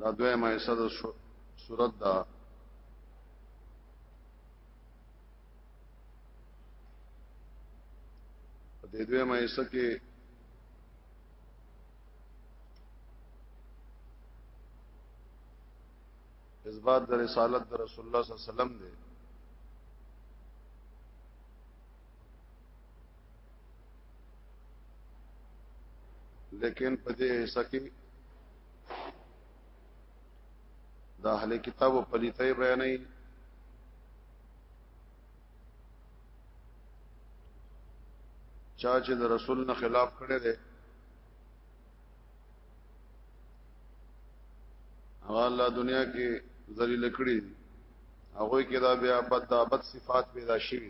دا دوی ما ایسا دا صورت دا د دوی ما ایسا کې اثبات د رسالت د رسول الله صلی الله علیه وسلم دی لیکن په دې حصہ کې د اهل کتاب په لیته بیانې چا چې د رسول نه خلاف کړي دي هغه الله دنیا کې ذلیل کړی هغه کې دا بیا بد بد صفات پیدا شي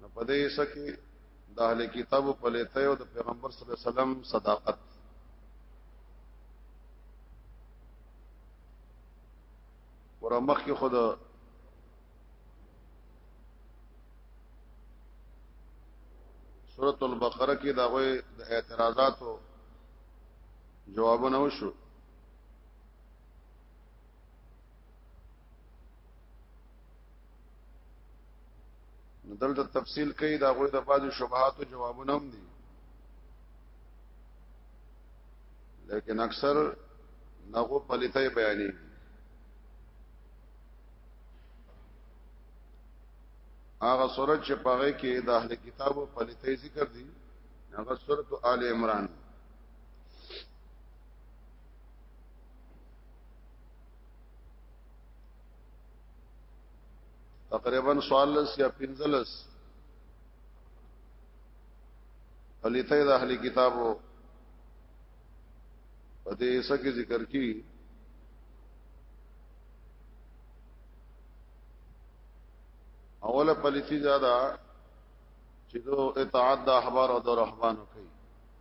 نو په دې سکه د اهل کتاب په لته او د پیغمبر صلی الله علیه وسلم صداقت ور مخکې خود سورۃ البقره کې دا غوي د اعتراضاتو جوابونه وشو نو دلته تفصیل کوي دا غوې د بعضو شبهات او جوابونه هم دي لیکن اکثر نغو پلیته بیانې هغه سورۃ چې پاره کې د اهل کتابو پلیته ذکر دي هغه سورۃ آل عمران تقریبا سوالس یا پنځلس الیته د اهلی کتابو په دې سکه ذکر کی اوله پلیتی دا چې دو اطاعت د احبار او د رحمانو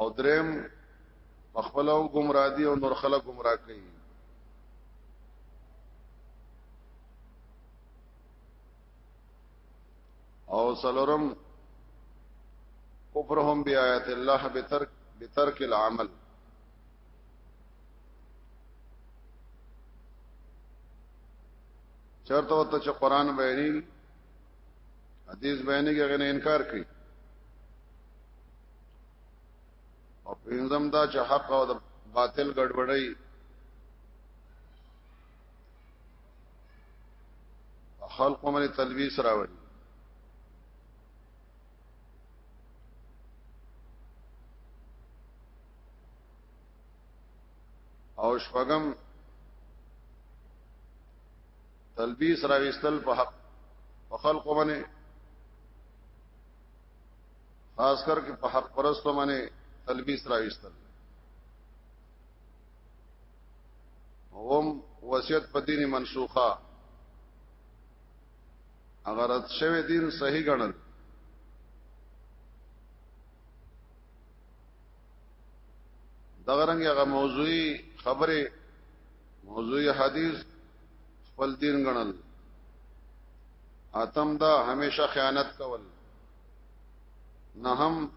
او دریم خپل او گمراه دي او نور خلک گمراه کوي او سلورم کفرهم بیاات الله بترک بترک العمل چرته وته چې قران بیانې حدیث بیانې کې غنه انکار کوي او پنځم دا چې حق او د باطل ګډوډي خلق باندې تلويث راوړي او شپغم تلبیس راويستل په حق په خلق باندې خاص کر کې په حق پرستو باندې تلبیس راويستل هم وصیت په دین منسوخه اگر رد شوی دین صحیح ګڼل دغه رنګ هغه موضوعي خبره موضوعي حدیث خپل دین غنل اتم دا همیشه خیانت کول نه هم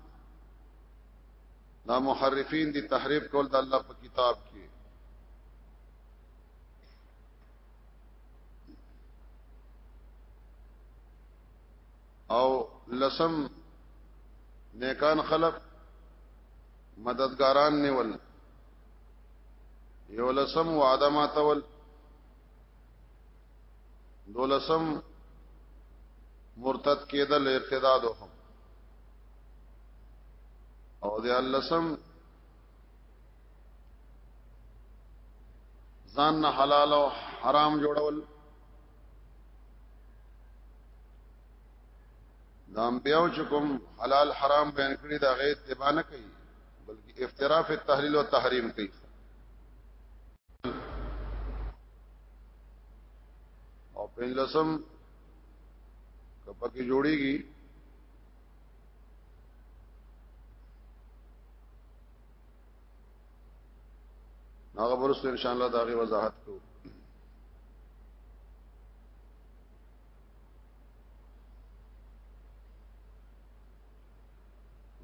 دا محرفین دي تحریف کول د الله په کتاب کې او لسم نیکان خلق مددګاران نیول یو لسم وعده ما تول دولسم مرتد کېدل ارتداد وکم او د لسم ځان نه حلال او حرام جوړول د امبیاو چې کوم حلال حرام بیان کړی دا غي اتباع نه کوي بلکې افتراف التحلیل او تحریم کوي او پنځلسم کپکه جوړیږي هغه ورسره ان شاء الله دا غي وضاحت کوو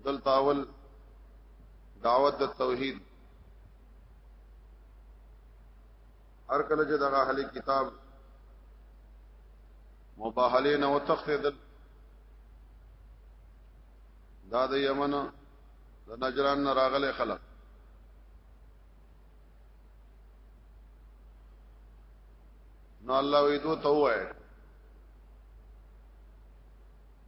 دلته اول دعوت د توحید هر کله چې دغه اهلي کتاب مباهله نه وتخیدل دا د یمن د نجران نه راغله خلک نو الله وی دو ته وای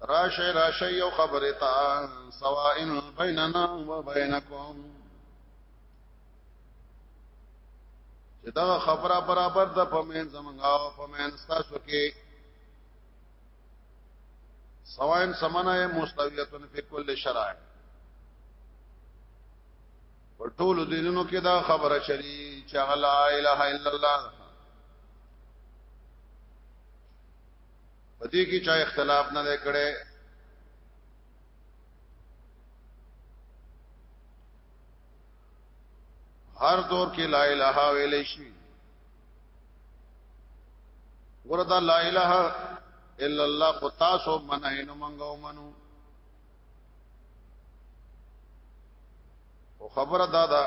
راشه راشه یو خبره تا سوائن بیننا و بینکم چې دا خبره برابر ده په مین زمنګا او په مین تاسو کې سوائن سمنه مستویتن فی کل شرائع په ټولو دینونو کې دا خبره شری چې لا اله الا الله پدې کې چا اختلاف نه کړي هر دور کې لا اله ویلې شي وردا لا اله الا الله خو تاسو مناینو منګو منو او خبره دا ده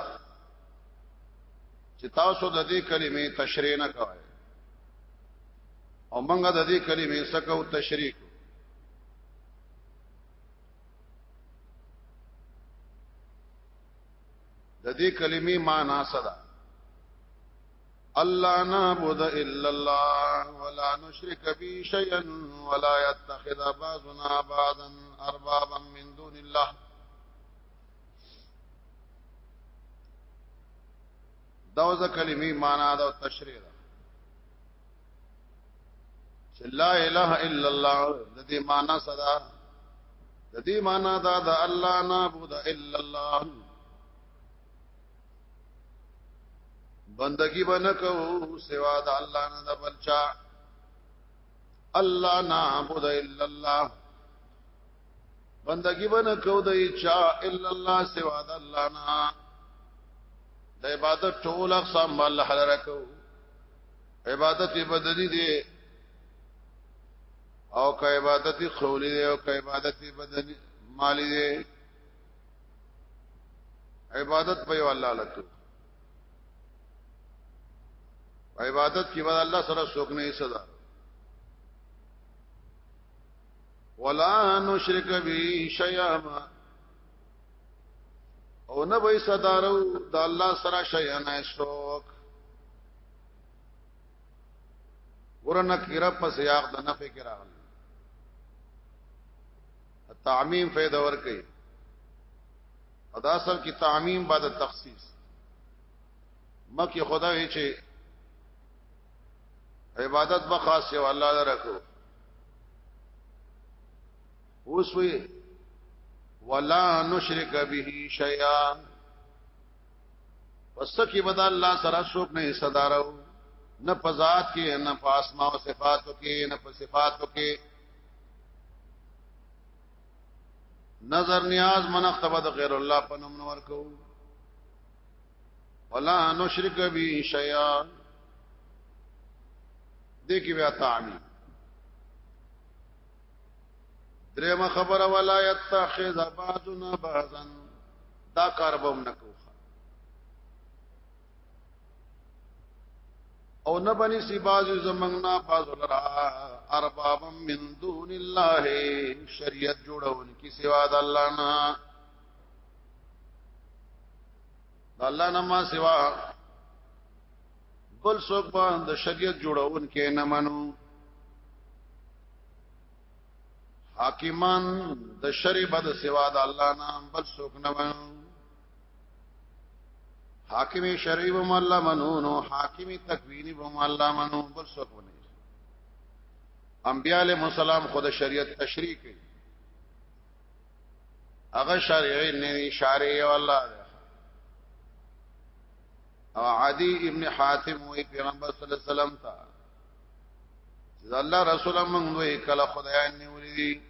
چې تاسو د دې کلمې تشریح نه کوئ او موږ د دې کلمې سکو تشریح د دې کلمې معنی څه ده الله نعبد الا الله ولا نشرك به شيئا ولا يتخذ بعضنا بعضا اربابا من دون الله دا وځه کلمې معنی دا تشریح ده چې لا اله الا الله د دې معنا صدا د دې معنا دا د الله نعبد الا الله بندگی بنکو سوا د الله نه د بلچا الله نعبد الا الله بندگی بنا کو د چا الا الله سوا د الله نه د عبادت ټول اقسام به الله لپاره کو عبادت بدلی دی او که عبادت قولی دی او که عبادت بدنی مالی دی عبادت په الله لکو عبادت کې بعد الله سره څوک نه صدا ولا نشرک به شیئا او نه به صدارو د الله سره شیئا نه شوک ورنه کړه پس یاغ د نفع کرا تعمیم فائدہ ور کوي ادا سر کی تعمیم بعد تخصیص مکه خدای چې عبادت به خاص یو الله لره کو اوس وی ولا نشرک به شیئا پس کی بد الله سره شوک نه صدارو نه پزات کې نه په اسماء او صفاتو کې نه په صفاتو کې نظر نیاز منخ تبد غیر الله پنوم نور کو ولا نشرک به شیئا دې کې بیا تعمیم درېمه خبره ولا يتخذ بعضنا بعضا دا کار به موږ نکو او نه بني سي بازو زمنګ نه بازو لرا ارباب من دون الله شریعت جوړون کی سوا د الله نه د الله نه ما سوا بل څوک به د شریعت جوړون کې نه منو حاکمان د شریعت د سوا د الله نه بل څوک نه منو حاکم شریعت هم الله منو نو حاکم تکوینی هم الله منو بل څوک نه انبیاء علیهم السلام خود شریعت تشریح کړي هغه شارعی نه شارعی والله او عدی ابن حاتم وی پیغمبر صلی الله علیه وسلم تا چې الله رسول موږ وی کله خدای نه ولې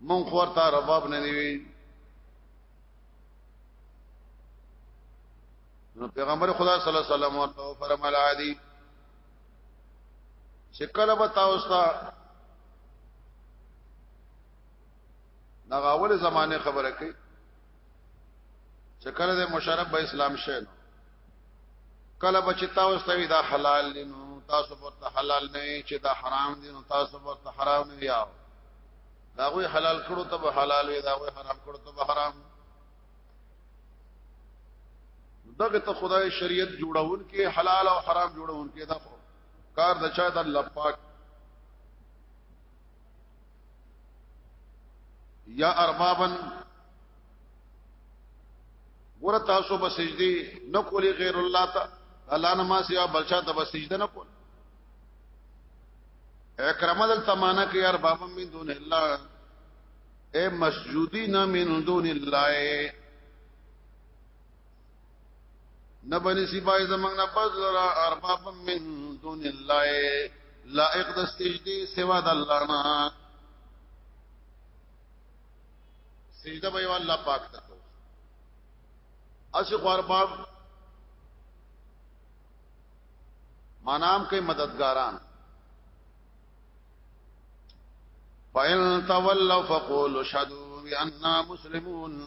مونږ ورته رباب نه نیوي نو پیغمبر خدا صلی الله علیه وسلم ورته فرمایل عادي چې کله به تاسو دا غاول زمانه خبره کوي چې کله د مشرف به اسلام شین کله به چې تاسو ته دا حلال دي نو تاسو ورته حلال نه چې دا حرام دي نو تاسو ورته حرام نه یاو دا غوي حلال کړو ته به حلال وي دا غوي حرام کړو ته به حرام دغه ته خدای شریعت جوړون کې حلال او حرام جوړون کې دا کار د چا د الله پاک یا اربابن ګور تاسو به سجدي نه کولی غیر الله ته الله نه ما سیا بلچا ته به سجده نه کول اکرمه دلته معنا کې یار بابا من دون الله اے مسجودین من دون الله نبني سپای زمنګ نه پس لرا ارباب من دون الله لائق د سجدي سوا د الله نه سجده به الله پاک ته کو اسی خو ارباب مانام کوي مددګاران فَإِن تَوَلَّوْا فَقُولُوا اشْهَدُوا بِأَنَّا مُسْلِمُونَ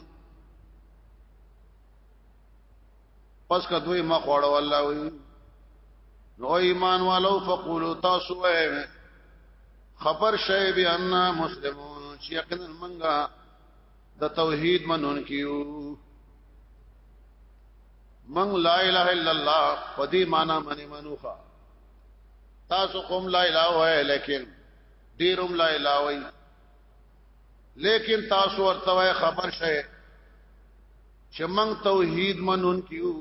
پس که دوی مخ وړو الله وی نو ایمان والو فقولو تاسو وای خبر شی بی ان مسلمون چې یقینا منګه د توحید منون کیو من لا اله الا الله پدی معنا منی منوخه تاسو کوم لا اله وای لیکن ډیروم لا اله وای لیکن تاسو ورته وای خبر شئ چې موږ توحید منون کیو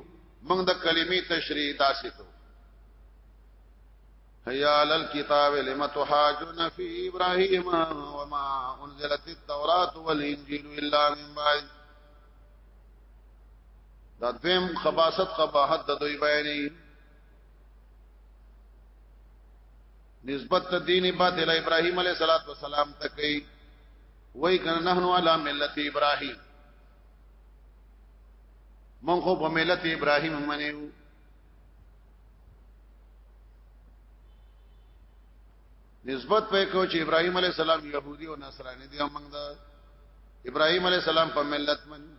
موږ د کلمې تشریح داسې کو هيا للكتاب لم تحاجون في ابراهيم وما انزلت التوراة والانجيل الا من بعد دا دویم خباست قباحت د دوی بیانې نسبت دین باطل ابراهیم علیه الصلاۃ والسلام تکي وای کنه نحنو علی ملت ابراهیم من خو په ملت ابراهیم منیو نسبت په کو چې ابراهیم علی السلام يهودي او نصراني دي موږ دا ابراهیم علی السلام په ملت منو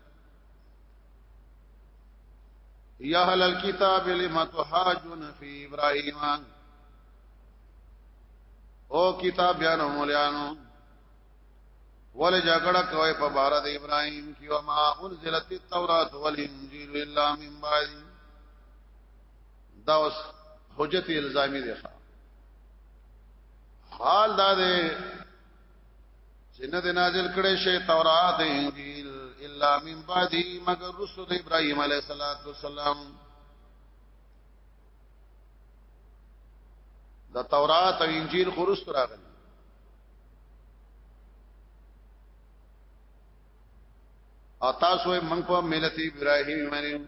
یا اهل الكتاب لم تحاجون فی ابراهیم او کتاب بیانو مولیانو ول جګړه کوي په بار د ابراهيم کې او ما انزلت التوراۃ والانجيل الا من بعد دا اوس حجت الزامي ده حال دا ده چې نه دی نازل کړي شی تورات انجیل الا من بعد مگر رسول ابراهيم عليه الصلاه والسلام دا تورات او انجیل خورست راغلی او تاسو موږ په ملت ابراهيم باندې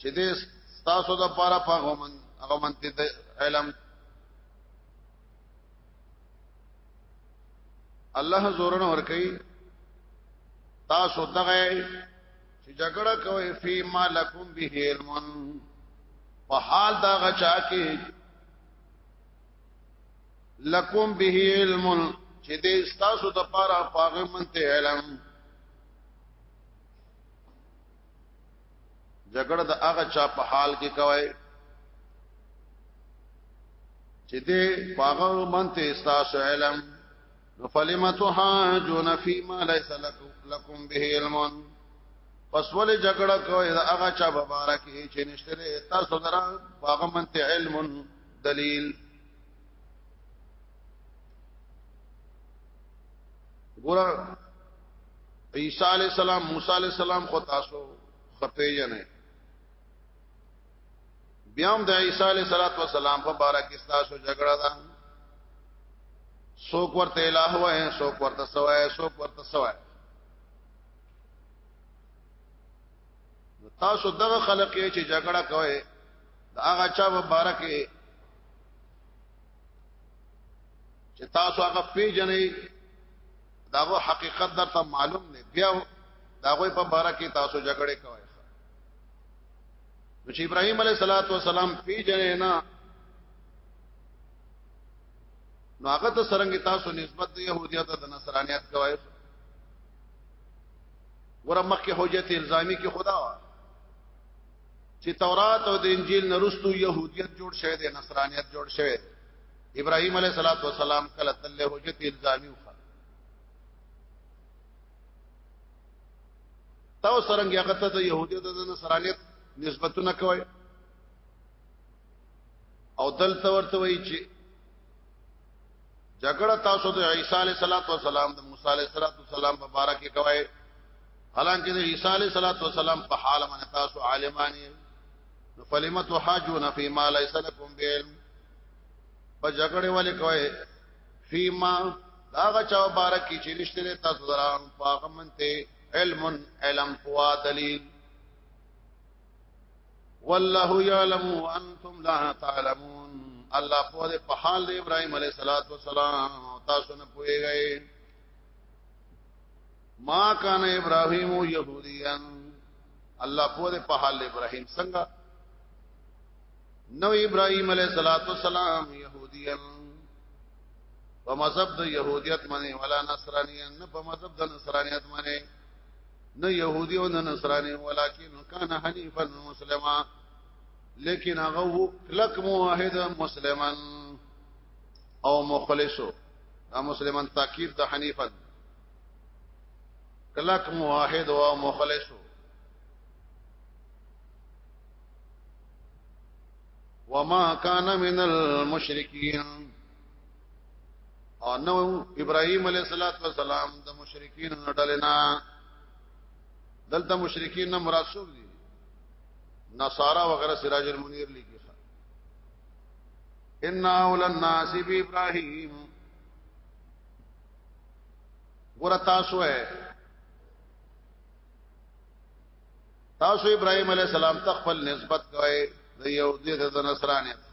چې دې تاسو د پاره په غومن هغه منته د علم الله زورن ور کوي تاسو دغه چې جګړه کوي فی ما لکم به علم په حال دا غچا کې لکم به علم چې دې تاسو د پاره پاغه منته علم جګړه د هغه چا په حال کې کوي چې دې پاغه منته استاسو علم فلما تحاجون فيما ليس لكم به علم پس ولې جګړه کوي دا هغه چا مبارک چې نشته تاسو درا پاغه منته علم دلیل ګور عیسی علی السلام موسی علی السلام خو تاسو خپې جنې بیا هم د عیسی علی السلام په بارا کې تاسو جګړه ده سوک ورته الہ وای سوک ورته سوای سوک ورته سوای تاسو دغه خلق چې جګړه کوي دا هغه چا مبارکه چې تاسو هغه پیژنې داغه حقیقت درته معلوم نه بیا داغه په بارا کې تاسو جګړه کوي نو چې ابراهيم عليه صلوات و سلام پیژنې نه نو هغه ته سرنګ تاسو نسبت د يهوديت د نصرانيت کوي ورمخ کې حجت الزامي کې خدا چې تورات او د انجیل نرستو يهودیت جوړ شوی دی نصرانیت جوړ شوی ابراهيم عليه الصلاه والسلام کله تل له حجت الزامي وخا تاسو سره هغه ته د يهودیت او د نصرانیت نسبتونه کوي او دلته ورته وایي چې جګړه تاسو د عیسی علی صلوات و سلام د موسی علی صلوات و سلام په بارا کې کوي حالانکه د عیسی علی صلوات و سلام په حال باندې تاسو عالمان یې نو فلمت حاجون فی ما ليس لكم بعلم په جګړه والے کوي فی ما داغه چا بارک کی چې نشته تاسو دران پاغمنته علم علم قوا دلیل والله يعلم وانتم لا تعلمون الله په دې په حال د ابراهيم عليه صلوات و سلام تاسو نه پويږئ ما کان ابراهيم يهوديا الله په دې په حال ابراهيم څنګه نو ابراهيم عليه صلوات و سلام يهوديا په مذهب د يهوديت باندې ولا نصرانيت نه په مذهب د نصرانيت باندې نه يهودي او نه نصراني ولکن کان حنيفا مسلما لیکن هغه وو کلک موحد مسلمان او مخلصو دا مسلمان تاکید د حنیفا کلک موحد او مخلصو وما كان من المشركين او نو ابراهيم عليه السلام د مشرکین نه ډلنا دلته مشرکین نه مراد څوک دي نصارا وغیرہ سراج المنیر لیکي ان اول الناس بی ابراهيم ګور تاسو تاسو ابراهيم عليه السلام تخفل نسبت کوي د يهودي د نصرانيت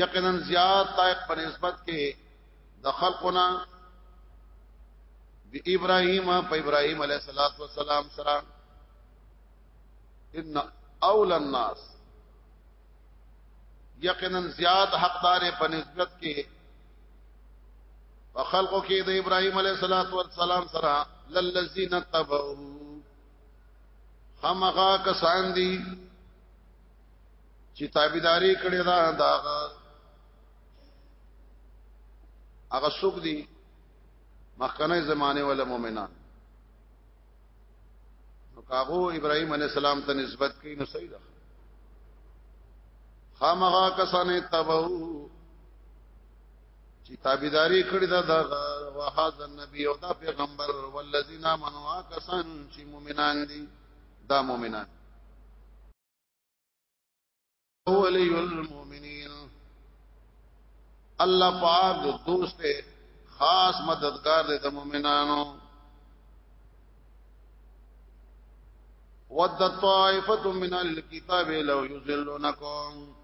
یقینا زیات لایق په نسبت کې د خلقنا د ابراهیم په ابراهیم علیه الصلاۃ والسلام سره ان اول الناس یقینا زیات حقدار په نسبت کې په خلقو کې د ابراهيم عليه صلوات و سلام سره للذین تبعو همغه کسان دي چې تابعداري کړی دا دا هغه څوک دي مخکنه زمانه ولا مؤمنان نو کاغو ابراهيم عليه السلام ته نسبت کوي نو صحیح ده خامغا کسانه تبو چې تابعداري کړی دا دا وهذا النبي او دا پیغمبر والذین آمنوا کسان چې مؤمنان دي دا مؤمنان هو ولي المؤمنين الله پاک د دوست دی خاص مددگار دی د مؤمنانو ود طائفه من الكتاب لو يذلونكم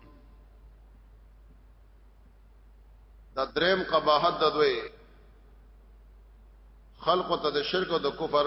دا دریم قباحت د دوی خلق ته د شرک او د کفر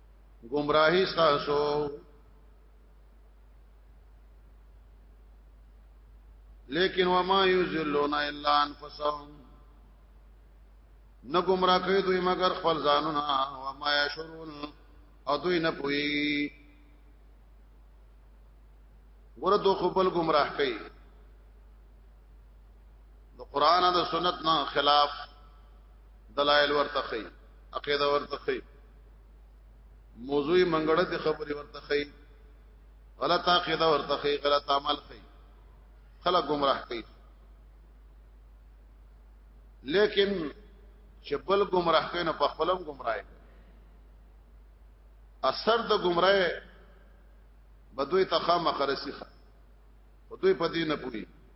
گمراهی تاسو لیکن وما یذلون الا انفسهم نه گمراه کوي دوی مگر خپل ځانونه وما یشرون او دوی نه پوي ګوره دو خپل گمراه کوي د قران او سنت نه خلاف دلایل ورته کوي عقیده ورته کوي موضوعي منګړه د خبرې ورته خي غلط عقیده ورته خي غلط عمل خي خلک گمراه کوي لیکن چې بل گمراه کوي نه په خپلم گمراه اثر د گمراه بدوی تخامه خرسیخه دوی په دې نه پوي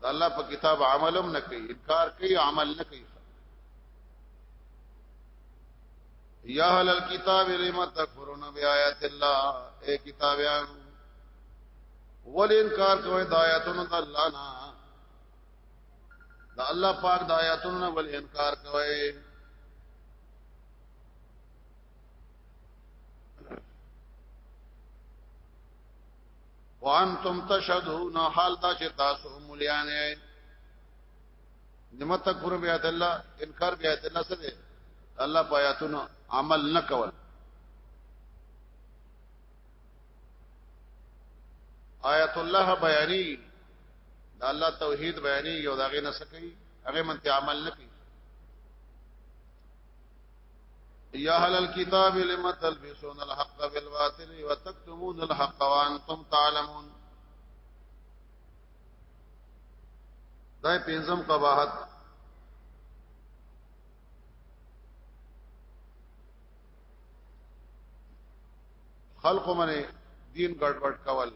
د الله په کتاب عملم نه کوي انکار کوي عمل نه کوي یا اهل الكتاب لم تکفرون بیاات الله اے کتابیان ول انکار کوي د آیاتونو د الله نه د الله پاک د آیاتونو نه ول انکار کوي وانتم تشهدون حال دا چې تاسو مليان یې نمت تکبر بیات الله انکار بیات الله سره الله پیاتونو عمل نکول آیت الله بیانی دا الله توحید بیانی یو داغه نه سکی هغه منته عمل نکي یا اهل الكتاب لم تلبسون الحق بالباطل وتكتمون الحق وانتم تعلمون دا پنځم قباحت خلق منه دین ګډوډ کول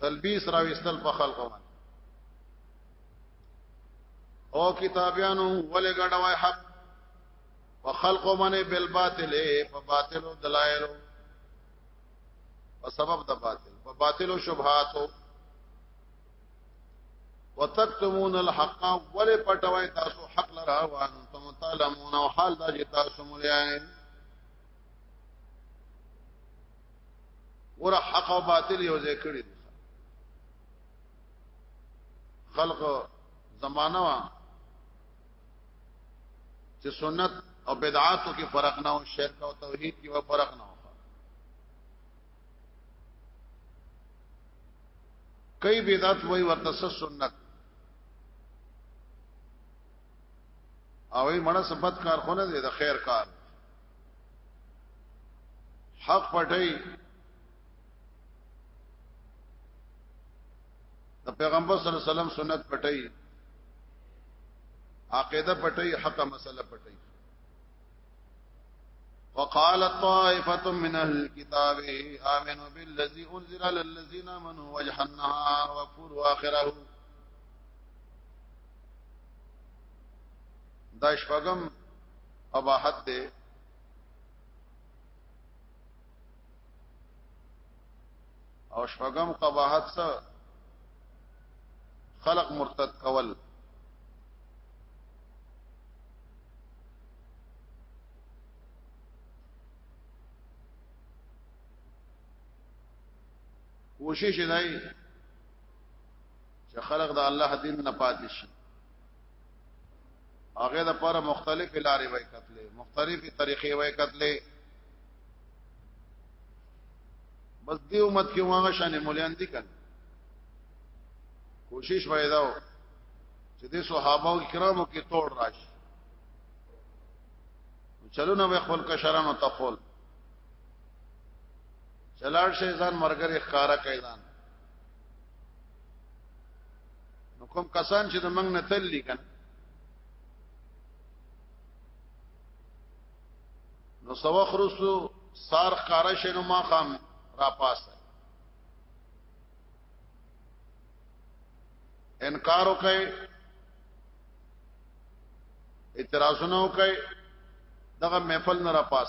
تلبیس راوستل په خلق منه او کتابیانو ولې ګډوي حق وخلق من بالباطل په باطل دلایل په سبب د باطل په باطل او شبهات وتكتمون الحق ولې پټوي تاسو حق لرا وان تم تعلمون او حال دا چې تاسو مليان ور حق او باطل یو ځای کړی خلق زمانہ وا چې سنت او بدعاتو کې فرق نه او شرک او توحید کې فرق نه کئی بدعت وای ورته سنت او ای مړه سبت کار خو نه دی د خیر کار حق پټي د پیغمبر صلی الله علیه وسلم سنت پټي عقیده پټي حق مسله پټي وقال طائفه من اهل الكتاب امنوا بالذي انزل على الذين امنوا وجه النهار وكفروا اخره دا شپغم اباحت ده او شپغم قباحت سره خلق مرتد کول کوشش دی چې خلق د الله دین نه پاتې شي هغه د پر مختلف لارې وای کتلې مختلفې طریقې وای کتلې بس دی امت کې واغه شان مولیان دي کړ کوشش وایدا و چې د صحابه کرامو کې توړ راشي چلو نو خپل کشرانو ته خپل چلاړ شي ځان مرګري خاره کوي ځان نو کوم کسان چې د منګ نه تل لیکن نو سوا خرسو سار خارا شنو ما خام را پاس انکار وکړي اعتراضونه وکړي دغه محفل نه را پاس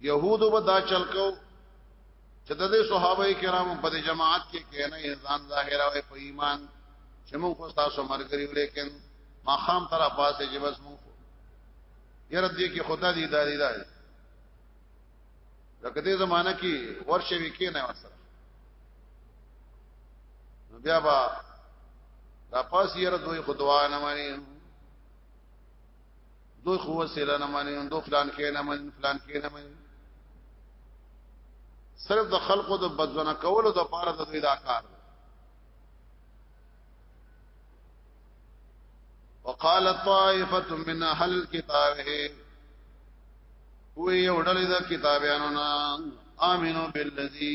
يهودو به دا چل کو چې د دې صحابه کرامو په جماعت کې کینه ځان ظاهره وي په ایمان چې موږ خو تاسو مرګري ولیکن ما خام تر پاسه چې بس موږ یره دې کې خدا دې داري دا لکه دې زمانہ کې ورشه وی کې نه وسره نو بیا با دا پاس یره دوی خدوا نه مانی دوی خو وسیله نه مانی دوی فلان کې نه مانی فلان کې نه مانی صرف د خلقو د بدونه کولو د پاره د دوی دا کار وقال طائفه من اهل الكتاب وی وړل د کتابانو نا امنو بالذی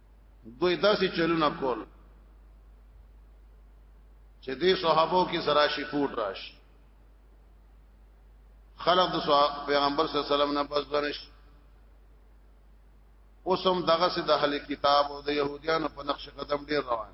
دوی داسې چلونه کول چې دې صحابو کې سره شي فوټ راشي خلق د پیغمبر صلی الله علیه وسلم نه پس بنش اوسم دغه سي د اهل کتاب او د يهوديانو په نقش قدم ډیر روان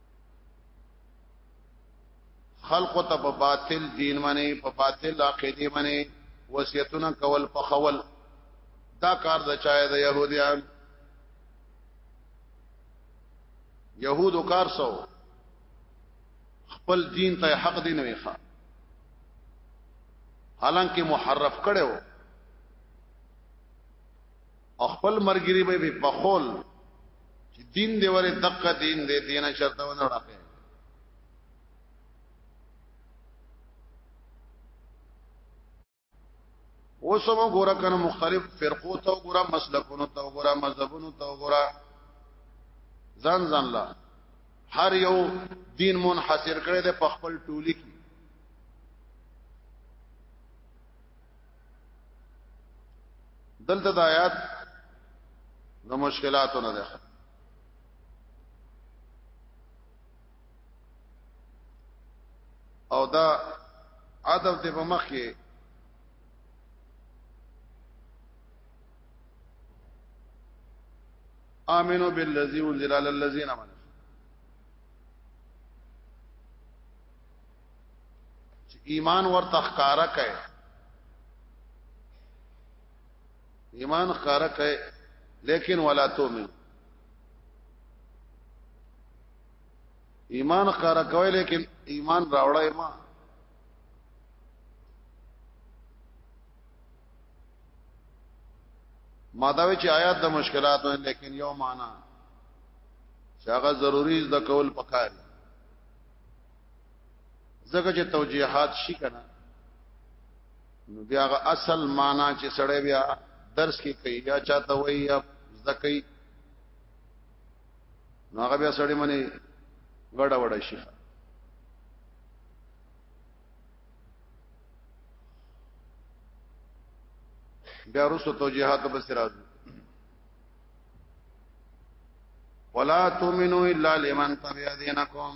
خلق ته په باطل دین باندې په باطل عقیده باندې وصیتونه کول په خول دا کار د چا د يهوديان يهودو کار سو خپل دین ته حق دین وي ښا حالانکه محرف کړو خپل مرګري به په بخول چې دین دی ورې دقه دین دی دینه شرط ونه راکې اوس هم ګوره کنه مختلف فرقو ته ګوره مسلکونو ته ګوره مذهبونو ته ګوره ځان ځان لا هر یو دین منحصر کړي د خپل ټولي کې دلته د آیات د مشکلاتو نه ده او دا عدم ته په مخ کې امنو بالذي انزل على الذين امنوا چې ایمان ورته ښکارا کوي ایمان ښکارا کوي لیکن ولا تؤمن ایمان ښکارا کوي لیکن ایمان راوړای ما ما دا وی چې آیات د مشکلاتو لیکن یو معنا چې هغه ضروری د کول پکاري زګه چې توجیهات شي کنه نو بیا غ اصل معنا چې سړی بیا درس کې کوي یا چاته وایي یا زکې نو هغه بیا سړی منی غړا وړا شي بیا رسو توجیهات بس راځي ولا تؤمنو الا لمن تبع دينكم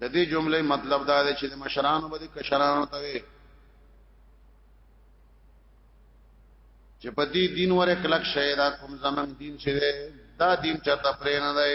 د دې جملې مطلب دا دی چې مشرانو باندې کشرانو ته وي چې په دې دین ور کلک شهدا کوم زمنګ دین شه دا دین چرته پرې نه دی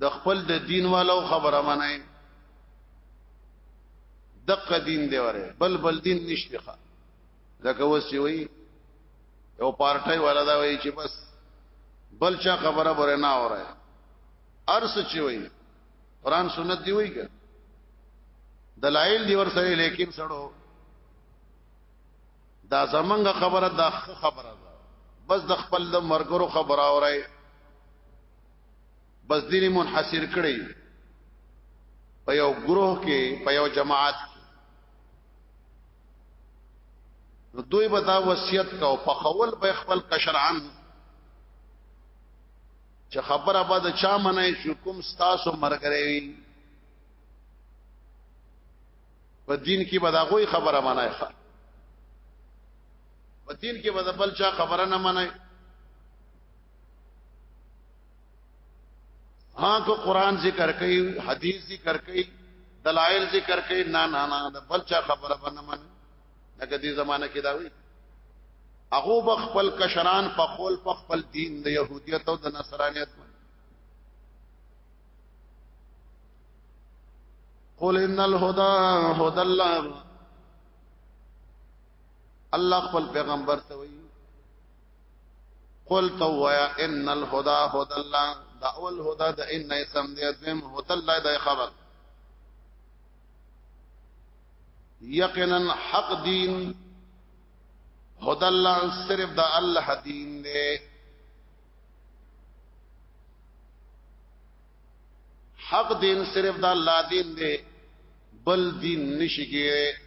د خپل د دین والو خبره منای دقه دین دی وره بل بل دین نشته ښه لکه وسې وی یو پارټای والا دا وی چې بس بل چا خبره بره نه اوره ارس چې وی قران سنت دی وی که دلایل دی ور سره لیکن سړو دا زمنګ خبره دا خبره ده بس د خپل د مرګرو خبره اورای بس دیني منحصر کړي په یو گروه کې په یو جماعت نو دوی به دا وصیت کاو په خول به خپل کشران چې خبره به د چا منای شو کوم ستاسو مرګره وي په دین کې به دا غوي خبره منای ښه په دین کې به بل چا خبره نه منای ها کو قران ذکر کوي حديث ذکر کوي دلائل ذکر کوي نه نه نه د بلچا خبره باندې من لکه دې زمانہ کې دا وی هغه په خپل کشران په خپل په خپل دین د يهودیت او د نصرانیت قل ان الهدى هدى الله الله خپل پیغمبر ته وی قل تو ويا ان الهدى هدى الله دا اول هدى د ان اسم دی دویم هدى الله د خبر یقینا حق دین هدى الله صرف د الله دین دی حق دین صرف د الله دین دی بل دین نشي کېږي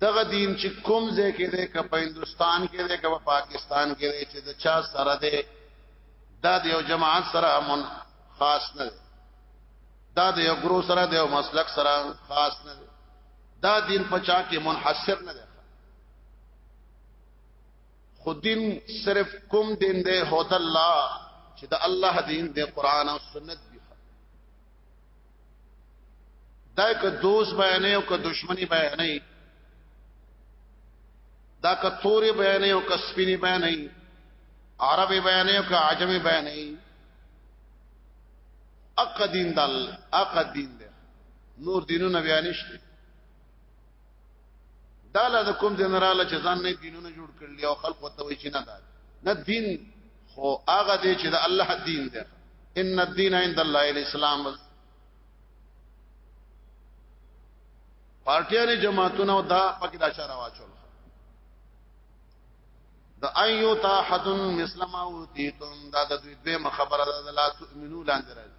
دغه دین چې کوم ځای کې دی که په هندستان کې دی که په پاکستان کې دی چې د چا سره دی دا د یو جماعت سره من خاص نه دی دا د یو ګرو سره د یو مسلک سره خاص نه دی دا دین په چا کې منحصر نه دی خود دین صرف کوم دین دی هوت الله چې د الله دین د قران او سنت دا که دوست بیانې او که دشمنی بیانې دا که تورې بیانې او که سپینې بیانې عربي بیانې او که عجمي بیانې اق دین دل اق دین دل نور دینونه بیانې شته دا لا د کوم جنرال چې ځان نه دینونه جوړ کړل او خلق وته وی چې نه دا نه دین خو هغه دی چې د الله دین دی ان الدین عند الله الاسلام بس پارټیانه جماعتونه دا پکې دا شر واچول د ايو تا حدن مسلم او تیتم دا د دوی به خبره ده لا تؤمنو لاندې راځي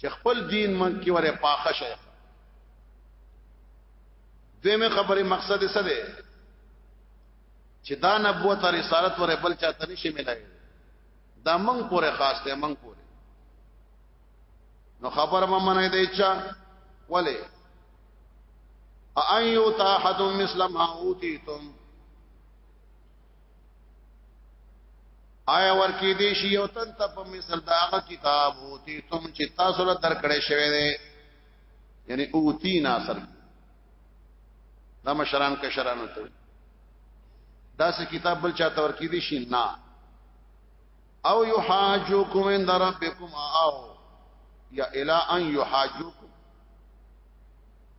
چې خپل دین من کې وره پاخه شه دیمه خبره مقصد څه دی چې دا نبوت او رسالت وره بل چاته نشي ملای دا من پورې خاص دی من پورې نو خبر ما منه دی چا ولی ايو تاحد مثل ما اوتیتم آیا ورکی دی شی او تن تپ مثل داغه کتاب اوتی تم چې تاسو له درکړې شوی دی یعنی اوتی ناصر دا مشران کشرانو ته دا سه کتاب بل چاته ورکی دی شی نه او یحاجوکم عند ربکم او یا الا ان یحاجوکم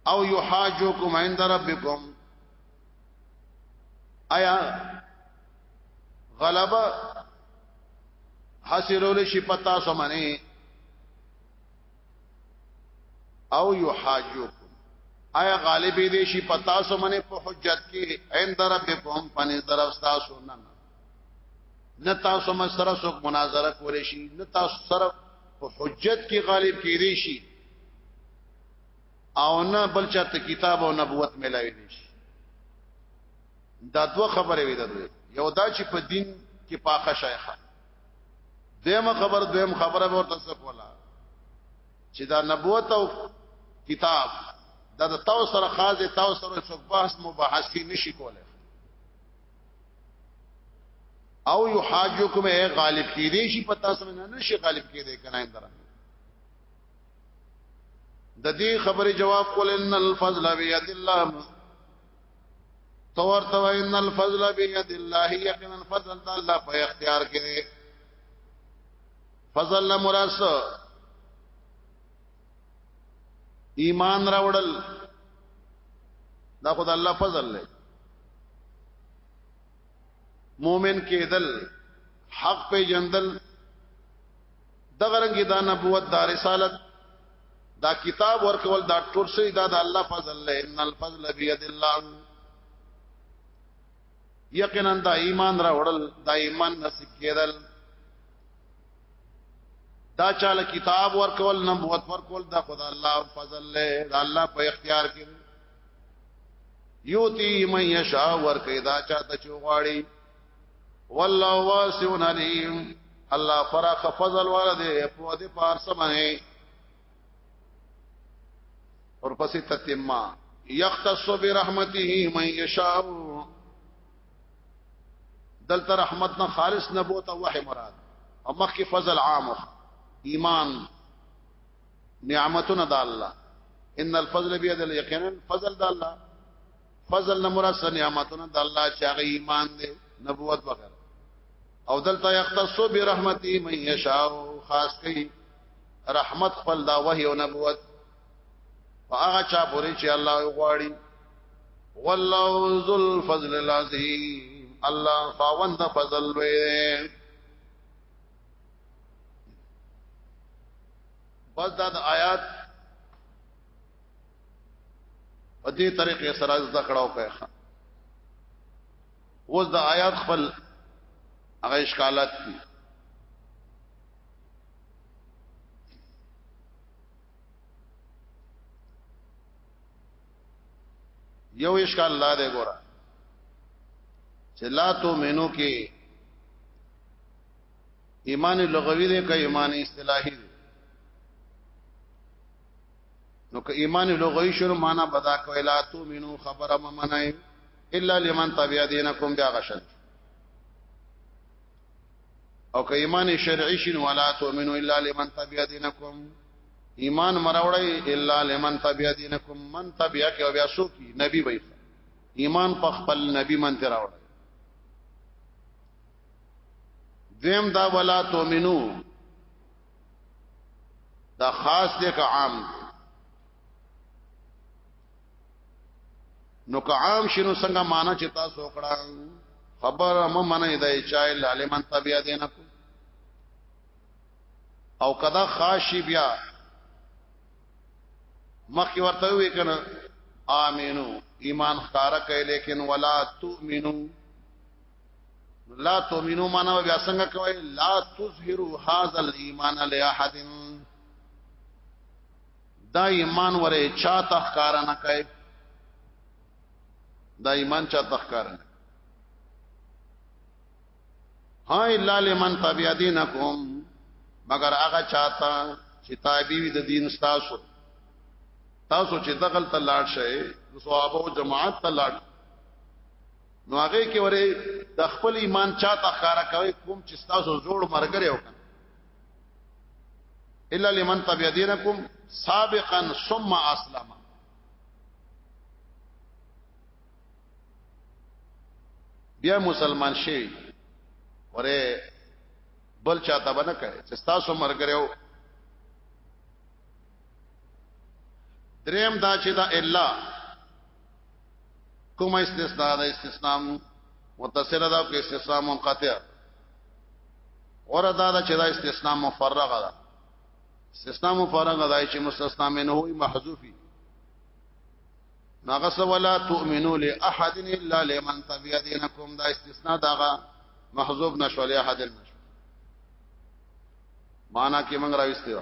او یحاجوکم عند ربکم آیا غلبه حاصلول شي پتا سمنه او یحاجوکم آیا غالب دې شي پتا سمنه په حجت کې عند ربکم پنځ طرف تاسو نه نه تاسو ما سره څوک مناظره کولې شي نه تاسو سره په حجت کې غالب کېدې شي او نه بل چاته کتاب او نبوت ملاوي نشي دا دوه خبرې وې ده یو دا چې په دین کې پاخه شیخه دیمه خبر دویم خبره به ورته څه کولا چې دا نبوت او کتاب دا د تاسو سره خاص دی تاسو سره څوک بحث مباحثي نشي کوله او یحاجکم ای غالب کیدی شي په تاسو نه نشي غالب کیدی کنه اندره د دې خبرې جواب قل ان الفضل بيد الله تور تو ان الفضل بيد الله یقینا فضل د الله په اختیار کې دی فضل نه مراد ایمان راوړل دا خدای الله فضل دی مؤمن کېدل حق په جندل دغه رنګ دا نبوت دا رسالت دا کتاب ورکول دا ټول شي دا د الله فضل له ان الفضل بيد الله یقینا دا ایمان را وړل دا ایمان نصیب کېدل دا چاله کتاب ورکول نبوت ورکول دا خدای الله فضل له دا الله په اختیار کې یوتی من یشا ورکه دا چاته چوغاړي والله واسع علیم الله فراخ فضل والا دې په دې پار سمه اور پسې تتمه یختص برحمته من یشاء دلته رحمت نه خالص نه بوته وه مراد او مخکې فضل عام ایمان نعمتنا د الله ان الفضل بيد اليقين فضل د الله فضل نه مراد نعمتونه د الله چې هغه ایمان دی نبوت وغیرہ او دلته یختص برحمتی من یشاء خاص کوي رحمت خپل دا وحی او نبوت هغه چا پوری چې الله غواړي والله ذو الفضل العظیم الله فاوند فضل وي بس دا آیات په دې طریقې سره زده کړو کوي اوس د آیات خپل هغه اشکالات دي یو اشکال لا دی ګوره چې لا تو مینو کې ایمان لغوی دی که ایمان اصطلاحي دی نو که ایمان لغوی شنو معنا بدا کوي لا تؤمنو خبره ممنای الا لمن تبع دینکم بیا غشل او که ایمان شرعی شنو ولا تؤمنو الا لمن تبع دینکم ایمان مراوړی الا لمن تبع دینکم من تبع کې بیا سو کی نبی وای ایمان په خپل نبی من تراوړ دیم دا ولا تؤمنو دا خاص دی که عام دی نو که عام شنو څنګه معنا چې تاسو وکړه خبر مو منه دی چای لالمن تبیا دینه کو او کدا خاشی بیا مخی ورته وی کنه امینو ایمان خارا کوي لیکن ولا تؤمنو لا تؤمنو معنا بیا څنګه کوي لا تظهروا هذا الايمان لاحد دا ایمان ورې چا تخکار نه کوي دا ایمان چا تخکار نه ها الا لمن تبع دينكم مگر هغه چاته چې تابعوي د دین تاسو تاسو چې دغل تلاړ شئ صحابه او جماعت تلاړ نو هغه کې وره د خپل ایمان چاته ښکارا کوي کوم چې تاسو جوړ مرګره وکړي الا لمن تبع دینکم سابقا ثم اسلم بیا مسلمان شي وره بل چاته بنه کوي چې تاسو مرګره وکړي دریم دا چې دا الا کوم استثناء دا استثناء متصله دا او استثناء منقطع وردا دا چې دا استثناء مفرغه ده استثناء مفرغه ده چې مستثنا منه وي محذوفي ناغس ولا تؤمنو لاحد الا لمن تبع دينكم دا استثناء داغه محذوب نشو له احد نشو معنا کې موږ راوستي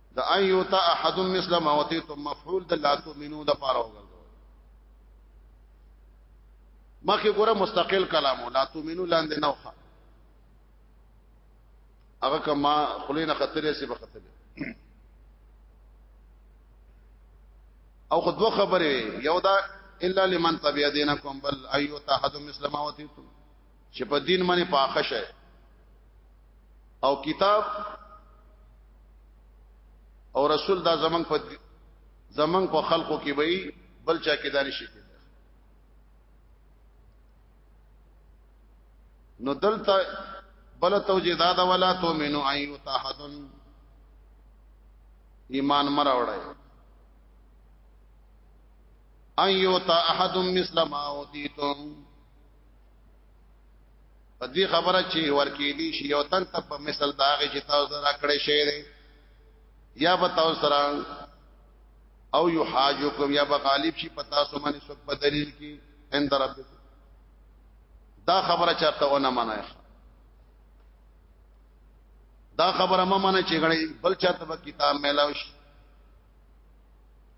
د ان یوتا احد مثل ما وتیتم مفعول د لا تؤمنو د پاره وګرځو مخه ګوره مستقل کلامو لا تؤمنو لاندې نه وخه هغه کما خلینه خطرې سي بختلې او خو دوه خبرې یو دا الا لمن تبع دینکم بل ایو تحد مثل ما وتیتم چې په دین باندې پاخه شي او کتاب او رسول دا زمنګ په زمنګ په خلقو کې وي بل چا کې دانش شي نو دلته بل توجه دا دا ولا تو مینو ایو تاحدن ایمان مراوړای ایو تا احد مثل ما اوتیتم په دې خبره چې ورکې دي شي یو تن ته په مثال دا غي چې تاسو را کړې شي دي یا به تاسو سره او یو حاجکم یا به غالب شي په تاسو باندې څوک په دلیل کې عند ربکم دا خبره چاته ونه منای دا خبره ما منه چې غړي بل چاته په کتاب ملاو شي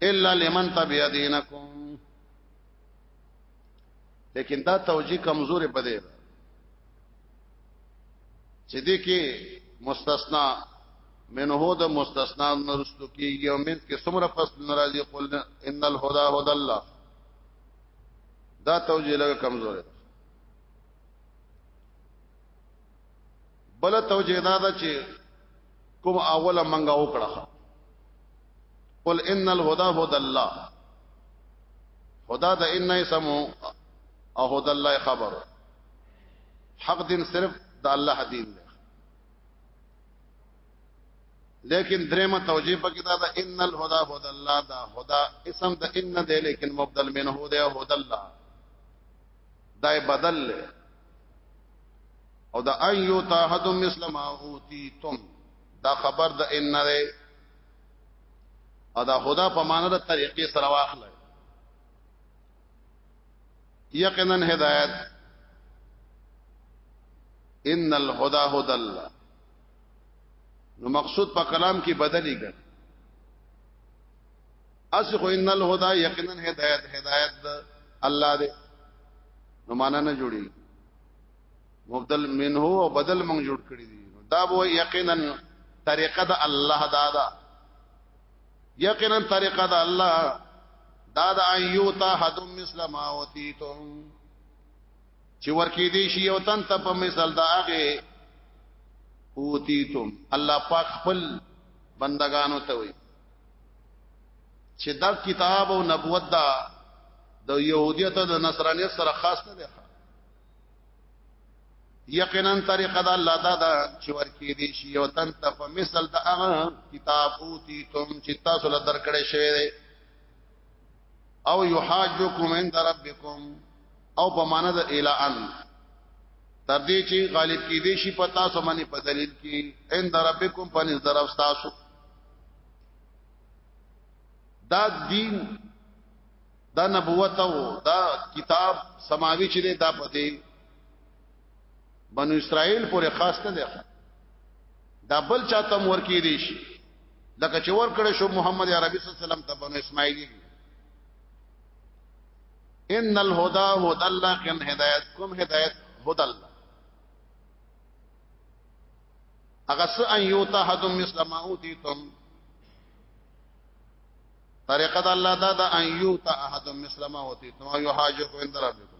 الا لمن تبع دینکم لیکن دا توجیه کمزورې پدې چې دې کې مستثنا منه د مستثنا نرستو کېږي او من کې څومره پس ناراضي قل ان الهدى هدى الله دا توجیه لګه کمزورې بل توجیه دا ده چې کوم اوله منګه وکړه قل ان الهدى هدى الله هدا د ان اسمو او هدا الله خبر حق دین صرف د الله دین دی لیکن درېمه توجیه پکې دا ده ان الهدى هدى الله دا هدا اسم د ان دی لیکن مبدل منه دی هدى الله دا بدل او دا ان یو تاحد مثل ما اوتیتم دا خبر د ان نه دی او دا خدا په معنا د طریقې سره واخلای یقینا هدایت ان الهدى هدى الله نو مقصود په کلام کې بدلی ګر اس خو ان الهدى یقینا هدایت هدایت الله دې نو معنا نه جوړي مبدل منه او بدل موږ جوړ کړی دي دا وو یقینا طریقه د الله دا دا یقینا طریقه د الله دا دا ایوتا حد مثل ما وتیتم چې ورکی دی شی او تن ته په مثال دا هغه اوتیتم الله پاک خپل بندگانو ته وي چې دا کتاب او نبوت دا د يهوديت او د نصرانيت سره خاص نه ده یقینا طریقه د الله دا دا چې ورکی دي شی او تن ته په مثال د هغه کتاب اوتی تم چې تاسو له درکړې شوی دی او یحاجکم عند ربکم او په معنا د الی ان تر دې چې غالب کې دې شي پتا سو باندې په دلیل کې ان دربکم پنځ درف تاسو دا دین دا نبوت او دا کتاب سماوي چې دا پته بنو اسرائیل پورې خاص نه دی دا بل چاته مور کې دي شي لکه چې ور کړې شو محمد عربي صلی الله علیه وسلم ته بنو اسماعیلی ان الهدى هدى الله کن هدایت کوم هدایت هدى الله اگر س ان یوتا حدم مثل ما اوتیتم طریقه د الله دا د ان یوتا احد مثل ما اوتیتم او یحاجو کو اندر ربکم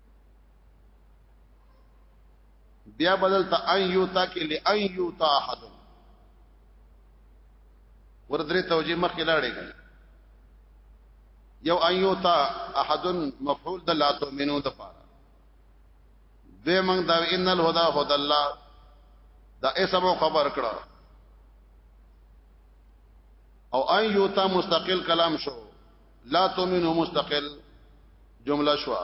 بیا بدل ته ان یوتا کې لئن یوتا احد وردري توجیه مخ کې لاړې کړي یو ان یوتا احد مفعول د لا تؤمنو د پاره دوی موږ دا ان الهدى هدى الله دا اسم خبر کړه او ان یوتا مستقل کلام شو لا تؤمنو مستقل جمله شو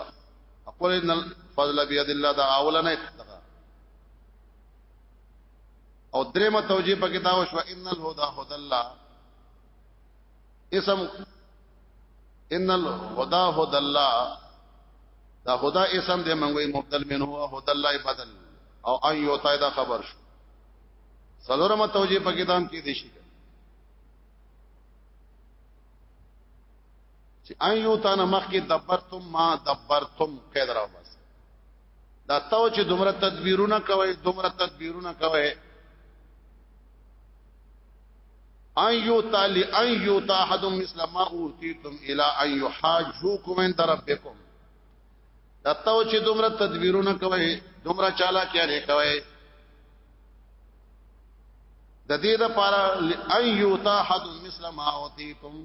اقول ان الفضل بيد الله دا اولنه او درېمه توجیه پکې دا وشو ان الهدى هدى الله اسم ان الهدى هدى الله دا خدا اسم دې منغوي مبدل من هو هدى الله بدل او ان یوتا دا خبر شو سلورمه توجیه پکې دام کې دي شي چې ايو تا نه مخکې دبرتم ما دبرتم قید راو بس دا تاو چې دومره تدبیرونه کوي دومره تدبیرونه کوي ان یوتا لان یوتا احد مثل ما اوتیتم الى ان یحاجوکم عند ربکم دته چې دومره تدبیرونه کوي دومره چاله کیانه کوي د دې د پاره ان یوتا حد مثل ما اوتیتم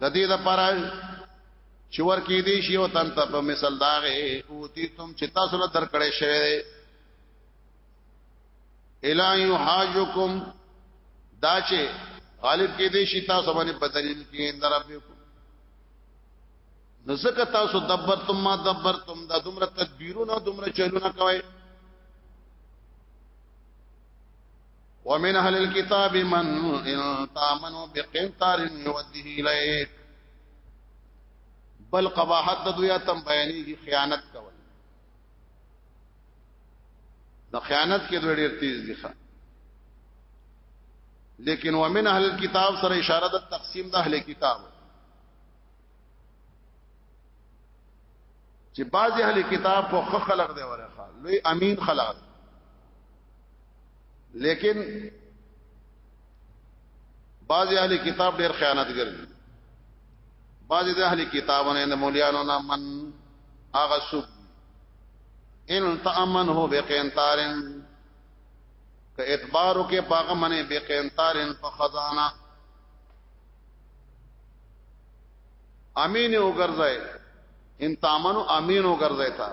د دې د پاره چې ورکی دی شی او تن ته په مثال داغه اوتیتم چې تاسو له درکړې شوی الا یحاجکم دا چې غالب کې دی شی تاسو باندې بدلیل کې اندر ربکم نو زکه تاسو دبرتم ما دبرتم دا دومره تدبیرونه دومره چلونه کوي ومن اهل الكتاب من ان تامنوا بقنطار يوديه اليك بل قباحت د دوی تم بیانېږي خیانت کول د خیانت کې دوی ډېر تیز دي ښه لیکن ومن اهل الكتاب سره اشاره د تقسیم د اهل کتاب چې بعض اهل کتاب خو خلق دی ورخه لوی امین خلق دی لیکن بعض اهل کتاب ډیر خیانتګر دي بعض د اهل کتابونو د مولیانو نه من هغه سوق ان تامنه بقینتارن که اعتبارو کې پاغه منه بقینتارن په خزانه امین او ګرځای ان تامنو امین او ګرځای تا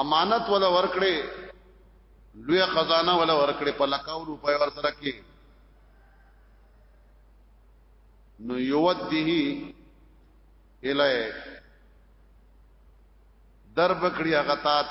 امانت ولا ورکړې لوی خزانه ولا ورکړې په لکاو روپے ور سره کې نو یودیه الیک درب کړی هغه تات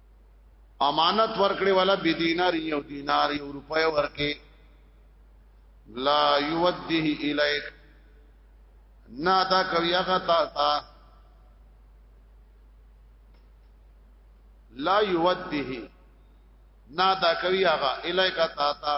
امانت ورکړي ولا بي دینار یو دینار یو روپۍ ورکي لا يوديه الیک نا دا کوي هغه تا تا لا يوديه نا دا کوي هغه الیک تا تا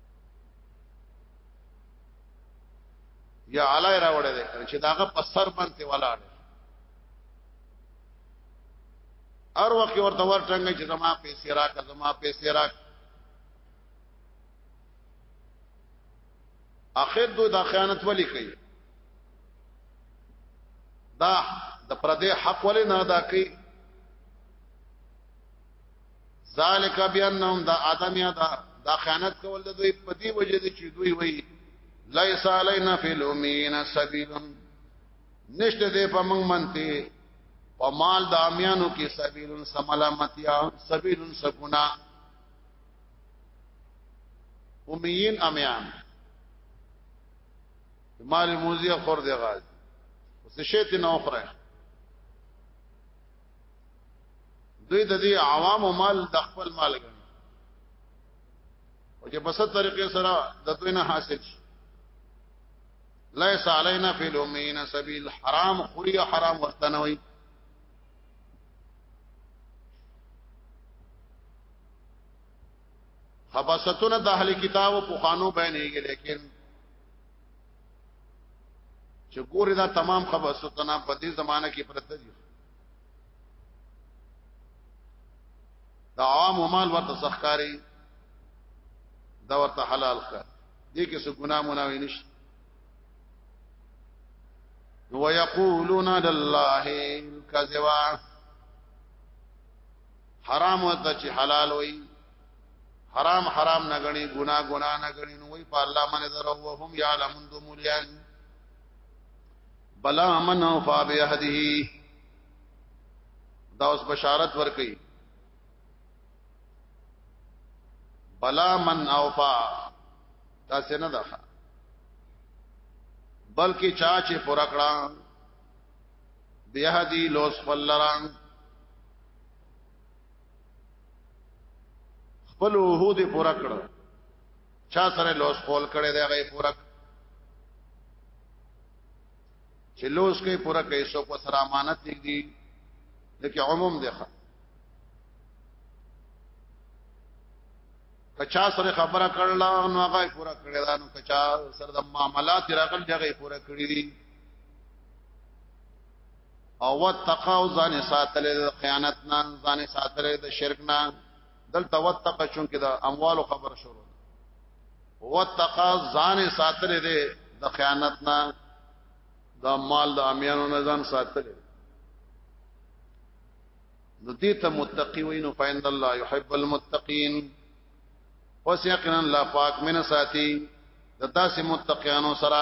یا علای را وړه ده چې داغه په سر باندې ولاړ ار وخت ورته ورټنګ چې زما پیسې راک زما پیسې راک اخر دوی دا خیانت ولی کوي دا د پردې حق ولې نه ادا کوي ذالک بانهم دا ادم یا دا دا خیانت کول د دوی په دی وجه دي چې دوی وایي لیس علینا فی الامینا سبیل نشته دې په موږ منته په مال د امیانو کې سبیل سملامتیا سبیل سکونا امیین امیان مال موزی خور دی غاز وسه شیت نه اخره دوی د دې عوام مال د خپل مال ګڼي او چې په ست طریقې سره د دوی نه حاصل شي ليس علينا في الامين سبيل حرام خوري حرام ورته نه وي خباستونه د اهل کتاب او پوخانو بیانېږي لیکن چې ګوره دا تمام خباستونه په دې زمانہ کې پرته دي دا عام مال ورته سخکاری دا ورته حلال ښه دې کې څه ګناه مناوي نشته ويقولون لله الكذبا حرام وته چې حلال وي حرام حرام نه غني ګنا ګنا نه غني نو وي په الله باندې درو وهم يعلمون دو مليان بلا من او فابهده دا اوس بشارت ورکي بلا من اوفا دا څنګه ده بلکې چا چې پر کړه بیا دی لوس فلران خپل وحود پر کړه چا سره لوس خول کړي دی هغه پورک چې لوس کې پورا کوي سو په سره امانت لګي لکه عموم دی ښه کچا سره خبره کړل نو هغه پورا کړی دا نو کچا سره د معاملات راغل دغه پورا کړی دي او وتقاو ځان ساتل د خیانت نه ځان ساتل د شرک نه دلته وتقه چون کې د اموال خبر شروع وتقه ځان ساتل دي د خیانت نه د مال د امیانو نه ځان ساتل نو دې ته متقی وینو فیند الله يحب المتقین اوس یقینا الله پاک من ساتي د تاسو متقینو سره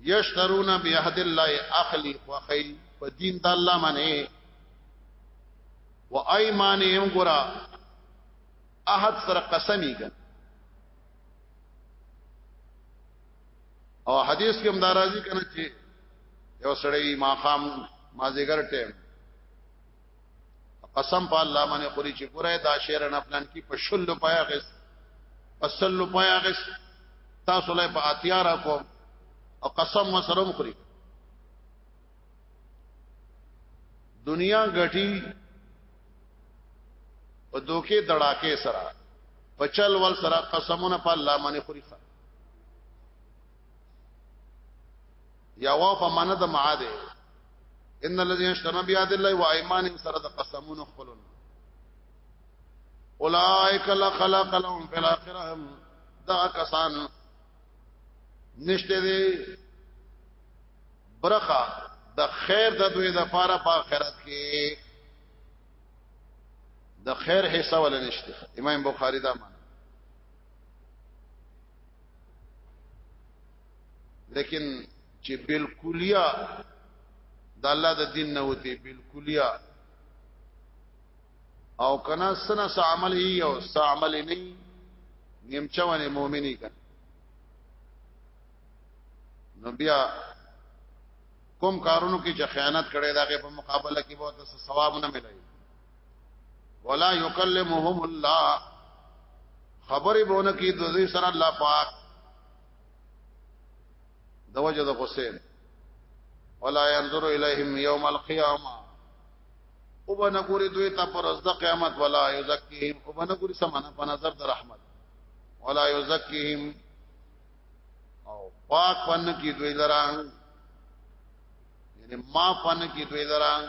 یشترون بیهد الله اخلی خوخی په دین د الله باندې و ايمانهم ګرا احد سره قسمی ګن او حدیث کې هم دارازي کنه چې یو سړی ماقام مازیګر ټیم قسم په الله باندې خوري چې ګوره دا شعر نه پلان کې په شل پایا غس په سل پایا غس تاسو له په اتیا را کو او قسم وسره مخري دنیا غټي په دوکې دړاکې سره په چل ول سره قسمونه په الله باندې خوري یا واو په معنا د معاد ان الذين اشتروا بيد الله وايمانهم سره د قسمونو خپلون اولائک لخلق لهم فی الاخره دا کسان نشته دی برخه د خیر د دوی د پاره په آخرت کې د خیر حصہ ول نشته امام بخاری دا معنی لیکن چې بالکلیه د الله د دین نه وتی بالکلیه او کنا سنا س عمل هي او س عمل نه نیمچوانه مؤمنی کنا نو بیا کوم کارونو کې چې خیانت کړي داګه په مقابله کې به تاسو ثواب نه ملایي ولا يكلمهم الله خبرې بونه کې د دې سره الله پاک د وجه د حسین ولا ينظر اليهم يوم القيامه وبنه ګوري دوی ته پر د قیامت ولا يزكيهم وبنه ګوري سمانه په نظر د رحمت ولا يزكيهم او پاک پن کی دوی لران یعنی ما پن کی دوی لران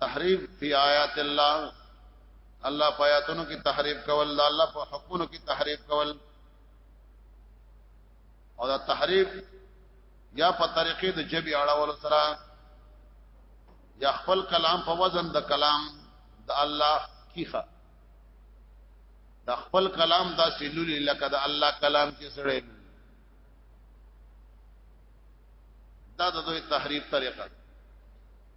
تحریف فی آیات الله الله په آیاتونو کې تحریف کول دا الله په حکمونو کې تحریف کول او دا تحریف یا په طریقې د جبی اړول سره یا خپل کلام په وزن د کلام د الله کیخه د خپل کلام دا سلولی لکه د الله کلام کې سره دا د دوی تحریف طریقه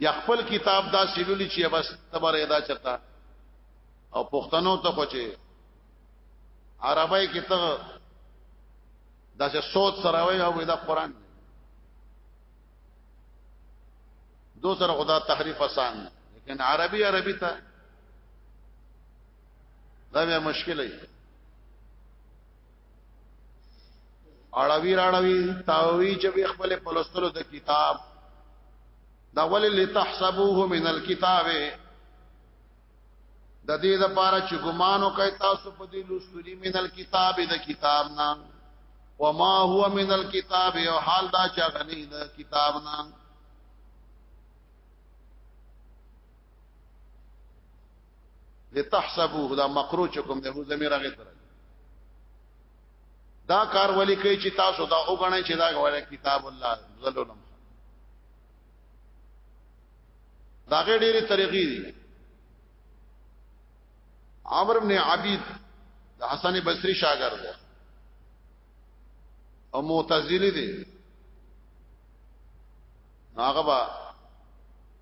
یا خپل کتاب دا سیلولی چې بس تبر ادا چتا او پښتنو ته پچې عربی کې ته دا چې صوت سره وای او دا قران دو سره خدا تحریف آسان لیکن عربي عربي ته دا بیا مشکل دی اړوی راړوی تاوی چې به خپل پلوستلو د کتاب دا ول لتحسبوه من الكتاب د دې د پاره چې ګمانو کوي تاسو په دې لوستلی من الكتاب د کتاب نه وما هو من الكتاب او حال دا چې غنی د کتاب نه لتحسبوه دا مقروچکم ده زمير هغه تر دا کار ولي کوي چې تاسو دا وګڼئ چې دا غواړي کتاب الله زلولم دا غې ډېری طریقې دي عمرو بن عبید د حسن بصری شاګرد دی او معتزلی دی هغه با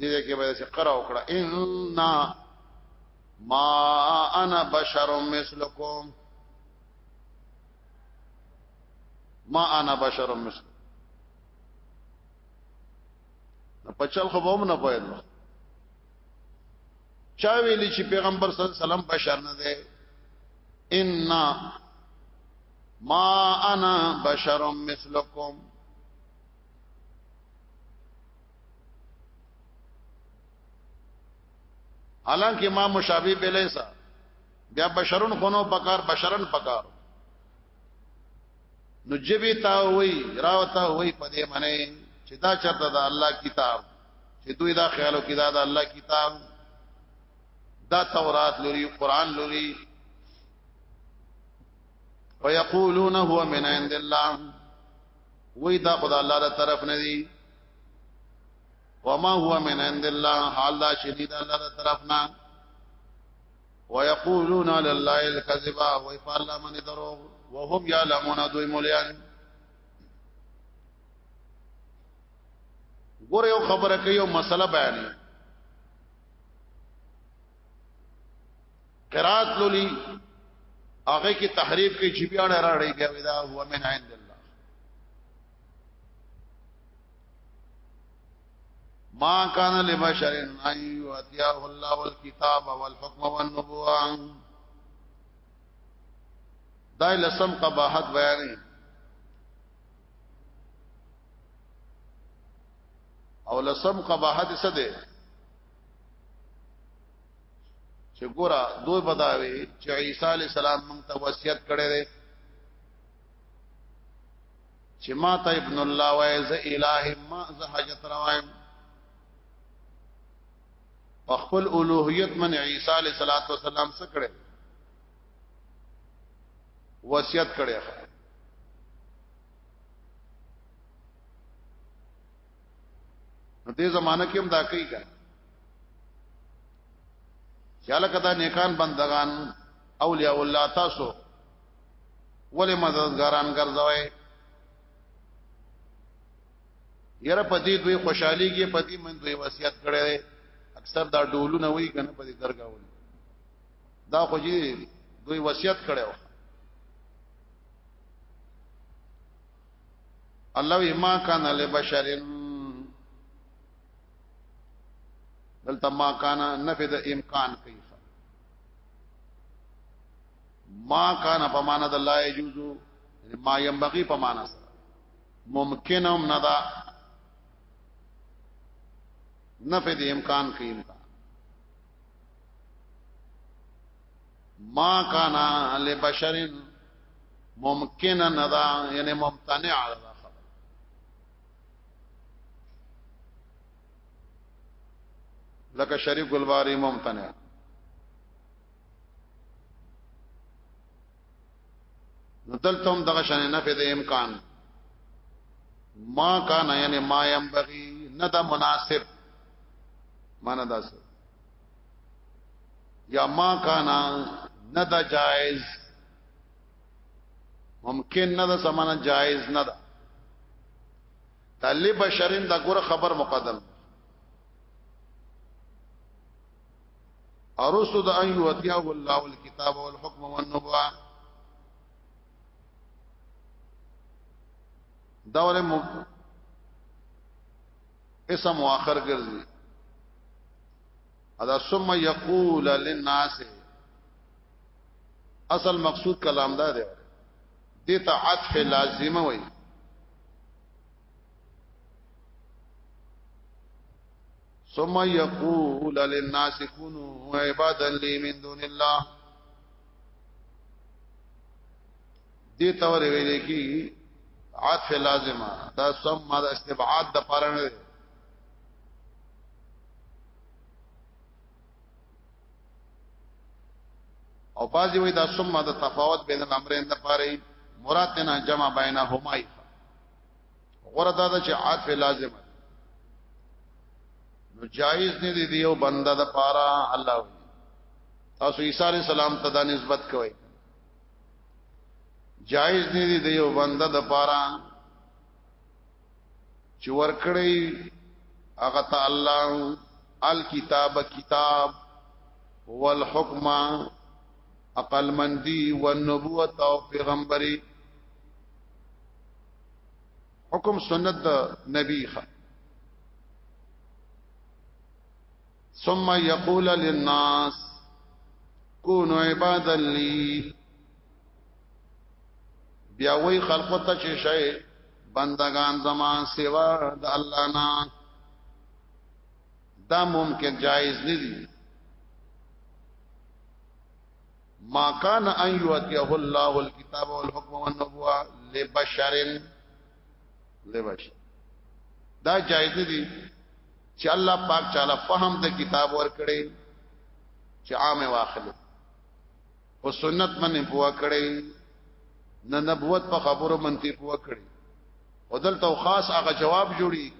دې کې به چې قرأ وکړه ان ما انا بشر مثلکم ما انا بشر مثل په چل خو به نه پوهید چا ویلی چې پیغمبر صلی الله علیه وسلم بشر نه دی ان ما انا بشر مثلکم حالانکه ما مشابه بلیسا بیا بشرن خونو پکار بشرن پکار نو جبی تا وی راوتا وی پدې منه چې دا چرته دا الله کتاب چې دوی دا خیالو کې دا دا الله کتاب دا تورات لوري قران لوري ويقولون هو من عند الله وی دا خدای الله تر طرف نه دی وما هو من عند الله حال دا شدید الله تر طرفنا ويقولون على الله الكذب ويفعل من دروغ وهم يعلمون دوی مليان ګور یو خبره کوي یو مسله بیانې قرات لولي هغه کی تحریف کوي چې بیا نه راړي بیا ودا هو من عند ما كان لبشر ان يؤتيه الله الكتاب والحكم والنبوه دا لسم قباحت بیانې او لسم قباحت څه ده چې ګوره دوی بداوي چې عيسى عليه السلام موږ ته وصیت کړی دی چې ما ته ابن الله وای ز الہ ما ز حاجت روایم خپل اولوہیت من عیسی علیہ الصلوۃ والسلام سره کړه وصیت کړه نو دې زمانہ کې هم دا کوي ګان چاله کدا نیکان بندگان اولیاء الله تاسو ولې مددګاران ګرځوي یره پدې دوی خوشحالي کې پدې من دوی وصیت کړي اکثر دا ډولونه وی کنه پدې درگاول دا خو جی دوی وصیت کړي الله ما کان لبشرن دلته ما کان نفذ امکان کوي ما کان په معنا د لا يجوز ما ينبغي په معنا سره ممکن هم نه دا نفي د امکان کې امکان ما کان لبشر ممکن نه دا یعنی ممتنع ده لکه شریف ګلواری ممتنع نو دلته هم دغه شان نه فد امکان ما کان یعنی ما یم بغي نه دا مناسب معنا دا سر یا ما کان نه دا جائز ممکن نه دا سمانه جائز نه دا طالب شرین دا ګوره خبر مقدم ارسو د ان یوتیا الله الكتاب والحکم والنبوه دا ولې مو اسم مؤخر ګرځي ادا ثم یقول للناس اصل مقصود کلام دا دی دته عطف لازمه وایي ثم يقول للناس كونوا عبادا لي من دون الله دي تور ویلې کی عطف لازمه دا ثم د استبعاد د پاره نه او بازی وی دا ثم د تفاوت بین الامرین د پاره مراد نه جمع بینهما غره دا چې عاطفه لازم نو جایز نه دی دیو بنده د پاره الله تاسو عیسی علی السلام ته دا نسبت کوئ جایز نه دی دیو بنده د پاره چې ورکړی هغه ته الله الکتاب کتاب والحکم عقل مندی والنبوت او پیغمبري حکم سنت د نبی خ ثم يقول للناس كونوا عبادا لي بیا وی خلق ته چې شي بندگان زمان سوا د الله نه دا ممکن جایز نه دي ما کان ان یؤتیه الله الكتاب والحکم والنبوه لبشر لبشر دا جایز دي چې الله پاک تعالی فهم د کتاب ورکړي چې عام واخلي او سنت باندې پوها کړي نه نبوت په خبرو منتی پوها کړي او دلته خاص هغه جواب جوړي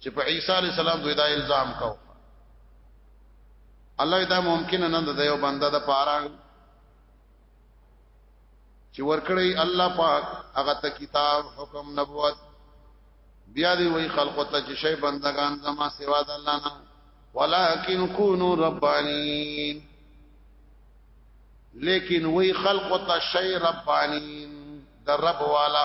چې په عیسی علی السلام دوی دا الزام کاو الله دا ممکن نه ده د یو بنده د پاره چې ورکړی الله پاک هغه ته کتاب حکم نبوت بیا دی وی خلق ته چې شی بندگان زما سوا د الله نه ولکن کونو ربانین لیکن وی خلق ته شی ربانین د رب والا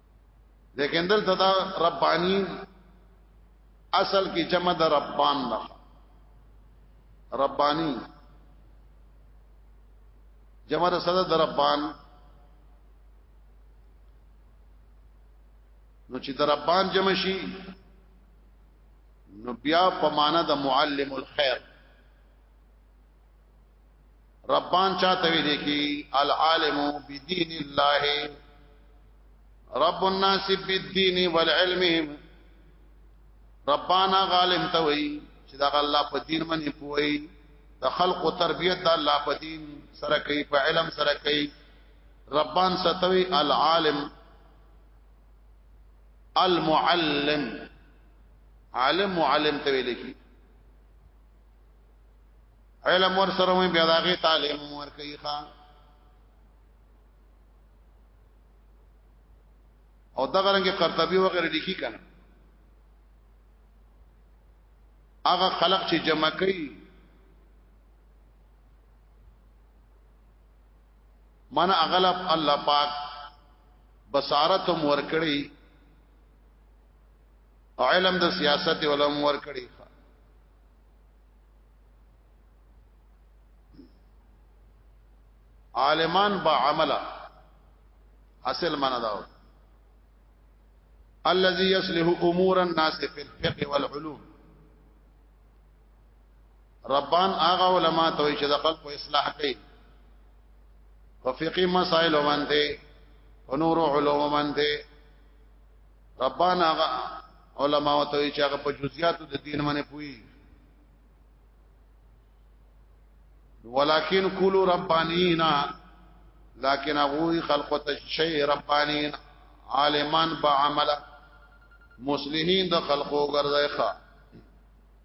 لیکن دلته دا ربانی اصل کې جمع د ربان ده ربانی جمع د صدر د ربان نو چې د ربان جمع شي نو بیا په معنا د معلم الخير ربان چاته ویل کی العالم بدین الله رب الناس بالدین والعلم ربانا غالم ته وی چې دا الله په دین باندې پوي د خلق او تربيت د الله په دین سره کوي په علم سره کوي ربان ستوي العالم المعلم عالم معلم ته ویل کی علم ور سره وي بیا داغه تعلیم ور کوي ښا او دغه رنګ قرطبي وغیرہ لیکي کنه هغه خلق چې جمع کوي من اغلب الله پاک بصارت هم ور کړی علم د سیاست علم ور کړی عالمان با عملا اصل معنا دا الذي يصلح امور الناس في الفقه والعلوم ربان اغا علماء توي چې د خلکو اصلاح کوي په فقهي مسائل باندې او نور علوم باندې ربان هغه علما او ته چې هغه په جزئیات د دین باندې پوي ولکن کولو ربانینا لکن هغه خلق ته شی ربانین عالمان با عمل مصلحین د خلقو ګرځایخه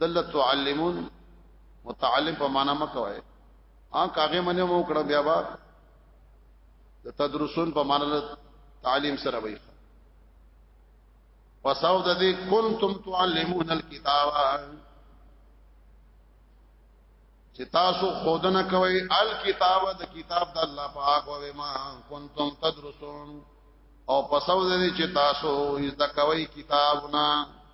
دلت تعلمون متعلم په معنا مکوای ا کاغه منه مو کړه بیا با د تدرسون په معنا تعلیم سره وي وساو د دې کنتم تعلمون الكتاب چې تاسو خودنه کوي الکتاب د کتاب د الله پاک او ما کنتم تدرسون او پسو دې چې تاسو یې د کوي کتابونه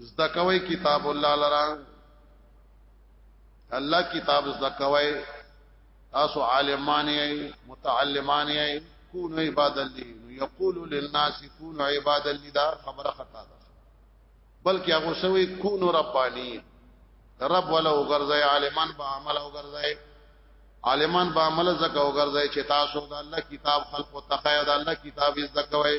زدکوي کتاب الله لرا الله کتاب زدکوي تاسو عالمان یې متعلمان یې کونو عباد الله یقول للناس کونو عباد الله دا خبره خطا ده بلکې هغه سوي کونو ربانی رب ولا وګرځي عالمان په عمل وګرځي عالمان په عمل زکه وګرځي چې تاسو د الله کتاب خلق او تخیا د الله کتاب زکوي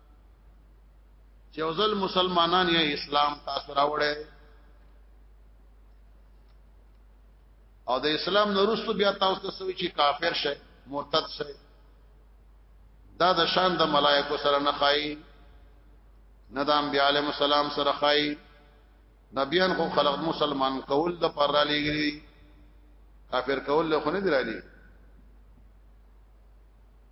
چې اوزل مسلمانان یا اسلام تاسو راوړې او د اسلام نورستو بیا تاسو ته سوي چې کافر شئ مرتد شئ دا د شان د ملائکو سره نه خای نه د انبیاء علیهم السلام سره خای نبیان خو خلق مسلمان کول د پر را لګی کافر کول له خو نه دی را لګی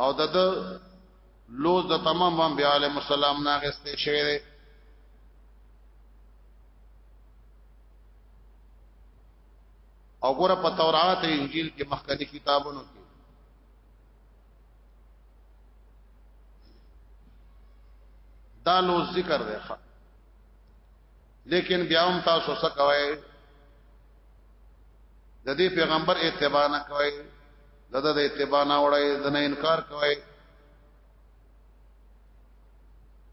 او د د لوز د تمام انبیاء علیهم السلام نه غسته شوی دی او ګوره په تورات او انجیل کې مخکنی کتابونو کې دا لو ذکر دی ښا لیکن بیا هم تاسو څه کوئ د دې پیغمبر اتباع نه کوئ دغه د اتباع نه وړي د نه انکار کوي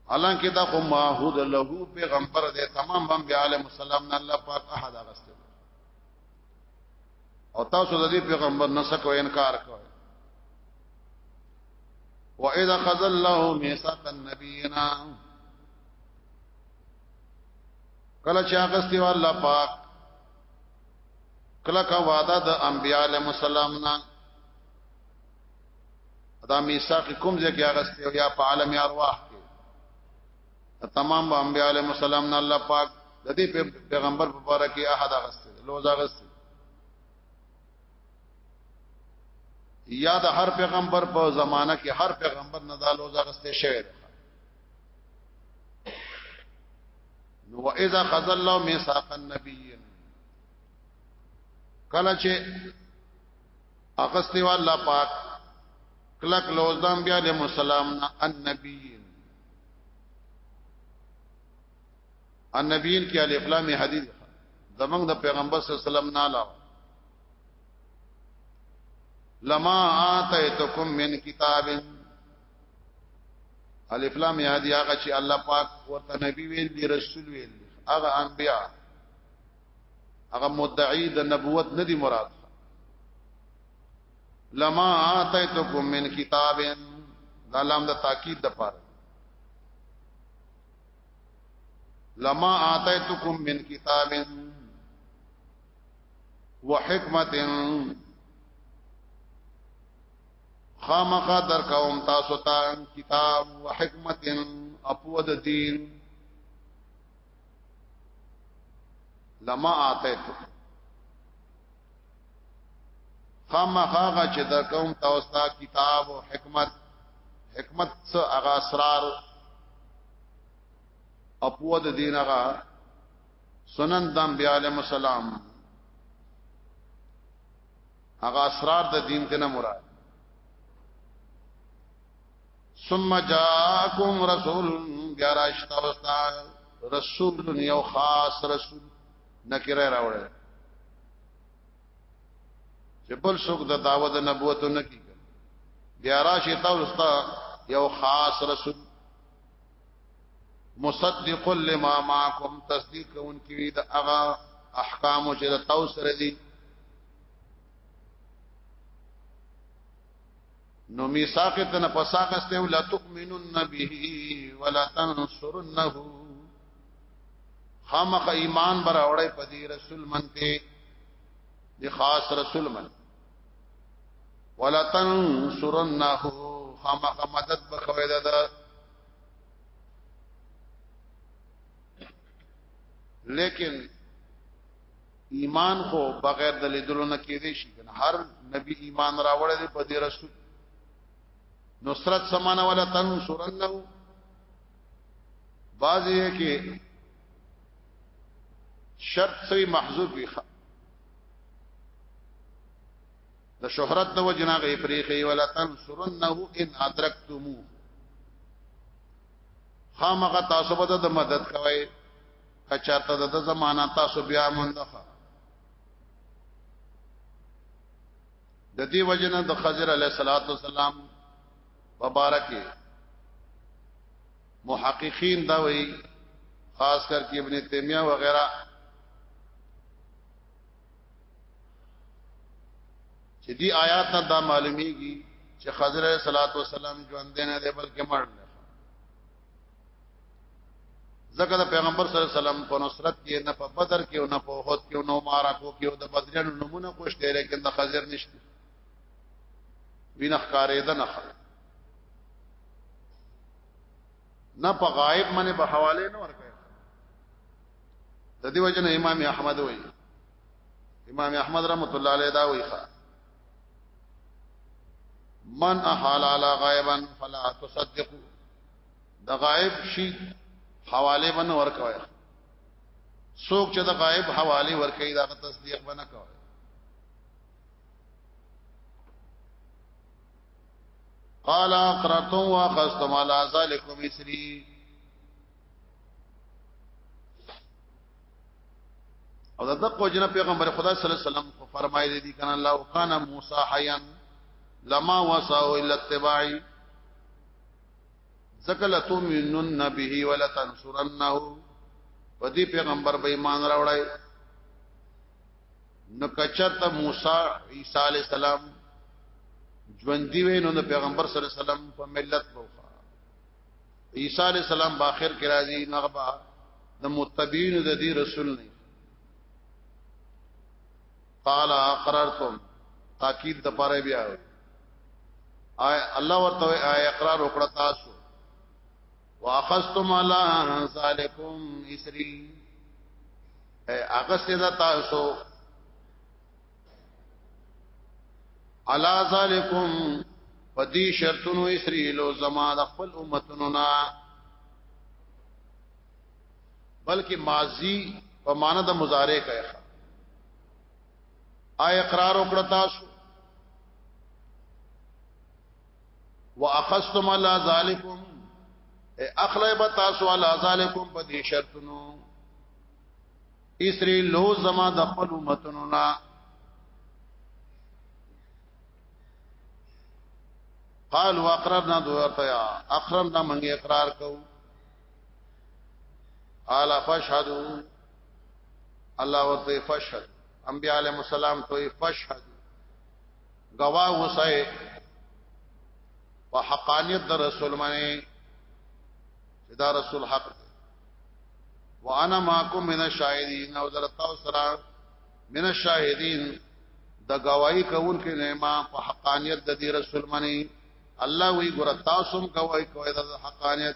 حالانکه دا خو معهود له پیغمبر د تمام بمبي عالم السلام نه الله پاک احد غسته او تاسو د دې پیغمبر نه سکو انکار کوئ واذا خذ الله ميثاق النبيين کله چې هغه ستیو الله پاک کله کا وعده د انبیاء علیهم السلام نه دا میثاق کوم ځای کې اغستې او یا په عالم ارواح کې تمام انبیاء علیهم السلام نه الله پاک د دې پیغمبر په اړه کې احد اغستې لوز اغستې یا د هر پیغمبر په زمانہ کې هر پیغمبر نه دا لوز اغستې شوی نو اذا خذ الله ميثاق النبي کله چې اغستې والله پاک کلک لوزدان بیا د مسلمان النبیین النبیین کې الف لام حدیث زمنګ د پیغمبر صلی الله علیه وسلم نه علاوه لما آتیتکم من کتابن الف لام یا دی هغه چې الله پاک ورته نبی ویل دی رسول ویل هغه انبیا هغه مدعی د نبوت نه دی مراد لما آتیتکم من کتاب دا لام د تاکید د پاره لما آتیتکم من کتاب وحکمت خامخا در کوم تاسو ته کتاب او حکمت اپو د دین لما آتیت خامخا غا چې در کوم تاسو ته کتاب او حکمت حکمت څه هغه اسرار اپو د دین هغه سنن دم بیالم السلام هغه اسرار د دین ته نه مراد ثم جاءكم رسول بیا راشتا وستا رسول یو خاص رسول نکره راوړل چې بل څوک د دعوت نبوت نه کی بیا راشي تاسو یو خاص رسول مصدق لما معكم تصدیق کوونکی د هغه احکام چې د تاسو سره دي نو میثاق ته نه پساغسته ولا تؤمنون به ولا تنصرنه خامخ ایمان بر اوړی په دې رسول منته دی خاص رسول من ولا تنصرنه خامخ مدد بکوي دا لیکن ایمان خو بغیر د لیدلو نه کېدې شي کنه هر نبی ایمان راوړی دی په دې رسول نصرت سمانه ولا تنصرنه بعضی کې شرط سوی محذوف وي د شهرت د وجنا غي پریخي ولا تنصرنه ان ادرکتمو خامغه تاسو به د مدد کوي کچاته د زمانہ تاسو بیا مندخه د دې وجنه د خضر علی صلوات والسلام مبارکه محققین دا وی خاص کر کې ابن تیمیه وغیرہ چې دی آیات نه دا معلومیږي چې خضر علیہ الصلوۃ والسلام ژوند نه دی بلکې مړ ځکه د پیغمبر صلی الله علیه وسلم په نصرت کې نه په بدر کې نه په احد کې نه معرکو کې د بدریانو نمونه کوشته لیکن د خزر نشته وینخ کارې ده نه نه په غائب منه په حواله نه ورکړي د دې وجه نه امام احمد وایي امام احمد رحمت الله علیه دا وایي من احال علی غائبا فلا تصدقوا د غائب شي حواله باندې ورکوي څوک چې د غائب حواله ورکوي دا تصدیق باندې کوي قال اقرتم واخذتم على ذلكم اسري او د دقو جن پیغمبر خدا صلی الله علیه وسلم کو فرمایلی دي کنه لو کان موسی حیا لما وصاه الا اتباعی ذکر لتؤمنن به ولا تنصرنه په دې پیغمبر به ایمان راوړای نو کچرت موسی عیسی علی السلام ژوند دی وینو د پیغمبر صلی الله علیه وسلم په ملت بوخا عیسی علی السلام باخر کې راځي نغبا د متبین د دې رسول نه قال اقررتم تاکید د پاره بیا آی الله ورته آی اقرار وکړه تاسو واخذتم على ذالکم اسری هغه سیدا تاسو على ذالکم پدی شرطونو اسری لو زما د خپل امتونو نه بلکې ماضی په معنا د مضارع کوي آی اقرار وکړه تاسو واخذتم على ذلكم اخلب تاسو على ذلكم په دې شرطونو اسری لو زما د خپل امتونو نه قالوا اقررنا دو ورته اقررنا من اقرار کوو قال فاشهدوا الله ورته فاشهد انبیاء علیهم السلام ته فاشهد گواه وسای په حقانیت در رسول منی چې دا رسول حق دی وانا معكم من الشاهدين او در تاسو سره من الشاهدين د گواہی کوونکې نه ما په حقانیت د دې رسول منی الله وی ګور تاسو هم گواہی کوی د حقانیت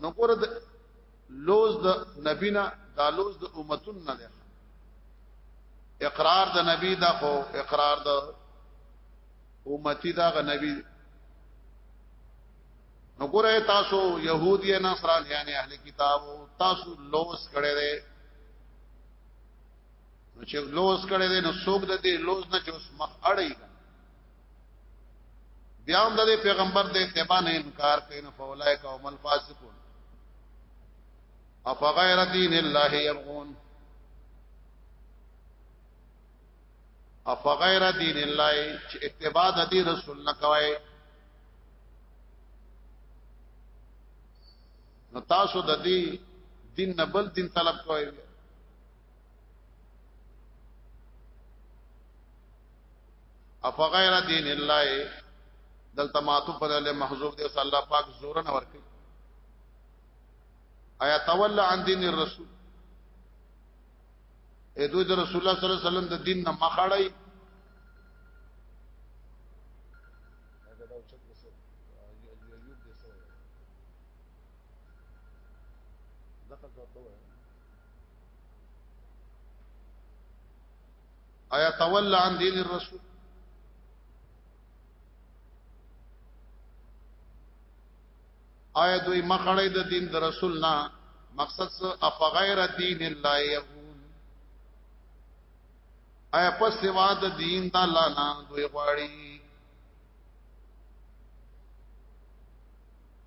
نو ګور د لوز د نبینا دا لوز د امتون نه ده اقرار د نبی دا خو اقرار د امتی دا غ نبی نو ګوره تاسو يهودي نصران یعنی اهل کتاب تاسو لوز کړي دي نو چې لوز کړي دي نو څوک د دې لوز نه چې اوس مخ اړي بیا هم د پیغمبر د اتباع نه انکار کوي نو فولای قوم الفاسقون اف غیر دین الله یبغون اف غیر دین الله چې اتباع د دین رسول نه کوي نو تاسو د دې دین نه بل دین طلب کوئ افغیر دین الله دلته معطوف بدل محذوف دی صلی الله پاک زور نه ورکی آیا تولى عن دین الرسول اې دوی د رسول الله صلی الله علیه وسلم د دین نه مخړای ایا تولى عن دین الرسول آیا دوی مخړی د دین د رسول نه مقصد څه اف غیر دین الله یبون آیا پس سوا د دین د الله نه دوی غواړي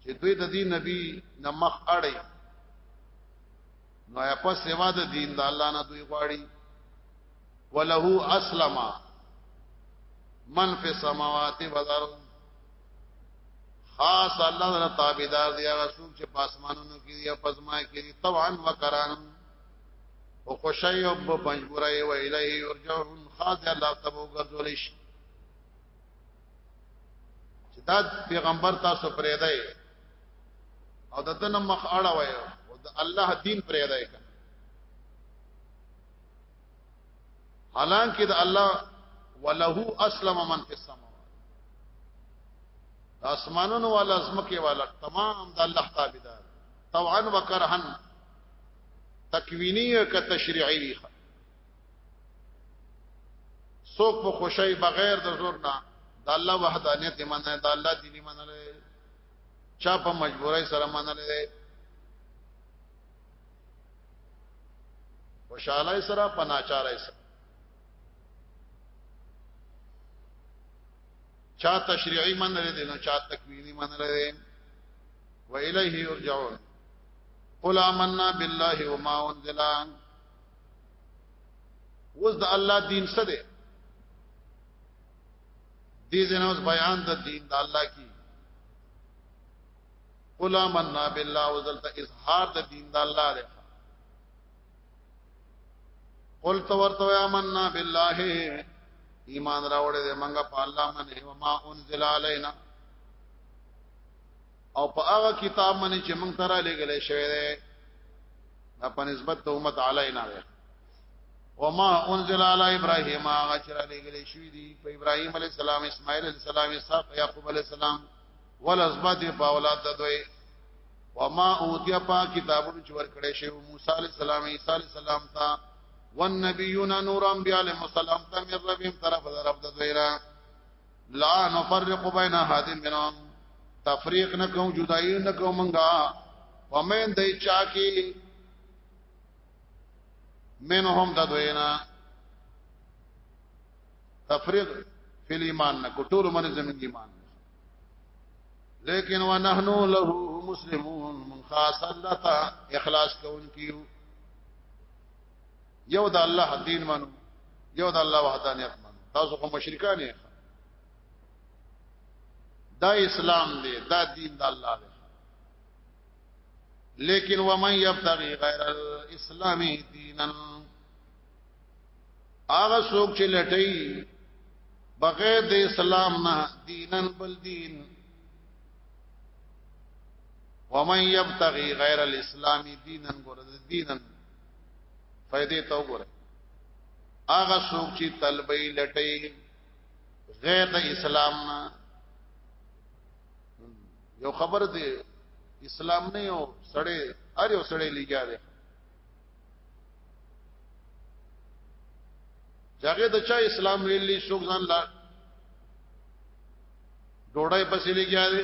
چې دوی د دین نبی نه مخ اړي نو یا پس سوا د دین د الله نه دوی غواړي وله اسلم من فی السماوات والارض خاص الله تعالی تابعدار دی هغه څوک چې پاسمانونو کې دی پزما کې دی طبعا وکران او خوشی او مجبورای و الیه یرجعون خاص الله تبو ګرځول شي چې دا پیغمبر تاسو پرې دی او د دنه مخ اړه وای او د الله دین پرې دی حالانکه د الله وله اسلم من فی السماوات اسمانونو والا زمکه والا تمام د الله تابعدار طوعا وکرهن تکوینی او تشریعی څوک په خوشي بغیر د زور نه د الله وحدانیت مننه د الله دین مننه چا په مجبورای سره مننه خوشاله سره پناچار سره چا تشریعی مننه دي نو چا تکوینی مننه دي و الیه یرجعون قل آمنا بالله وما انزل اوس د الله دین څه دی دې زنوس بیان د دین د الله کی قل آمنا بالله وزلت اظهار د دین د الله دی قل تو ورته آمنا بالله ایمان راوړې دې منګه په الله باندې وما انزل علينا او په هغه کتاب باندې چې موږ ترا لګلې شوی دی دا په نسبت ته امت علینا دی وما انزل علی ابراهیم هغه چې را لګلې شوی دی په ابراهیم علی السلام اسماعیل علی السلام اسحاق یعقوب علی السلام ولزبات په اولاد د دوی وما اوتی پا کتابونو چې ورکړې شوی موسی علی السلام عیسی علی السلام ته والنبیون نور انبیاء علیهم السلام ته من ربهم طرف در رب د دوی را لا نفرق بین احد منهم تفریق نکوم جدائی نکوم منګه ومن دای چا کی منهم ددوینا تفریق فی ایمان نکو ټول من زمین ایمان لیکن ونحنو له مسلمون من خاص الله تا اخلاص کوونکیو یو د الله دین منو یو د الله وحدانیت منو تاسو خو مشرکان یې دا اسلام دی دا دین د الله دی لیکن ومن یبتغي غیر الاسلام دینا هغه څوک چې لټي بغیر د اسلام نه دینن بل دین ومن یبتغي غیر الاسلام دینا ګور دینن فائدې ته وګوره هغه څوک چې طلبې لټې غیر د اسلام نه یو خبر دی اسلام نه یو سړی ار یو سړی لګیا دی ځکه د چا اسلام ویلی څوک ځان لا ډوړای پسې لګیا دی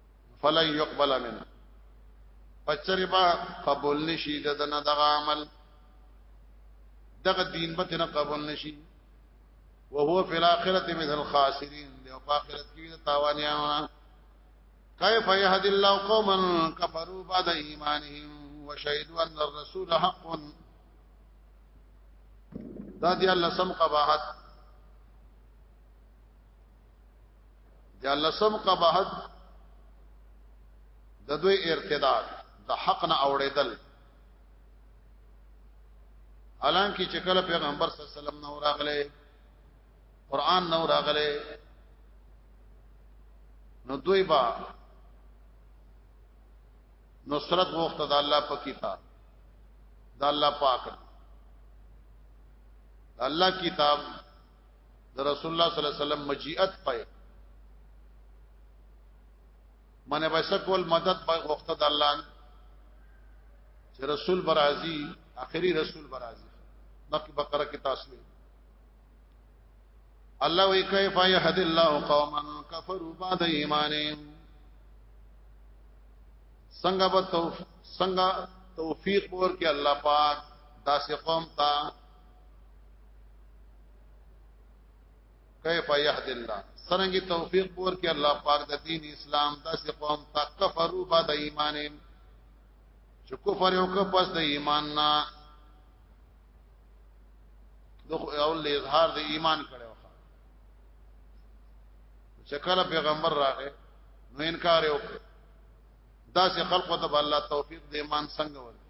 فلن يقبل منه پچری با قبول نشي د دنه دغه عمل دغه دین به نه قبول نشي وهو فی الاخرته من الخاسرین دی په اخرت کې د تاوانیان کیف یهد الله قوما کفروا بعد ایمانهم وشهدوا ان الرسول حق دا دی الله سم قباحت د لسم قباحت د دوی ارتداد د حق نه اوړېدل الان کې چې کله پیغمبر صلی الله علیه وسلم نو راغله قران نو راغله نو دوی با نصرت وخت د الله په کتاب د الله پاک الله کتاب د رسول الله صلی الله علیه وسلم مجیئت پي منه بشک ول مدد په وخت د الله چې رسول برازي اخري رسول برازي نقي بقره کې تاسو الله وی کیف یهد الله قوما کفروا بعد ایمانهم څنګه به توفیق څنګه توفیق ورکړي الله پاک داسې قوم ته کیف یهد الله سرنګ توفیق پور کې الله پاک د دین اسلام داسې قوم تکفروا بعد ایمانهم چې کفر یو که پس د ایمان نه دغه اول اظهار د ایمان کړو چې کله پیغمبر راغی نو انکار یې وکړ دا سه خلقو ته الله توفیق د ایمان څنګه ورکړي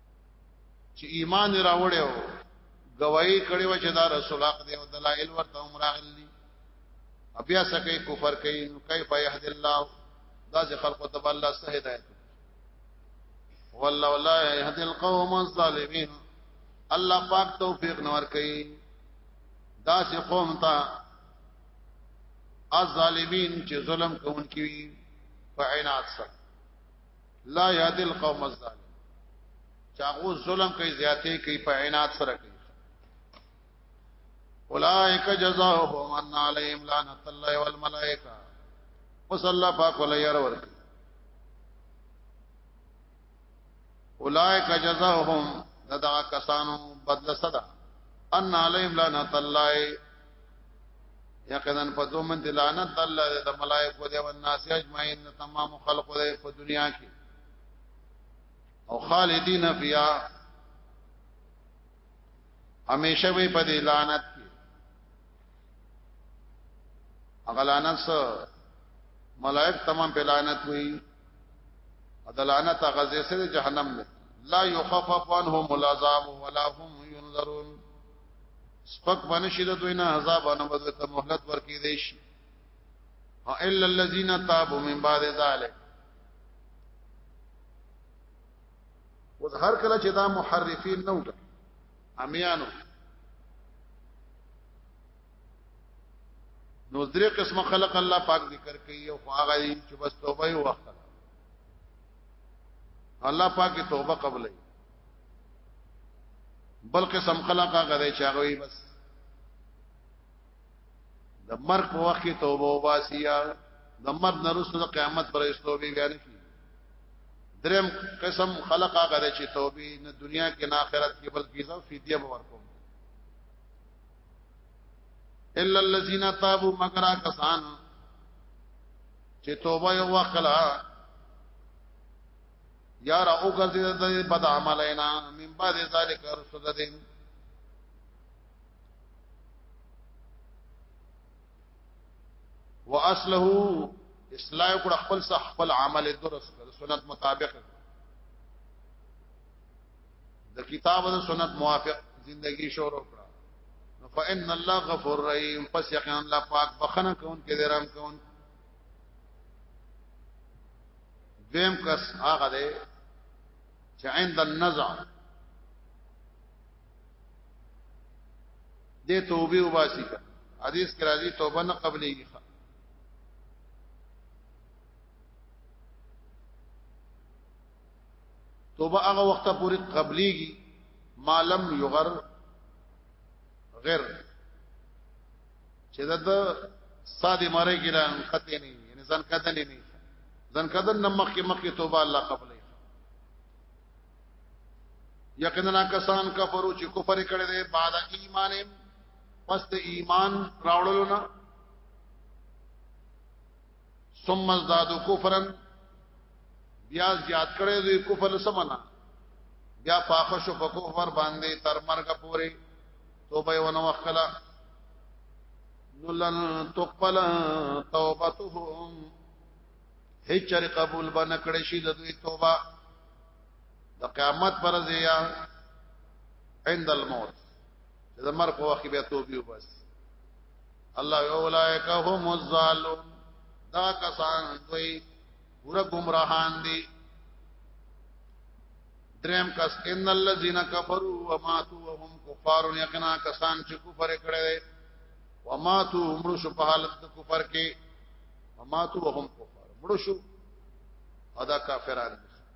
چې ایمان راوړیو گواہی کړي و چې دا رسول حق دی او دلایل ورته عمرغلی بیا سکه کفر کوي نو کیف یهد الله دا چې خلق ته الله سه هدایت والله لا يهد القوم الظالمين الله پاک توفیق نور کوي دا چې قوم ته الظالمین چې ظلم کوونکي وي په عینات سره لا یاد القوم الظالم چاغو ظلم کوي زیاته کوي په عینات سره کوي اولائک جزاؤهم ان علیهم لعنت الله والملائکه وصلی پاک ولا ير ور اولائک جزاؤهم ددا کسانو بدل صدا ان علیهم لعنت الله یقینا په دوه من لعنت الله د ملائکه دی او الناس اجمعین تمام خلق دی په دنیا کې او خالدین فیا همیشه وي په دې لعنت کې اغلانت سره ملائک تمام په لعنت وي ادلانت غزه سره جهنم نه لا يخفف عنهم العذاب ولا هم ينذرون سپک باندې شي د دوی نه عذاب نه بدل ته مهلت ورکې دی شي او الا الذين تابوا من بعد ذلك وز هر کله چې دا محرفین نه وګ امیانو نو درې قسم خلق الله پاک ذکر کوي او هغه چې بس توبه وکړه الله پاک توبه قبلې بل قسم خلق هغه دی چې هغه وي بس د مرګ په وخت کې توبه وباسي یا د مرګ نه رسو د قیامت پر استوبې بیا نه دریم قسم خلق هغه دی چې توبه نه دنیا کې نه آخرت کې بلکې زو فدیه به ورکوم الا الذين تابوا مگر کسان چې توبه یو وکړه یا را او ګرځي د بد عملینا من بعد ذلک رسول دین واصله اصلاح کړ خپل صح خپل عمل درست کړ سنت مطابق د کتاب او سنت موافق زندگی شروع کړ فإن الله غفور رحیم پس یقینا الله پاک بخنه کون کې درام کون دیم کس هغه دی چې عند النزع دې توبه وباسي حدیث کې راځي توبه نه قبليږي توبه هغه وخت پورې قبليږي مالم یغر غیر چې دا د ساده مارې کې ران خطه نه یعنی ځان کده نه نه ځان کده نمخ کې مخ کې توبه الله قبول یقینا کسان کفرو چې کفر کړي دي بعد ایمان پس د ایمان راوړلو نه ثم ازدادوا كفرا بیا زیات کړي دوی کفر سمنا بیا پاخه شو په کفر باندې تر مرګ پورې توبه ونه وکړه نلن تقبل توبتهم هیڅ چر قبول باندې کړي شي د دوی توبه د قیامت پر ځیا عند الموت د مرګ په وخت بیا توبه وباسي الله اولائک هم الظالم دا کسان دوی پورا گمراهان دي دریم کس ان الذين كفروا وماتوا وهم كفار یقینا کسان چې کفر کړي وماتوا عمر شو په حالت د کفر کې وماتوا وهم كفار مړو شو ادا کافران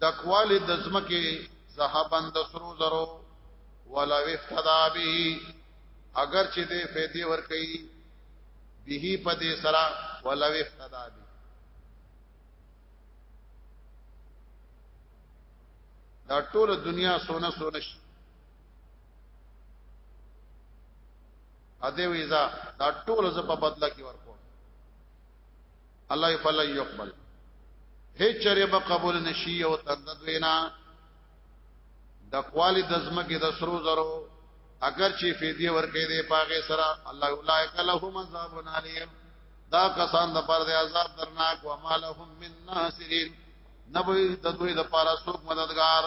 دکوال د زمکه ذهبن د سرو زرو ولا افتدا به اگر چې دې فیدی ور کوي به په دې سره ولا افتدا به دا ټول دنیا سونه سونه شي اده ویزا دا ټول ز په بدلا کې ورکو الله فلا يقبل هیڅ چره به قبول نشي او تندد وینا د قوالی د زمکه د سرو زرو اگر چې فیدی ورکې دی پاګه سره الله اولایک لهم عذاب علیم دا کسان د پر د عذاب درناک و مالهم من ناصرین نبوی د دوی د پارا سوک مددگار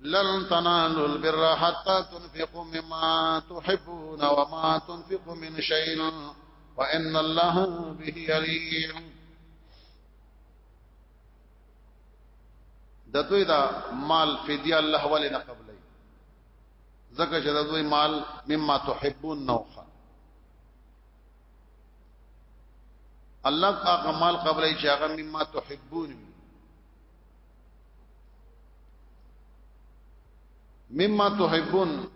لن تنالوا البر حتى تنفقوا مما تحبون وما تنفقوا من شيء وان الله به عليم د دوی دا مال فدی الله ولې نه قبلې ځکه چې د دوی مال مما تحبون نوخه الله هغه مال قبلې چې هغه مما تحبون وي مما تحبون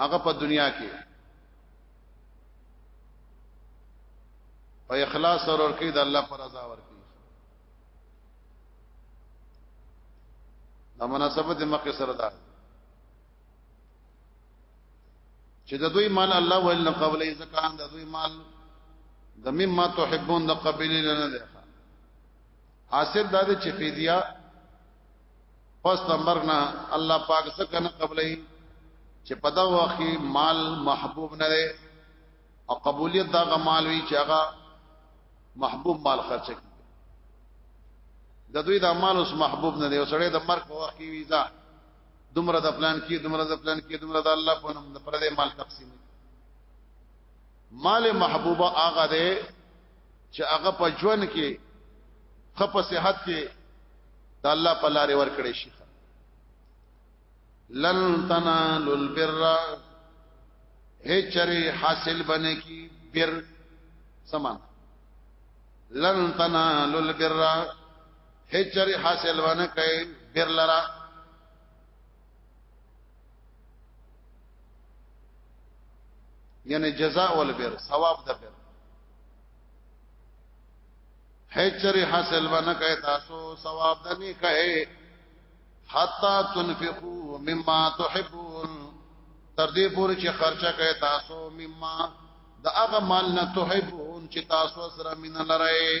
هغه په دنیا کې په اخلاص سره ورکی د الله پر رضا ورکی دا مناسبت مکه سره ده چې د دوی مال الله ول نه قبلې زکان د دوی مال د مما تحبون د قبلې نه ده حاصل دا دی چې فدیه پس نمبر نه الله پاک څخه نه قبلې چې په دا وخت مال محبوب نه دی او قبولیت دا غمال وی چې هغه محبوب مال خرچ کړي د دوی د مال اوس محبوب نه دی او سړی د مرګ په وخت کې ویزا دومره د پلان کې دومره د پلان کې دومره د الله په نوم د پر دې مال تقسیم مال محبوبه هغه دی چې هغه په ژوند کې خپ صحت کې د الله په لارې ور کړې شي لن تنالوا البر هچری حاصل بنه کی بر سمان لن تنالوا البر هچری حاصل ونه کوي بیر لرا یعنی جزاء والبر ثواب د بر هچری حاصل ونه کوي تاسو ثواب د نه کوي حتا تنفقوا مما تحبون تر دې پورې چې خرچه کوي تاسو مما د هغه مال نه تحبون چې تاسو سره مين لرئ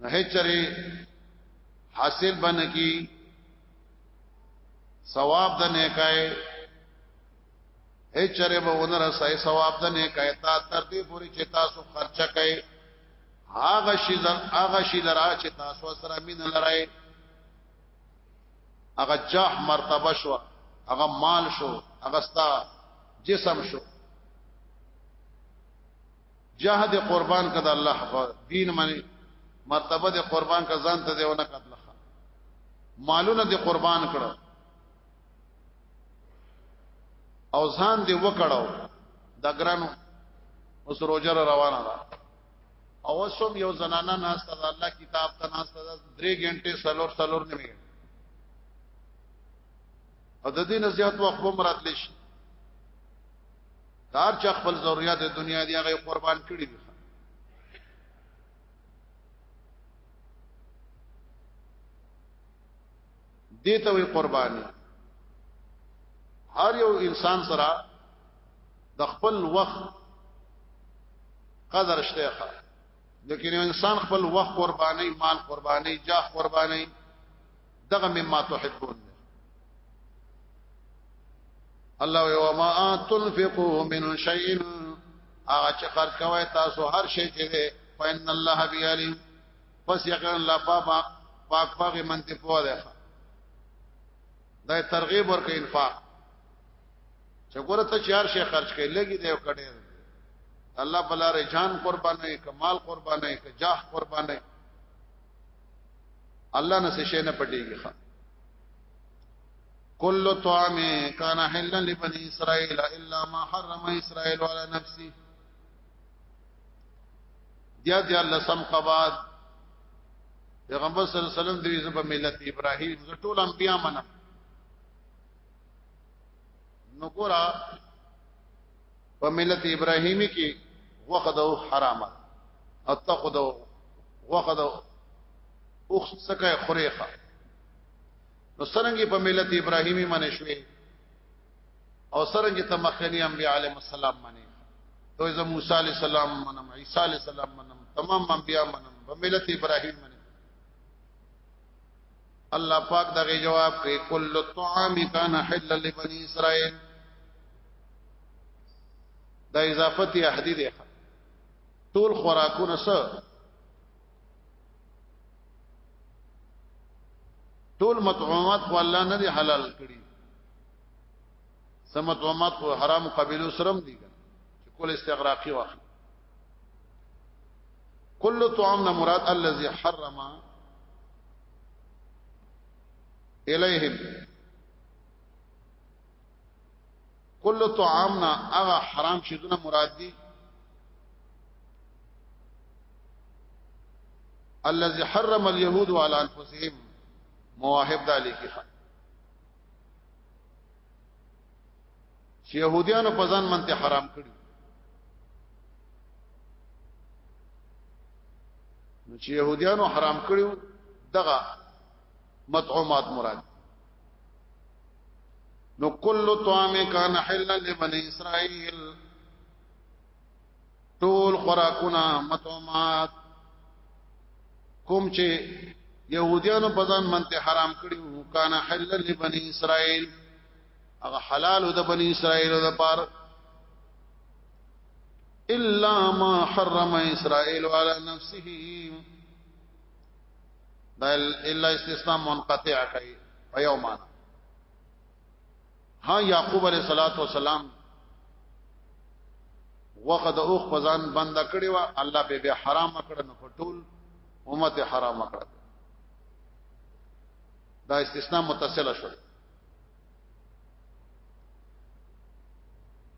نه چرې حاصل بن کی ثواب د نیکای هي چرې به ونر سای ثواب د نیکای تا تر دې پوری چې تاسو خرچه کړئ هغه شي زر هغه شي لرا چې تاسو سره مين لرای هغه جاه مرتبه شو هغه مال شو هغه ستا جسم شو جهاد قربان کړه الله په دین باندې مرتبه دې قربان کړه ځان ته دې ونه کړه مالونه دې قربان کړه او ځان دې وکړو دا ګرانو اوس روزه روانه ده او اوسم یو زنانه ناسته ده الله کتاب ته ناسته ده درې غنټه سلور سلور نیمه او د دې نزيات وخت به مراد لشي دار چې خپل ضرورت د دنیا دی هغه قربان کړی دی دیته وی قربانی هر یو انسان سره د خپل وخت قدر شته ښه لیکن انسان خپل وخت قرباني مال قرباني جاه قرباني دغه مما تحبون الله یو ما تنفقوا من شيء هغه چې خرج کوي تاسو هر شي چې ده فإن الله بعلم پس یقین الله پاک پاک پاک منتی په ده دا ترغیب ورکې انفاق چې ګوره ته چار شي خرج کوي لګي دی کډې الله بلاره جان قربانې کمال قربانې جاه قربانې الله نه څه شي نه پټيږي ښا کل طعام کان حلا لبني اسرائيل الا ما حرم اسرائيل على نفسه دیا دیا لسم قباد پیغمبر صلی الله علیه وسلم دوی زبر ملت ابراهیم ز ټول انبیا منم نو ګورا په ملت ابراهیمی کې وخت او حرامه اتقو دو وخت او اوخ سکه خریخه نو سرنګي په ملت ابراهیمی باندې شوې او سرنګي ته مخکنی انبیاء علیهم السلام باندې تو زم موسی علیہ السلام منم عیسی علیہ السلام منم تمام انبیاء منم په ملت ابراهیم الله پاک دغه جواب کوي کل الطعام کان حل لبني اسرائيل دا اضافت احدی دی ټول خوراکونه سره ټول مطعومات خو الله نه دی حلال کړی سمطعومات خو حرام قبیلو سرم دي چې کول استغراقي واخلي کل طعام نه مراد الذي حرم اليهم کل طعام نه هغه حرام شیدونه مراد دي الذي حرم اليهود على انفسهم مواهب ذلك چې يهوديانو په ځان منته حرام کړی نو چې يهوديانو حرام کړیو دغه مطعومات مراد نو کل طعام کان حلل لبن اسرائیل ټول خوراکونه مطعومات کوم چې يهوديانو په ځان منته حرام کړیو کان حلل لبن اسرائیل هغه حلال د بنی اسرائیل د پار الا ما حرم اسرائیل على نفسه دا الا استثناء منقطع کوي په یو معنا ها یعقوب علیہ الصلوۃ والسلام وقد اوخ پزان بند کړي وا الله به به حرام کړ نو ټول امت حرام کړ دا استثناء متصله شوه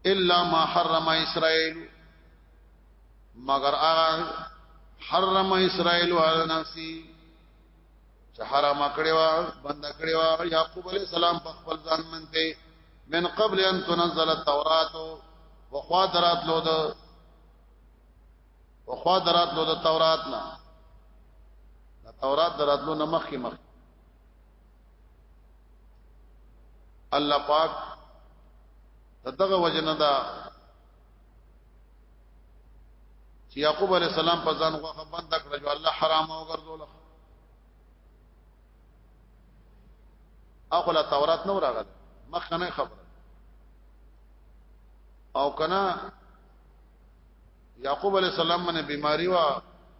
الا ما حرم اسرائيل مگر هغه حرم اسرائيل على نفسي چې حرام کړی و بند کړی و يعقوب عليه السلام په خپل ځان منته من قبل ان تنزل التوراۃ وخوا درات لو د وخوا درات لو د تورات نه د تورات درات لو نه مخکې مخکې الله پاک دغه وجنه دا چې یعقوب علی السلام په ځان غوخه بند کړ جو الله حرام او ګرځول اخو لا تورات نو راغله مخ نه خبره او کنا یعقوب علی السلام باندې بیماری وا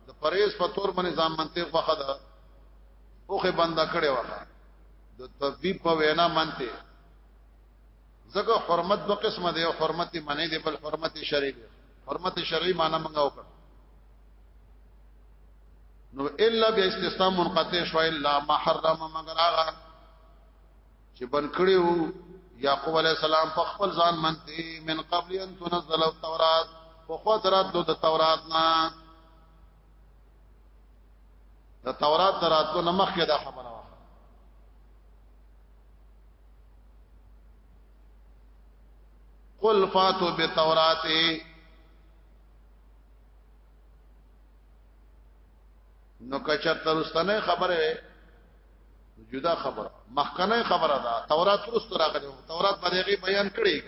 د پرېز په تور باندې ځان منته خوخه ده اوخه بندا کړي وخه د طبيب په وینا منته زګه حرمت دو قسمه دی او حرمت منی دی بل حرمت شرعي دی حرمت شرعي معنی منګه وکړه نو الا باستثناء منقطع شو الا ما حرم مگر هغه چې بن کړیو یعقوب علی السلام په خپل ځان منته من قبل ان تنزل التوراۃ په خو دراتلو د تورات نه د تورات دراتلو نه مخکې دا خبره وه قل فاتو بالتوراۃ نو کچر ترستنه خبره جدا خبره مخکنه خبره ده تورات ورسره راغلی تورات په دغه بیان کړی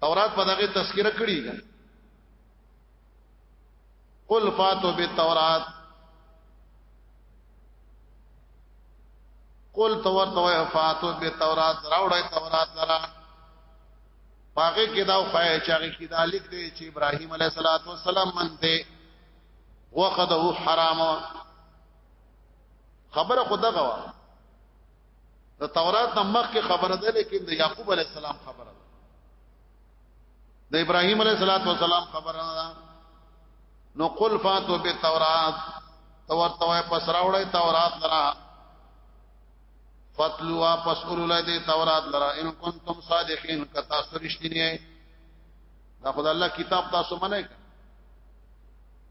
تورات په دغه تذکرہ کړی قل فاتو بالتورات قل تور تو فاتو بالتورات راوړی تورات لرا باغې کې دا خای چې هغه کې دا لیک دی چې ابراهيم عليه السلام منته وقته حرامه خبره خدا غوا د تورات د مخ کې خبره ده لیکن د یعقوب علی السلام خبره ده د ابراهیم علی السلام خبره ده نو قل فاتو به تورات تور توه پس راوړی تورات لرا فتلو واپس اولو لدی تورات لرا ان کنتم صادقین کتا سرشتنی ہے دا خدا اللہ کتاب تاسو منع کر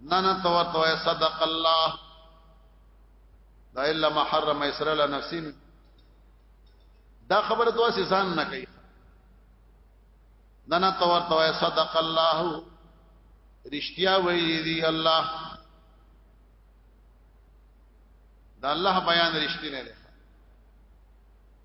نه نه تو تو صدق الله دا الا ما حرم اسرائيل نفسين دا خبره دوا سي ځان نه کوي نه نه تو تو صدق الله رشتیا وی دی الله دا الله بیان رشتینه ده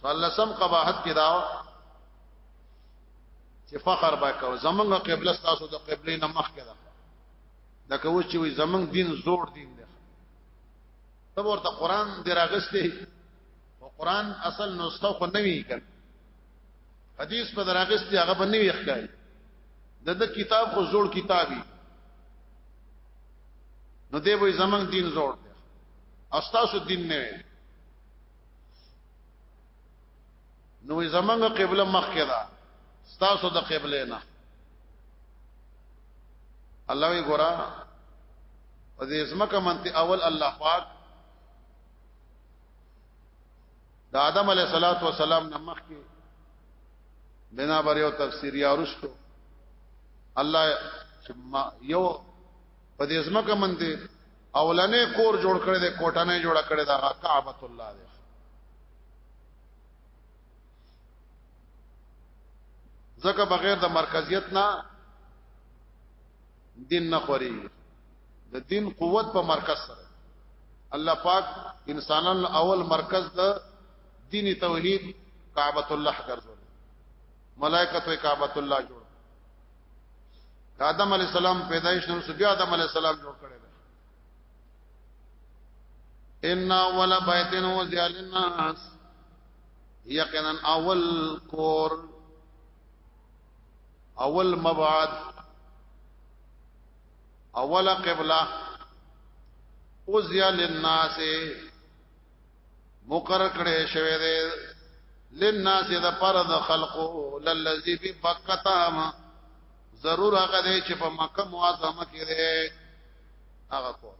سلسم قباحت کې دا چې فخر به کو زمونږ قبله تاسو د قبله نه مخ کړه دا کوي چې وي زمونږ دین زوړ دین دی ته ورته قران دی راغستې او قران اصل نسخه خو نه وی کړ حدیث په دراغستې هغه په نوی ښکاري د د کتاب خو زوړ کتابي نو دی وي زمونږ دین زوړ دی او تاسو دین نه نو زمنګ قبله مخ کې ده ستاسو د قبله نه الله وی ګورا او دې زمکه منته اول الله پاک د آدم علی صلوات و سلام نمخ کې بنا بر یو تفسیر یا رشتو الله یو په دې زمکه منته اولنې کور جوړ کړی دی کوټنه جوړ کړی دا کعبۃ الله دی ځکه بغیر د مرکزیت نه دین نه خوري د دین قوت په مرکز سره الله پاک انسانان اول مرکز د دین توحید کعبۃ الله ګرځول ملائکه ته کعبۃ الله جوړ آدم علی السلام پیدایش نو سبیا آدم علی السلام جوړ کړی ان اول بیتن و زیال الناس یقینا اول کور اول مبعد اول قبله او زیال الناس مقرر کړي شوی دی لناس د پر د خلقو للذي بفقتام ضرور هغه دی چې په مکه معظمه کې دی هغه کو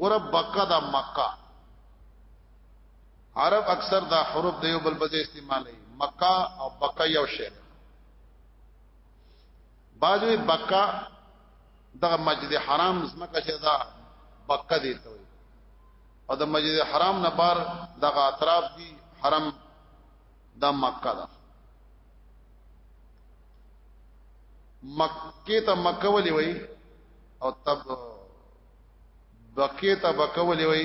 ګور بکا د مکه عرب اکثر دا حروف دیو بل بده استعمالي مکه او بکا یو شی بعضوی بکا دغه مسجد حرام زمکه چې دا بکا دی ته او د مسجد حرام نه بار دغه اطراف دی حرم د مکه ده مکه ته مکه ولې وای او تب بکه ته بکه ولې وای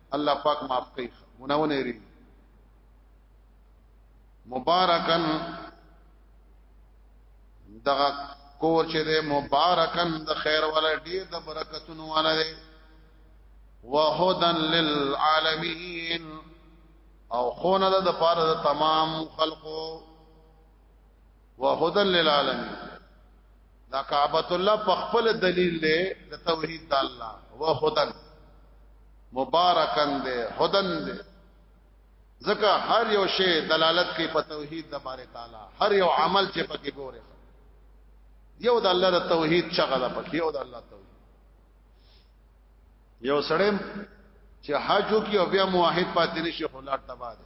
الله پاک معاف کوي مناونه لري مبارکن دغه کور چې ده مبارکن د خیر ولا ډیر د برکتونو والا ده وهدن للعالمین او خونه ده د پاره د تمام خلقو وهدى للعالمين دا کعبۃ الله په خپل دلیل دی د توحید د الله وهدى مبارکن دی هدن دی ځکه هر یو شی دلالت کوي په توحید د بار تعالی هر یو عمل چې پکې ګوره یو د الله د توحید څخه ده پکې یو د الله توحید یو سړی چې حج وکي او بیا موحد پاتې نشي خلاص تباده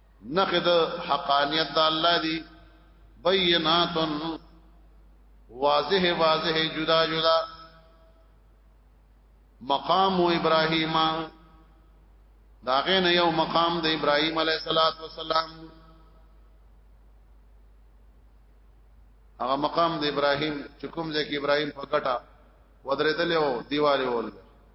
نخد حقانیت د الله دی بینات واضح واضح جدا جدا مقام ابراهیم داغه نه یو مقام د ابراهیم علیه الصلاۃ والسلام هغه مقام د ابراهیم چې کوم ځای کې ابراهیم پکټا ودرېدل او دیوالې ول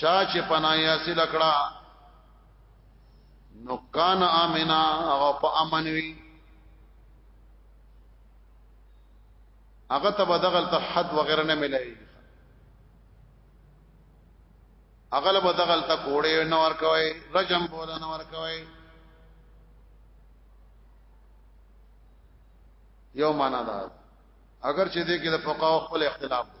چا چې پناهي حاصل کړه نو کان امنا هغه په امن وي هغه ته بدغل ته حد وغیرہ نه ملایي هغه له بدغل ته کوړې نه ور کوي رجم بوله نه ور کوي یو معنا ده اگر چې دې کې د فقاو خپل اختلاف دی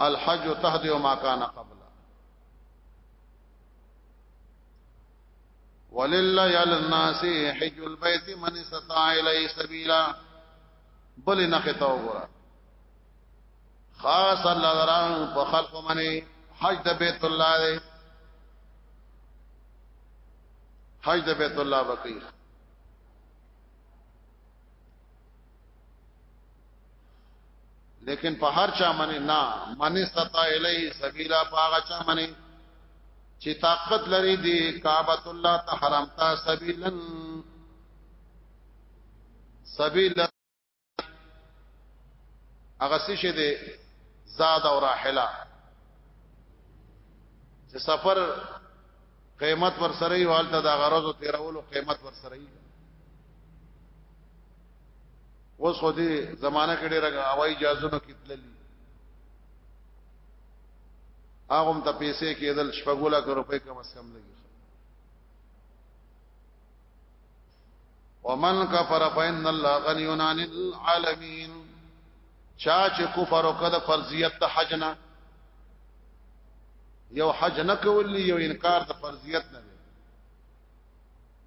الحج تهدئ ما کان قبل ولله یل الناس حج البيت من استطاع الی سبیلا بل نه خته وګوره خاص الله دران په خلق منی حج د بیت الله دی حج د بیت الله بقیخ لیکن په هر چا باندې نه من استطاع الیه سبیلا پاغه چا باندې چې طاقت لري دی کعبۃ الله ته حرام تا سبیلا سبیلا هغه څه شه دی زاد او راحله چې سفر قیمت ور سره یو حالت دا غرض او تیرولو قیمت ور سره یو اوس خو دې زمانہ کې ډېر هوايي جهازونو کې تللی هغه هم ته پیسې کېدل شپګولا کر روپې کم اس کم لګي ومن کفر فإن الله غني عن العالمين چا چې کفر وکړ فرضیت د حج نه یو حج نه کولی یو انکار د فرضیت نه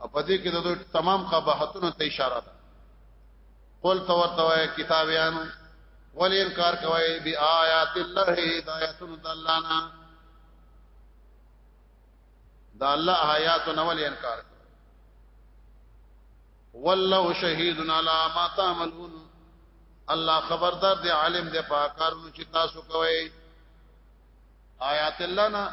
او په دې کې د دوی تمام قباحتونو ته اشاره ده قل تو ورتوي کتابيانو ولې انکار کوي بي آیات الله هدایتون دلانا دا الله آیات نو ولې انکار والله شهید علی ما تعملون الله خبردار دی عالم دی په کارونو چې تاسو کوي آیات الله نه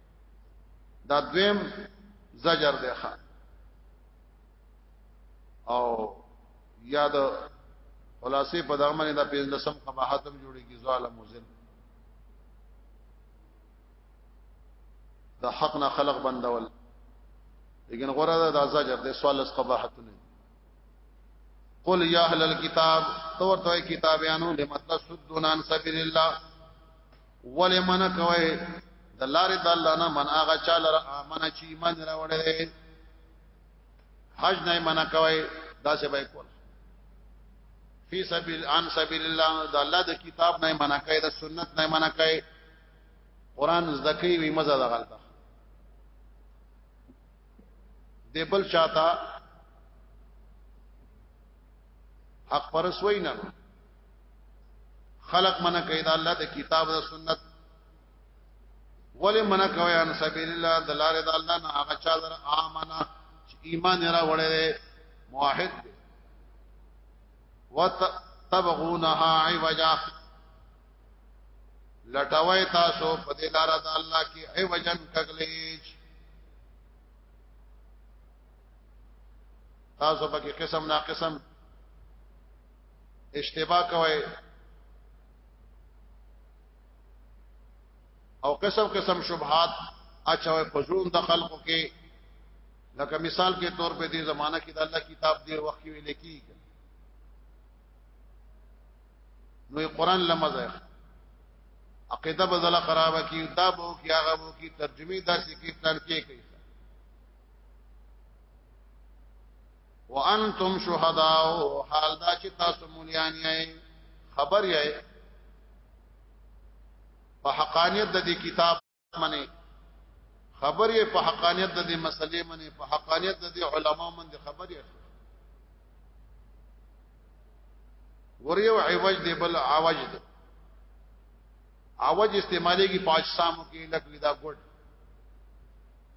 دا دویم زجر دی ښا او یاد خلاصې په دغه باندې دا پیژنه سم قباحت هم جوړیږي ظالم مزل د حق نه خلق بندول لیکن غره دا د زجر د سوال اس قباحت نه قل یا اهل الكتاب تو ورته کتابیانو لمتصدون عن سبیل الله ولې منع کوي د لارې د الله نه من هغه چا لره امنه چې ایمان راوړي حج نه منع کوي دا څه به کول فی سبیل عن سبیل الله د الله د کتاب نه منع کوي د سنت نه منع کوي قران زکوي وي مزه د غلطه د بل چاته حق پرسوي نه خلق منع کوي دا الله د کتاب او سنت ولې منع کوي ان سبیل الله د لارې د الله نه هغه چا در امنه چې ایمان را وړي موحد وتبغونها عوجا لټوي تاسو په دې لار د الله کې عوجن کګلیج تاسو په کې قسم نا قسم اشتباه کوي او قسم قسم شبهات اچوي فزون د خلقو کې لکه مثال کې طور په دې زمانہ کې د الله کتاب دی وخت وی لیکي نو قرآن لمزه عقیده بدل خراب کی دا بو کی هغه بو کی ترجمه داسې کې پلان کې کوي وانتم شهداء حال دا چې تاسو موليان یې خبر یې په حقانيت د دې کتاب باندې خبر یې په حقانيت د دې مسلې باندې په حقانيت د دې علما باندې خبر یې وریو عوج دی بل عوج دی عوج استعمالي کی پاج سامو کې لکه دا ګډ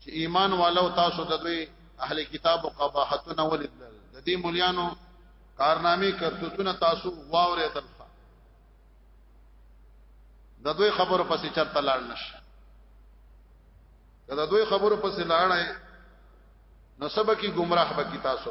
چې ایمان والو تاسو د دوی اهل کتاب قباحتونه ولیدل د دې مليانو کارنامې کرتوتونه تاسو واورې تلخه د دوی خبرو پسې چرته لاړ نشه دا دوی خبرو پسې لاړای نو سبا کی گمراه بکی تاسو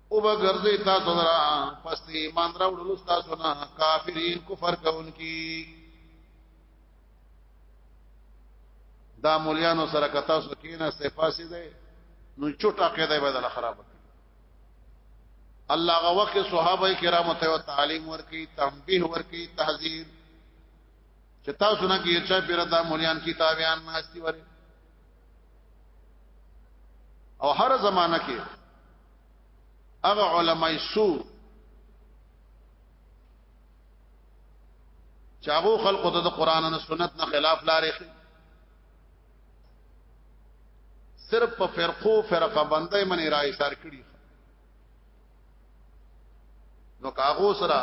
او بغرزی تاسو درا پس ایمان راوړل تاسو نه کافرین کفر کوونکی دا مولیانو سره کتا سو کینه استفاسی ده نو چټه قاعده بدل خراب الله غو وخت صحابه کرامو ته تعلیم ورکی تنبیه ورکی تهذیب چې تاسو نه کې چې پیر دا مولیان کتابیان ماستی وره او هر زمانہ کې هغه علماء سو چاغو خلقو ته د قران او سنت نه خلاف لارې صرف په فرقو فرقه بندې منې راي سار کړی نو کاغو سره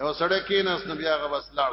یو سړی کې نس نو بیا غو بس لاړ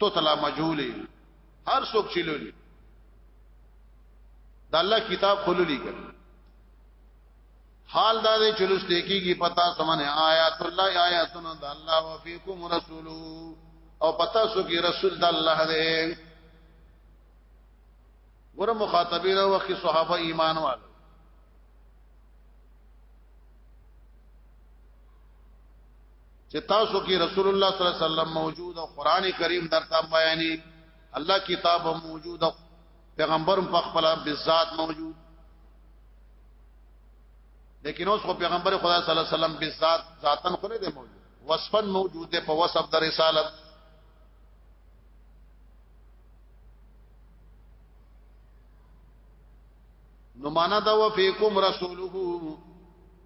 تو تلا مجهولی هر څوک چې لولي د الله کتاب خللی کړ حال دا دې چلوس لیکي کی پتا سمنه آیات الله آیاتنا د الله او فیکم رسول او پتا سو کی رسول د الله دې ګور مخاطبین او کی صحابه ایمان والو چې تاسو کې رسول الله صلی الله علیه وسلم موجود او قران کریم درته بیانې الله کتاب موجود او پیغمبر په خپل بذات موجود لیکن اوس خو پیغمبر خدا صلی الله علیه وسلم بذات ذاتن خو نه دی موجود وصفن موجود دی په وصف د رسالت نو معنا دا وفیکم رسوله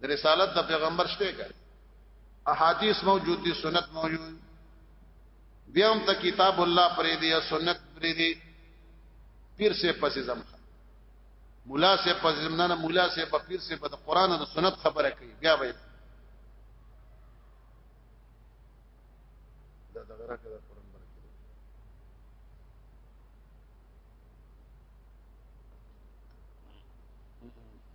د رسالت د پیغمبر شته کړ احادیث موجود دي سنت موجود بیا هم ته کتاب الله پرې دی او سنت پرې دی پیر سے پسې زم مولا سے پسې زم نه مولا سے په پیر سے په قران او سنت خبره کوي بیا وایي دا دغه راکړه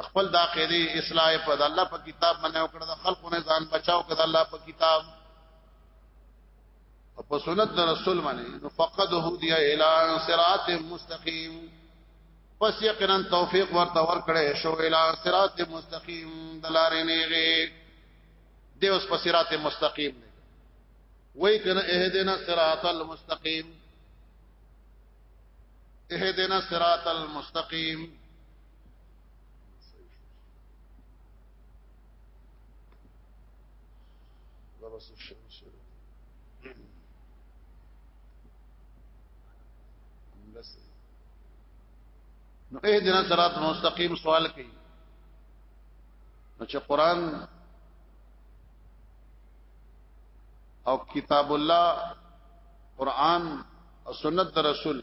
خپل دا قیدی اصلاح په الله په کتاب باندې او کړه د خلقو نه ځان بچاو کړه الله په کتاب او په سنت د رسول باندې نو فقد هدی الی صراط مستقیم پس یقینا توفیق ورته ورکړې شو الی صراط مستقیم دلارې نیغه دی اوس په صراط مستقیم دی وای کنه اهدنا صراط المستقیم اهدنا صراط المستقیم درس الشمس نو اے دنا صراط مستقیم سوال کئ نو چې قران او کتاب الله قران او سنت رسول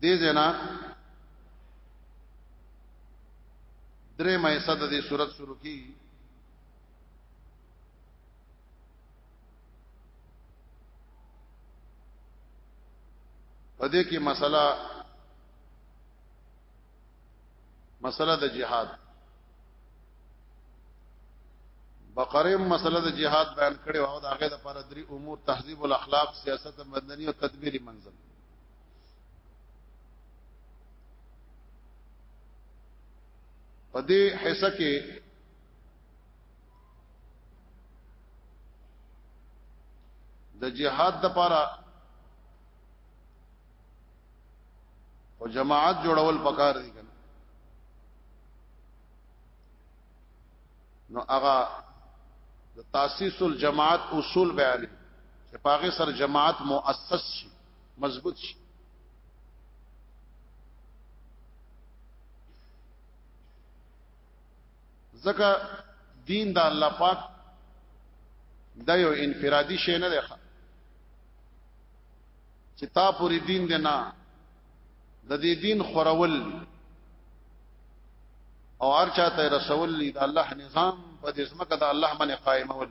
دې زنا درې مې صد دې صورت شروع کی پدې کې مسله مسله د جهاد بقره مسله د جهاد بیان کړي او دا غي د پر درې امور تهذیب الاخلاق سیاست مدني او تدبیری منظم په دې حصہ کې د جهاد د لپاره او جماعت جوړول پکار دي کنه نو هغه د تاسیس الجماعت اصول بیان چې پاغه سر جماعت مؤسس شي مضبوط شي ځکه دین د الله پاک دا یو انفرادي شی نه دی چې تا پوری دین دی نه د دې دین خورول او هر چاته رسول دی د الله نظام په دې سمکه د الله باندې قائمول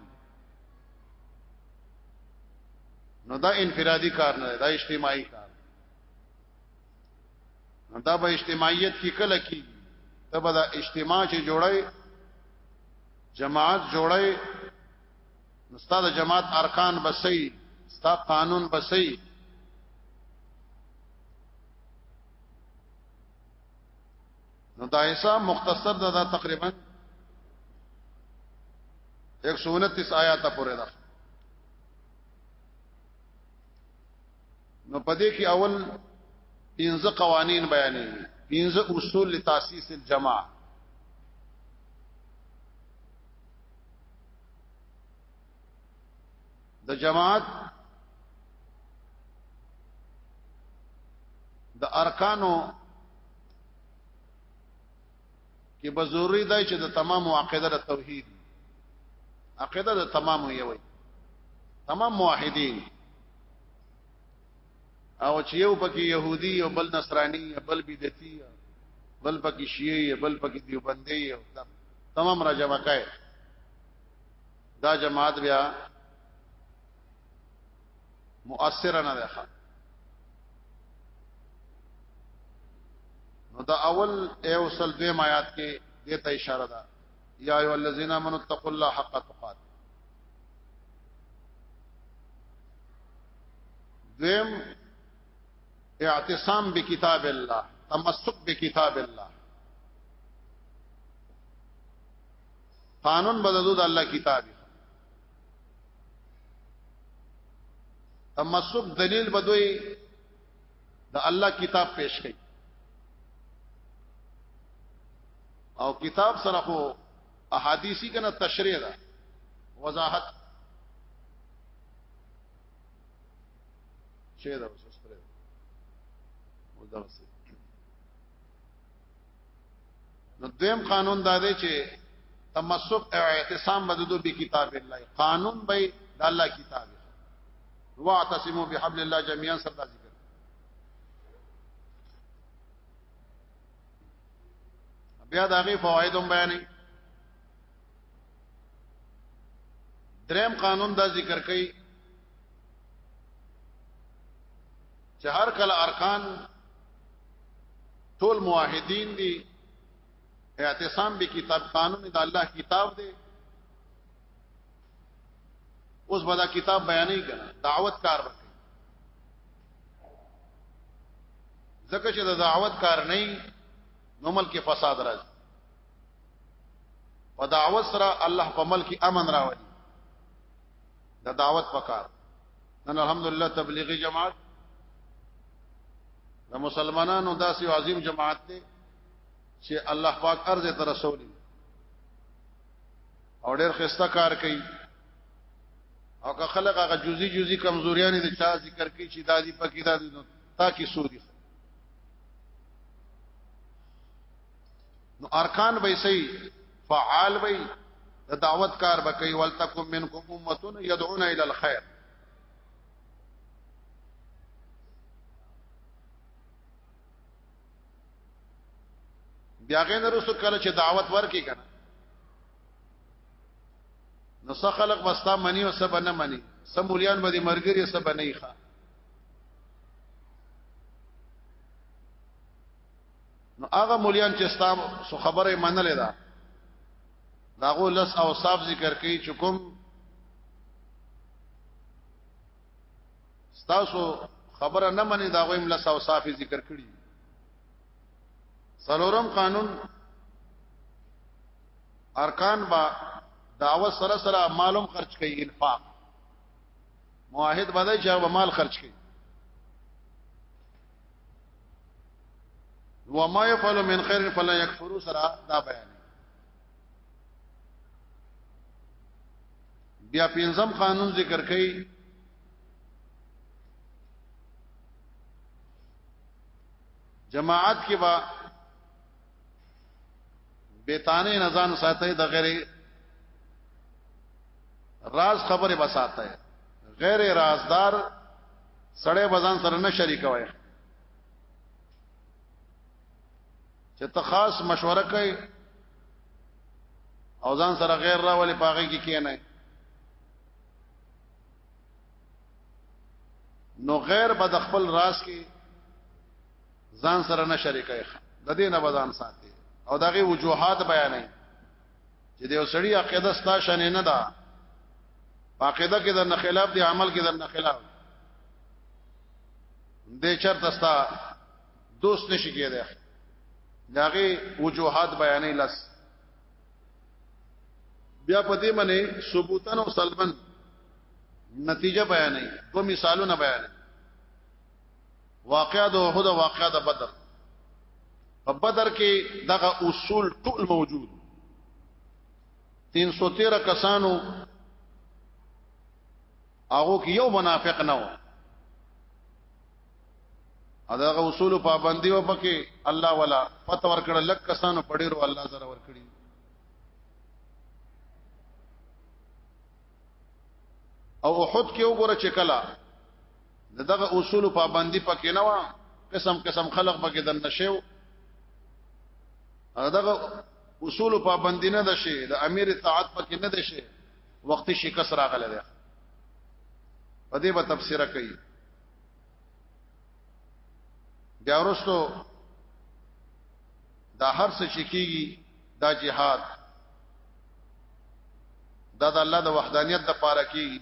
نو دا انفرادي کار نه دا اجتماعي کار نو دا به اجتماعیت کې کله کې تبدا اجتماع چې جوړای جماعت جوړای نو ستا د جماعت ارکان بسئی ستا قانون بسئی نو دا ایسا مختصر دا, دا تقریبا 129 آیات پورې ده نو پدې کې اول پنځه قوانین بیانې پنځه اصول لتاسیس الجماعه د جماعت د ارکانو کې به ضروری دی چې د تمام عقیده د توحید عقیده د تمام یو وي تمام موحدین او چې یو پکې يهودي او بل نصراني بل بدعتي بل پکې شيعي بل پکې دیوبندي او تمام را جمع کای دا جماعت بیا مؤثر نه ده نو دا اول او سل دوی آیات کې دته اشاره ده یا ایو الذین آمنوا اتقوا الله حق تقاته دویم اعتصام بکتاب الله تمسک بکتاب الله قانون بدلو د الله کتاب تمسک دلیل بدوي د الله کتاب پیش کړي او کتاب سره خو احادیثی کنه تشریح ده وضاحت چیرې اوس سره ودرسه نو دویم قانون دا دی چې تمسک او اعتصام بددو به کتاب الله قانون به د الله کتاب واعتصموا بحبل الله جميعا سره ذکر بیا دا غي فوائد هم بیانې دریم قانون دا ذکر کوي چې هر کله ارکان ټول موحدین دي اعتصام به کتاب قانون د الله کتاب دی اوس به دا کتاب بیانې کړه دعوت کار وکړي ځکه چې دا دعوت کار نه نو ملک فساد راځي په دعوت سره الله په ملک امن راوړي دا دعوت پکار نن الحمدلله تبلیغی جماعت د مسلمانانو داسې عظیم جماعت دی چې الله پاک ارز ته رسولي او ډېر خسته کار کوي او که خلک هغه جزئی جزئی کمزوریاں دي چا ذکر کوي چې دادی پکې دادی نو تا کې سودی نو ارکان به سي فعال وي د دعوت کار به کوي ولتکم منکم امتون يدعون الى الخير بیا غین رسو کله چې دعوت ورکې کنه نو څه خلق وستا منی او سب نه منی سمولیان به دي مرګري سب نه ښه نو هغه مولیان چې ستاب سو خبره منلې ده داغو لس او صاف ذکر کوي چې کوم ستاسو خبره نه مني داغو هم لس او صاف ذکر کړي سلورم قانون ارکان با دعوت سره سره مالوم خرج کوي انفاق معاهد بدای چې مال خرج کوي وما يفعل من خير فلا يكفر سرا دا بیان بیا پنځم قانون ذکر کړي جماعت کې با بیتانه نزان ساتي د غیر راز خبره بساته غیر رازدار سړی بزان سره نه شریک وای چې ته خاص مشوره کوي او ځان سره غیر راولې پاغي کې کینای نو غیر بد خپل راس کې ځان سره نه شریکای د دې نه بدان ساتي او دغه وجوهات بیانې چې د یو سړي عقیده ستا شان نه ده عقیده کې د نه خلاف دی عمل کې د نه خلاف دې چرته ستا دوست نشي کېدای داغه وجوهات بیانې لس بیا په دې باندې ثبوتن او سلبن نتیجه بیانې دو مثالونه بیانې واقعا د احد او واقعا د بدر په بدر کې دغه اصول ټول موجود 313 کسانو هغه کې یو منافق نه و دغه اصول پابندي و پکې الله ولا پته ورکړه لک کسانو پډیرو الله زره ورکړي او احد کې وګوره چې کلا دغه اصول پابندي پکې نه و قسم قسم خلق پکې د نشو دغه اصول پابندي نه ده شي د امیر اطاعت پکې نه ده شي وخت شکست راغله ده په دې به تفسیر کوي بیا ورستو دا هر څه چې کیږي دا جهاد دا د الله د وحدانیت د پاره کیږي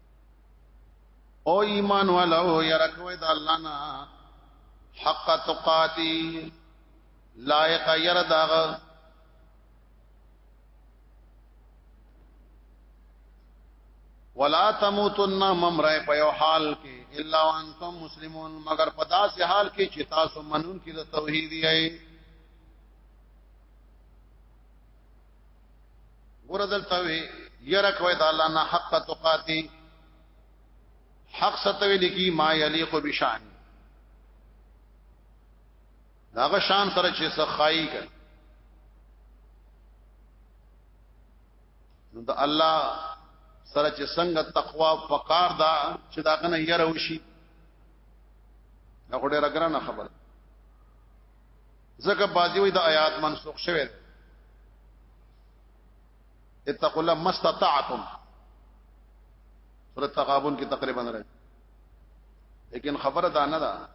او ایمان والو يرکوي د الله نه حق تقاتی لائق ير داغه ولا تموتن ممرای په یو حال کې الا وانتم مسلمون مگر په داسې حال کې چې تاسو منون کې د توحید یې ګور دلته وی یره کوي د الله نه حق تقاتی حق ستوي لکی ما یلیق بشان داغه شان سره چې سخای کړي نو د الله سره چې څنګه تقوا فقار دا چې دا کنه یره وشي دا خو ډیره ګرانه خبره ځکه بازی وي د آیات منسوخ شوی اتقوا الله ما استطعتم سورۃ تغابن کې تقریبا راځي لیکن خبره دا نه ده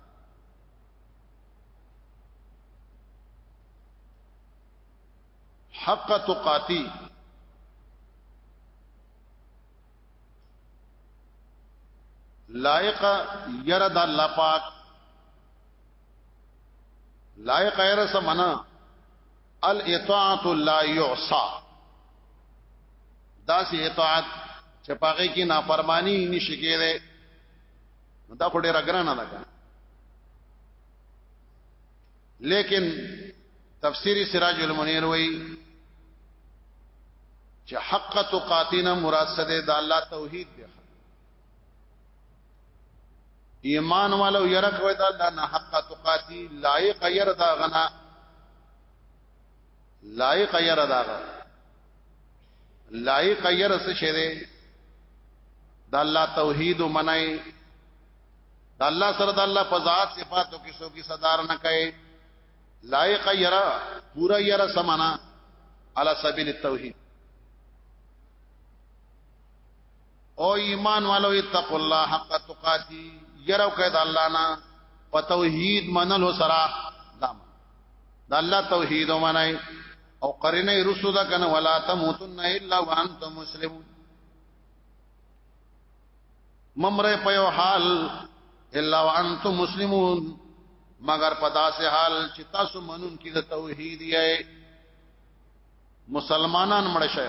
حق تقاتی لائق ير د الله پاک لایق غیر سمنا الاطاعت لا يعصى دا سي اطاعت چې پاګه کې نافرمانی نشي کېده دا خو ډېر اگرانه ده لیکن تفسیری سراج المنیر وی چې حق تقاتینا مراد سده د الله توحید دی ایمان والو یره کوي دا الله نه حق تقاتی لایق یره دا غنا لایق یره دا غنا لایق یره څه شه دی دا الله توحید منای دا الله سره دا الله په ذات صفاتو کې سو کې صدار نه کوي لایق یره پورا یره سمانا علی سبیل التوحید او ایمان والو اتقوا الله حق تقاتی یرو کید الله نا په توحید منلو سره دام د الله توحید ومنای او قرینه رسو دا کنه ولا تموتن الا وانتم مسلمون ممره په یو حال الا وانتم مسلمون مگر په داسې حال چې تاسو منون کې د توحید یې مسلمانان مړ شئ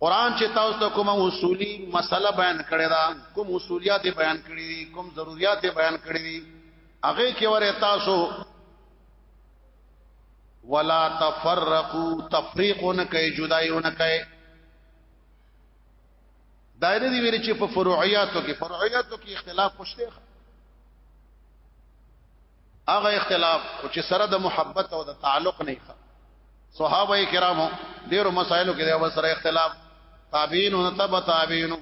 قران چې تاسو ته کوم اصولي مسله بیان کړی دا کوم اصولیات بیان کړی دي کوم ضرورت بیان کړی دي هغه کې وره تاسو ولا تفرقوا تفریقون کوي جدایون کوي دایره دی ویل چې په فروعیاتو کې فروعیاتو کې اختلاف پښته هغه اختلاف او چې سره د محبت او د تعلق نه ښه صحابه کرامو ډیرو مسایلو کې د سره اختلاف تابعین او تبع تابعین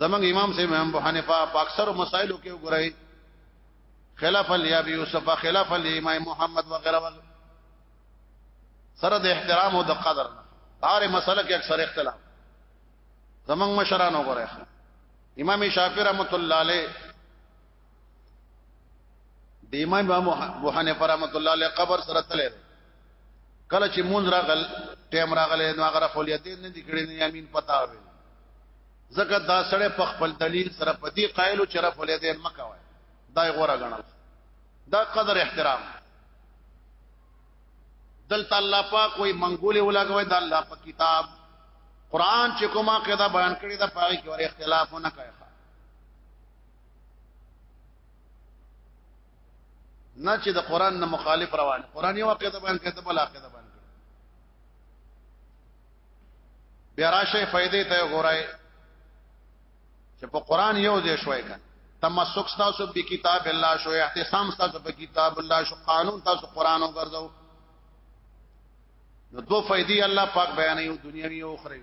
زمنګ امام سي امام ابو حنیفه په اکثر مسایلو کې وګورئ خلاف الیاب یوسف خلاف الامام محمد وغیرہ سره د احترام او د قدر هر مسله کې اکثر اختلاف زمنګ مشران وګورئ امام شافعی رحمت الله علیه د امام ابو حنیفه رحمۃ اللہ علیہ قبر سره تلل کله چې مونږ راغل ټیم راغل نو هغه فولیتین نه دکړي نه امین پتا وي زکه دا سړی په خپل دلیل سره په دې قائل او چر فولیتین مکوي دا غوړه غنل دا قدر احترام دلته الله پاک کوئی منګولې ولاګوي دا الله په کتاب قران چې کومه قاعده بیان کړی دا پاره کې ور اختلاف نه کوي نه چې د قران نه مخالف روان قران یو عقیده بیان کړي ته بل عقیده بیان کړي بیا راشه فائدې ته غورای چې په قران یو ځای شوي کړه تمسک تاسو په کتاب الله شو احتسام تاسو په کتاب الله شو قانون تاسو قران وګرځو نو دو فائدې الله پاک بیانې او دنیوي او اخروی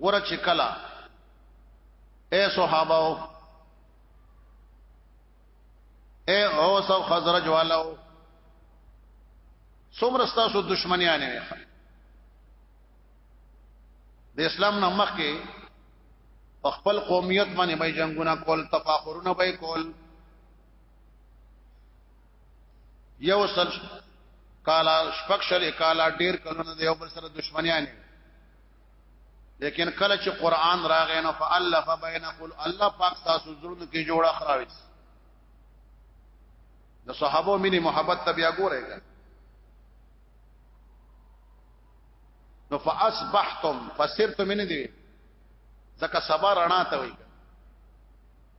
ګوره چې کلا اے صحابه او اے اوس او خزرج والو څومره تاسو دشمنیان یې د اسلام نه مخکې په خپل قومیت باندې به جنگونه کول تفاخرونه به کول یو سل کالا شپکشل کالا ډیر کلونه د یو بل سره دښمنیان لیکن کله چې قران راغی نو فالف بین قل الله پاک تاسو زړونو کې جوړه خراوي د صحابه مینه محبت ته بیا ګورئ نو فاصبحتم فسرتم نه دی ځکه سبا رڼا ته وي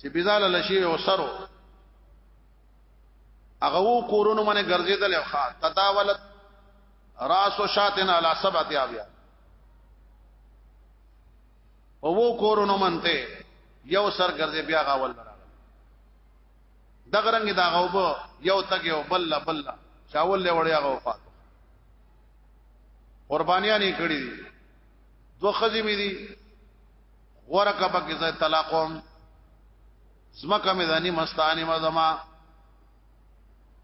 چې بيزاله لشي او سرو هغه وو کورونو باندې ګرځیدل او خا تداولت راس او شاتن علی سبعت اویا او وو کورونو منته یو سر ګرځي بیا غاول دغه رنګ دا غوب یو تګ یو بل بل چاول له وړیا غو فات قربانیاں نه کړی دي دو خزی می دي ورکه پکې زه طلاقوم زمکه مې دانی مستانی ما زما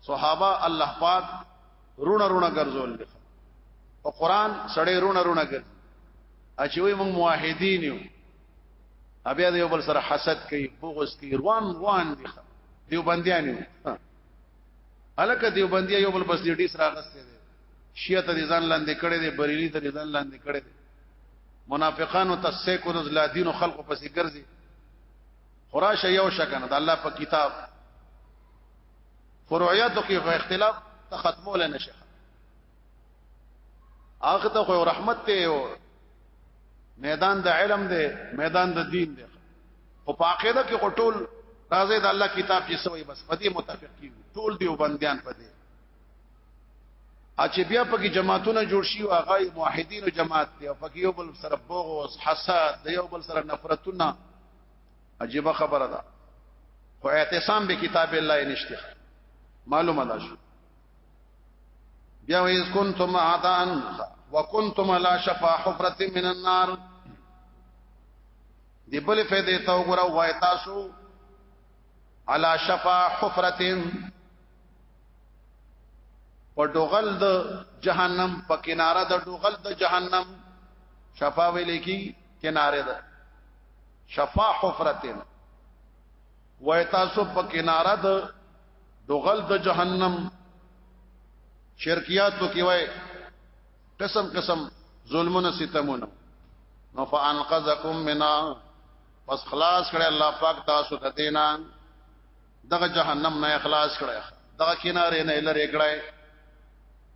صحابه الله پاک رونه رونه ګرځول او قران سړی رونه رونه ګرځي اچوي موږ موحدین یو بیا د یو بل سره حسد کوي بغض کوي روان روان دي دیو بندیان یو الکه دیو بندیا یو بل بس دې ډیس راغسته دي شیعه ته ځان لاندې کړي دي بریلی ته ځان لاندې کړي دي منافقانو ته سیکو د لادینو خلقو پسې ګرځي خراشه یو شکنه د الله په کتاب فروعیاتو کې په اختلاف ته ختمول نه شي هغه ته خو رحمت ته او میدان د علم دی میدان د دین دی او په عقیده کې ټول راځي د الله کتاب چې سوې بس پدې متفق کیږي ټول دیو بندیان پدې اچ بیا پکې جماعتونه جوړ شي او هغه موحدینو جماعت دی او پکې یو بل سره بغوس حسد د یو بل سره نفرتونه عجیب خبره ده خو اعتصام به کتاب الله نشته معلومه ده شو بیا ویز کنتم عدان وکنتم لا شفا حفرت من النار دی بل فیدې تا وګورئ وای تاسو علا شفا حفرتن په ډوغل د جهنم په کناره د ډوغل د جهنم شفا ویل کی کناره ده شفا حفرتن وای تاسو په کناره د ډوغل د جهنم شرکیاتو کې وای قسم قسم ظلمونه ستمونه نو فانقذکم منا پس خلاص کړه الله پاک تاسو ته دینا دغه جهنم نه اخلاص کړی دغه کناره نه لری کړی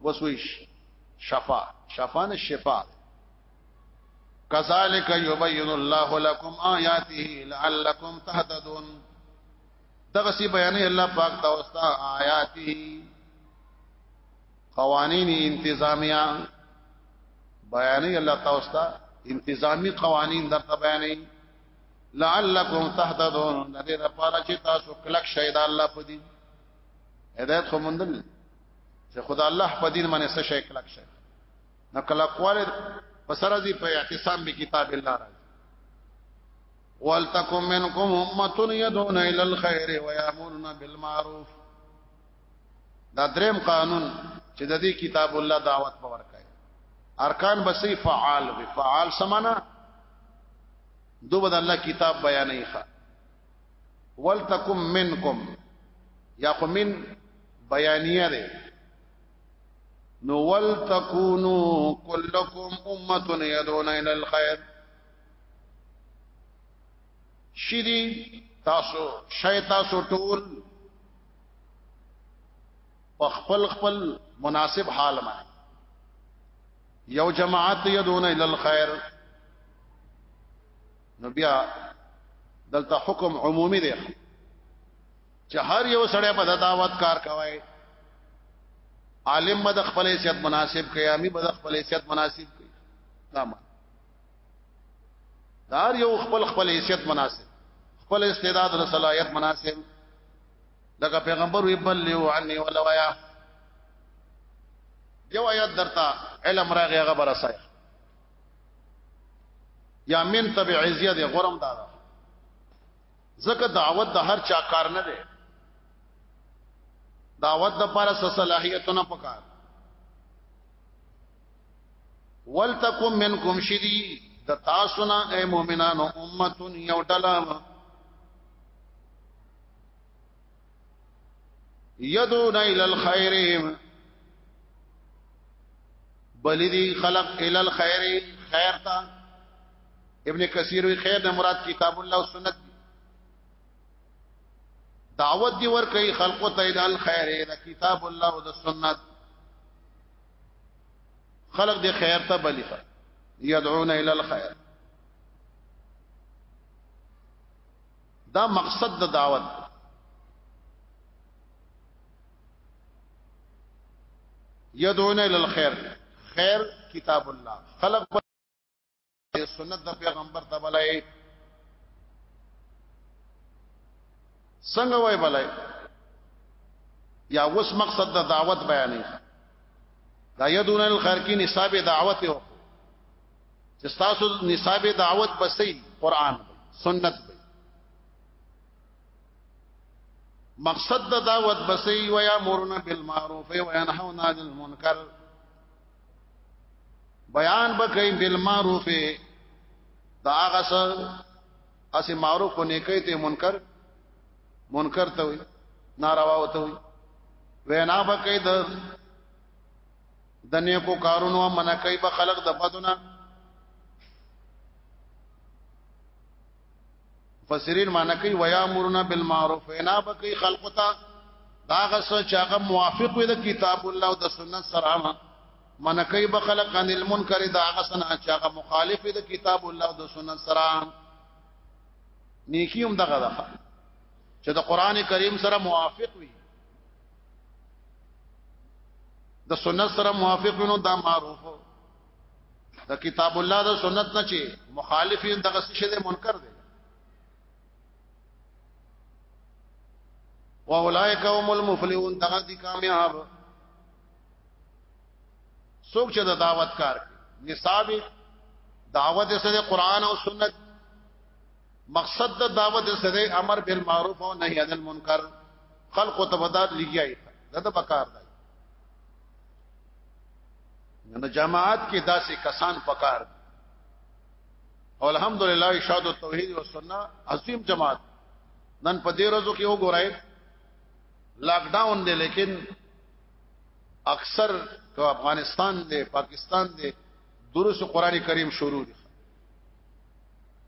وسویش شفا شفا نه شفا کذالک یبین الله لكم آیاته لعلکم تهتدون دغه سی بیانې الله پاک دا وستا آیاته قوانین انتظامیه بیانې الله تاسو ته انتظامی قوانین درته بیانې لعلکم تهتدون د دې لپاره چې تاسو کلک شئ د الله په دین هدایت خو مندل چې خدای الله په دین باندې څه شي کلک شي نو کلکواله پسرځي په اعتصام به کتاب الله راځي ولتکم منکم امه يدعون الى الخير ويامرون بالمعروف دا دریم قانون چې د دې کتاب الله دعوت په ورکای ارکان بسې فعال وي فعال سمانا دو بد الله کتاب بیانې ښه ولتکم منکم یا قمن بیانیه ده نو ولتکونو کلکم امه يدعون الى الخير شری تاسو شیطان سو ټول په خپل خپل مناسب حال باندې یو جماعت يدون الى الخير نو بیا دلته حکم عمومي دی چې هر یو سړی په دعوت کار کوي عالم به خپل حیثیت مناسب کوي امي به خپل حیثیت مناسب کوي دا ما دار یو خپل خپل حیثیت مناسب خپل استعداد او صلاحیت مناسب لکه پیغمبر وی بلو عني ولو یا یو آیات درتا علم راغی هغه برسای یا من تبعیزیه دی غرم دا زکه دعوت د هر چا کار نه دی دعوت د پر صلاحیتونه پکار ولتکم منکم شدی د تاسو نه اے مؤمنانو امه یو ډله یدون الى الخير بل دي خلق الى الخير خير تا ابن کثیر وی خیر نه مراد کتاب الله او سنت دعوت دی ور کوي خلق ته الى الخير دا کتاب الله او سنت خلق دی خیر ته بلی خلق يدعون الى الخير دا مقصد د دعوت یدعون الى الخير خیر کتاب الله خلق په سنت د پیغمبر ته بلای څنګه وای بلای یا وس مقصد د دعوت بیانې دا یدون الخير کې نصاب دعوت او چې تاسو نصاب دعوت بسې قران سنت بي. مقصد د دعوت بسې و یا مرنا بالمعروف و ينهون عن المنکر بیان بکې بالمعروف دا هغه سره اسی معروف کو نیکي ته منکر منکر ته وي ناروا وته وي وینا بکې د د نیکو کارونو منع کوي به خلق د بدونه فسرین معنی کوي ویا امرنا بالمعروف وینا بکی خلقتا داغه سوچ هغه موافق وي د کتاب الله او د سنت سره من کوي به خلق عن المنکر داغه سنا چې هغه مخالف وي د کتاب الله او د سنت سره نیکی هم دغه ده چې د قران کریم سره موافق وي د سنت سره موافقینو دا معروف د کتاب الله د سنت نه چې مخالفین دغه څه دې منکر دي واولائک هم المفلحون دغه دي کامیاب څوک چې د دعوت کار نصاب دعوت سره قران او سنت مقصد د دعوت سره امر بالمعروف او نهی عن المنکر خلق ته بدات لګیای دا د بکار دی نو جماعت کې داسې کسان پکار دي او الحمدلله ارشاد التوحید و سنت عظیم جماعت نن په دې ورځو کې وګورای لاک ډاون دی لیکن اکثر کو افغانستان دی پاکستان دی درس قران کریم شروع دی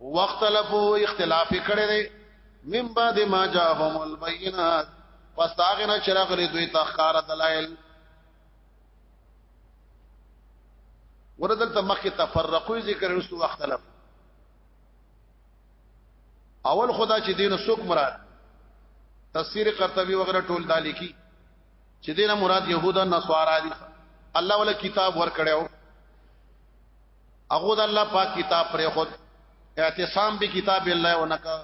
وختلفو اختلاف کړي دي من بعد ما جاءهم البينات پس هغه نه چرغلي دوی تخکار دلایل وردل تمخ تفرقوا ذکر رسو وختلف اول خدا چې دین سوک مراد تفسیر قرطبی وغیرہ ټول دالی کی چې دینه مراد يهودا نصارا دي الله ولا کتاب ور کړو هغه د الله پاک کتاب پر خود اعتصام به کتاب الله ونکا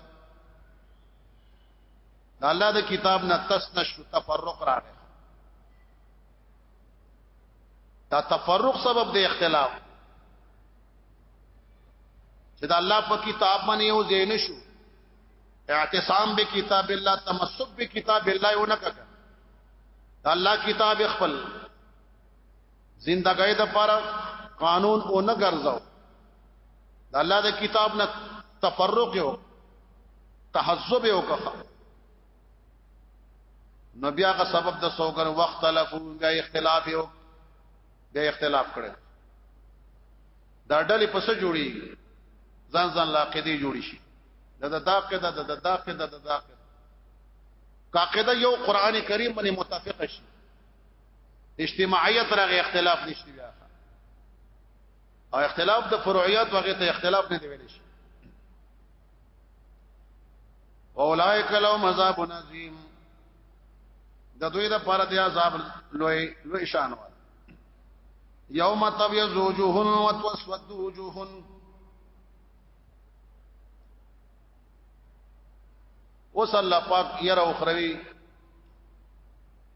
د الله د کتاب نه تس نشو تفرق راغی دا تفرق سبب د اختلاف چې د الله په کتاب باندې یو ځای نشو اعتصام به کتاب الله تمسک به کتاب الله ونکا د الله کتاب خپل زندګۍ د پر قانون او نه ګرځاو د الله د کتاب نه تفرق یو تحزب یو کخه نو بیا غ سبب د سوګر وخت تلفو بیا اختلاف یو بیا اختلاف کړي دا ډلې پس جوړي ځان ځان لاقیدې جوړي شي دا د داقیده د داقیده د داقیده کاقیده یو قران کریم باندې متفق شي اجتماعیت راغی اختلاف نشته بیا او اختلاف د فروعیات وغه ته اختلاف نه دی ویل شي اولائک لهم عذاب عظیم د دوی د پر د عذاب لوی لوی شان وال یوم تبیض وجوه وتسود وجوه اوس الله پاک یره اخروی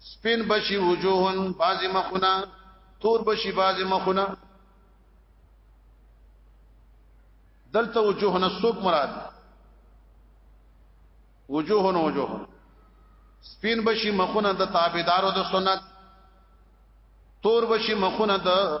سپین بشي وجوهن بازي مخونه تور بشي بازي مخونه دلته وجوهن سوق مراد وجوهن وجوهن سپین بشي مخونه د تابعدارو د سنت تور بشي مخونه د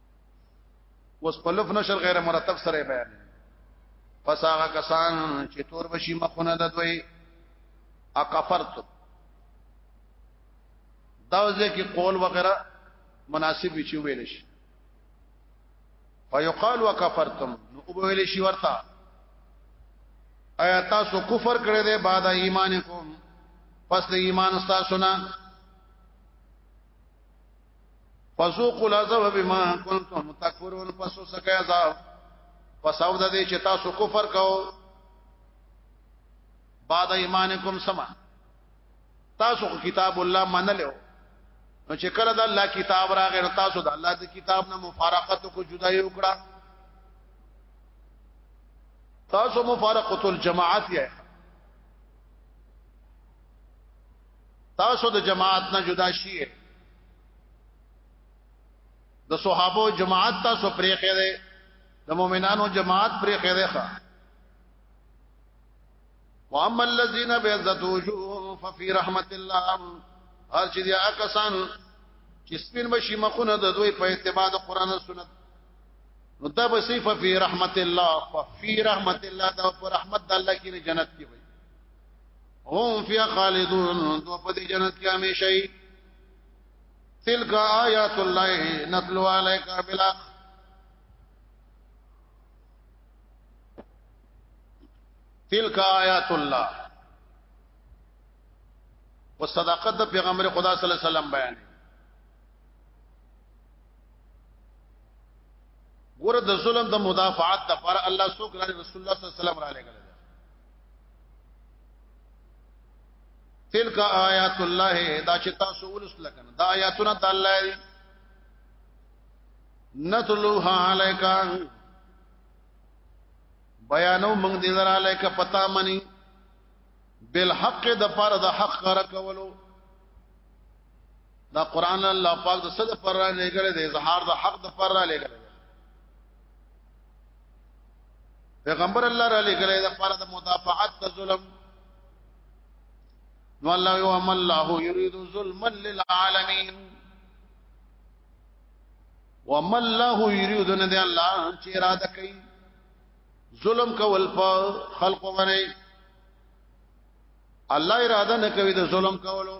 اوس په لف نشر غیر مرتب سره بیان پس هغه کسان چې تور بشي مخونه د دوی اکفرت دا ځکه قول وغیرہ مناسب وی چې ویل شي فیقال وکفرتم نو ویل شي ورته آیا تاسو کفر کړی دی بعد ایمانکم پس د ایمان تاسو نه فسوق العذاب بما كنتم تکفرون فسو سکه عذاب فسو د دې چې تاسو کفر کاو بعد ایمانکم سما تاسو کتاب الله منلو نو چې کله د الله کتاب راغی نو تاسو د الله د کتاب نه مفارقت کو جدای وکړه تاسو مفارقت الجماعت یې تاسو د جماعت نه جدا شي د صحابه جماعت تاسو پرې خېره د مؤمنانو جماعت پرې خېره ښه واما الذين بيضت وجوههم ففي رحمه الله هر چې دي اکسان چې سپین بشي مخونه د دوی په اتباع د قران او سنت نو دا به صرف فی رحمت الله ففی رحمت الله دا پر رحمت الله کې جنت کې وي هم فی خالدون دو په دې جنت کې همیشئ تلک آیات الله نتلو علیک بلا تلک آیات الله او صداقت د پیغمبر خدا صلی الله علیه وسلم بیان ګور د ظلم د مدافعات د پر الله سو ګران رسول الله صلی الله علیه وسلم را لګل تلک آیات الله دا چې تاسو ولس لکنه دا آیاتونه د الله دي نتلوها علیک بیانو موږ دې درا علیک پتا منی بالحق د پاره د حق کار کولو دا قران الله پاک د صد پر را لګره د اظهار د حق د پر را لګره پیغمبر الله را لګره د پر د مدافعت د ظلم نو الله یو عمل الله یرید ظلما للعالمین وما الله یرید ان دی الله چې اراده کوي ظلم کول په خلق باندې الله اراده نه کوي د ظلم کولو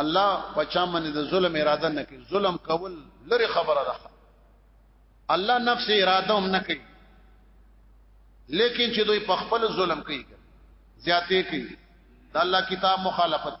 الله پچا باندې د ظلم اراده نه کوي ظلم کول لري خبره ده الله نفس اراده هم نه کوي لیکن چې دوی په خپل ظلم کوي زیاتې کوي د الله کتاب مخالفت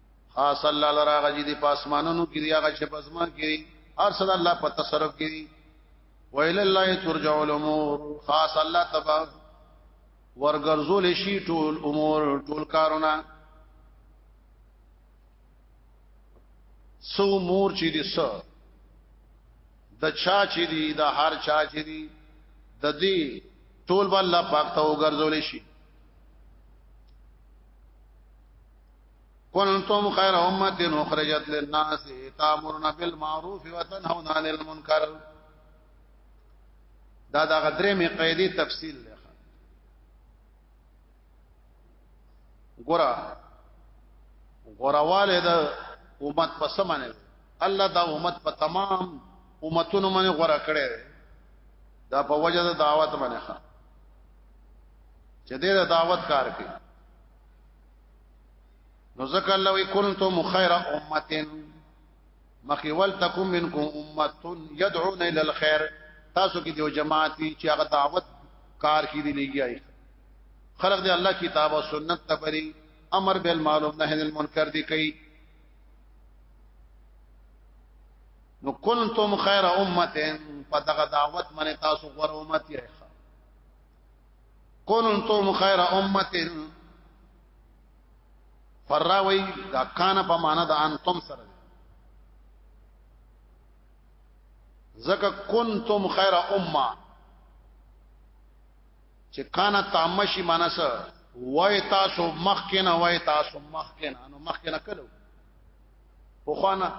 خاص الله لرا غجی دی پاسمانونو کې دی هغه چې پزما کې هر صد الله په تصرف کې دی ویل الله ترجع الامور خاص الله تبا ورګرزول شي ټول امور ټول کارونه سو مور چې دي سو د چا چې دي د هر چا چې دي د دې ټول بل الله پاک ته وګرځول شي کنتم خیر امت اخرجت للناس تامرون بالمعروف وتنهون عن المنکر دا دا غدرې می قیدی تفصیل لخوا ګورا غورواله د امت په سمانه الله دا امت په تمام امتونو باندې غورا کړي دا په وجه د دعوت باندې ښه چې دې دعوت کار کوي نو ذکر لوی کنتم خیر امتن مخی ولتکم منکم امتن یدعون الى الخیر تاسو کې دیو جماعتی چې هغه دعوت کار کې دی لګیای خلق دی الله کتاب او سنت تبری امر بالمعروف نهی عن المنکر دی کوي نو کنتم خیر امتن په دغه دعوت باندې تاسو غوړ امت یې کنتم خیر امه فراوی دا کان په معنا د انتم سره زکه کنتم خیر امه چې کان تامشی معنا سره وای تاسو مخکنه وای تاسو مخکنه نو مخکنه کلو خو خانه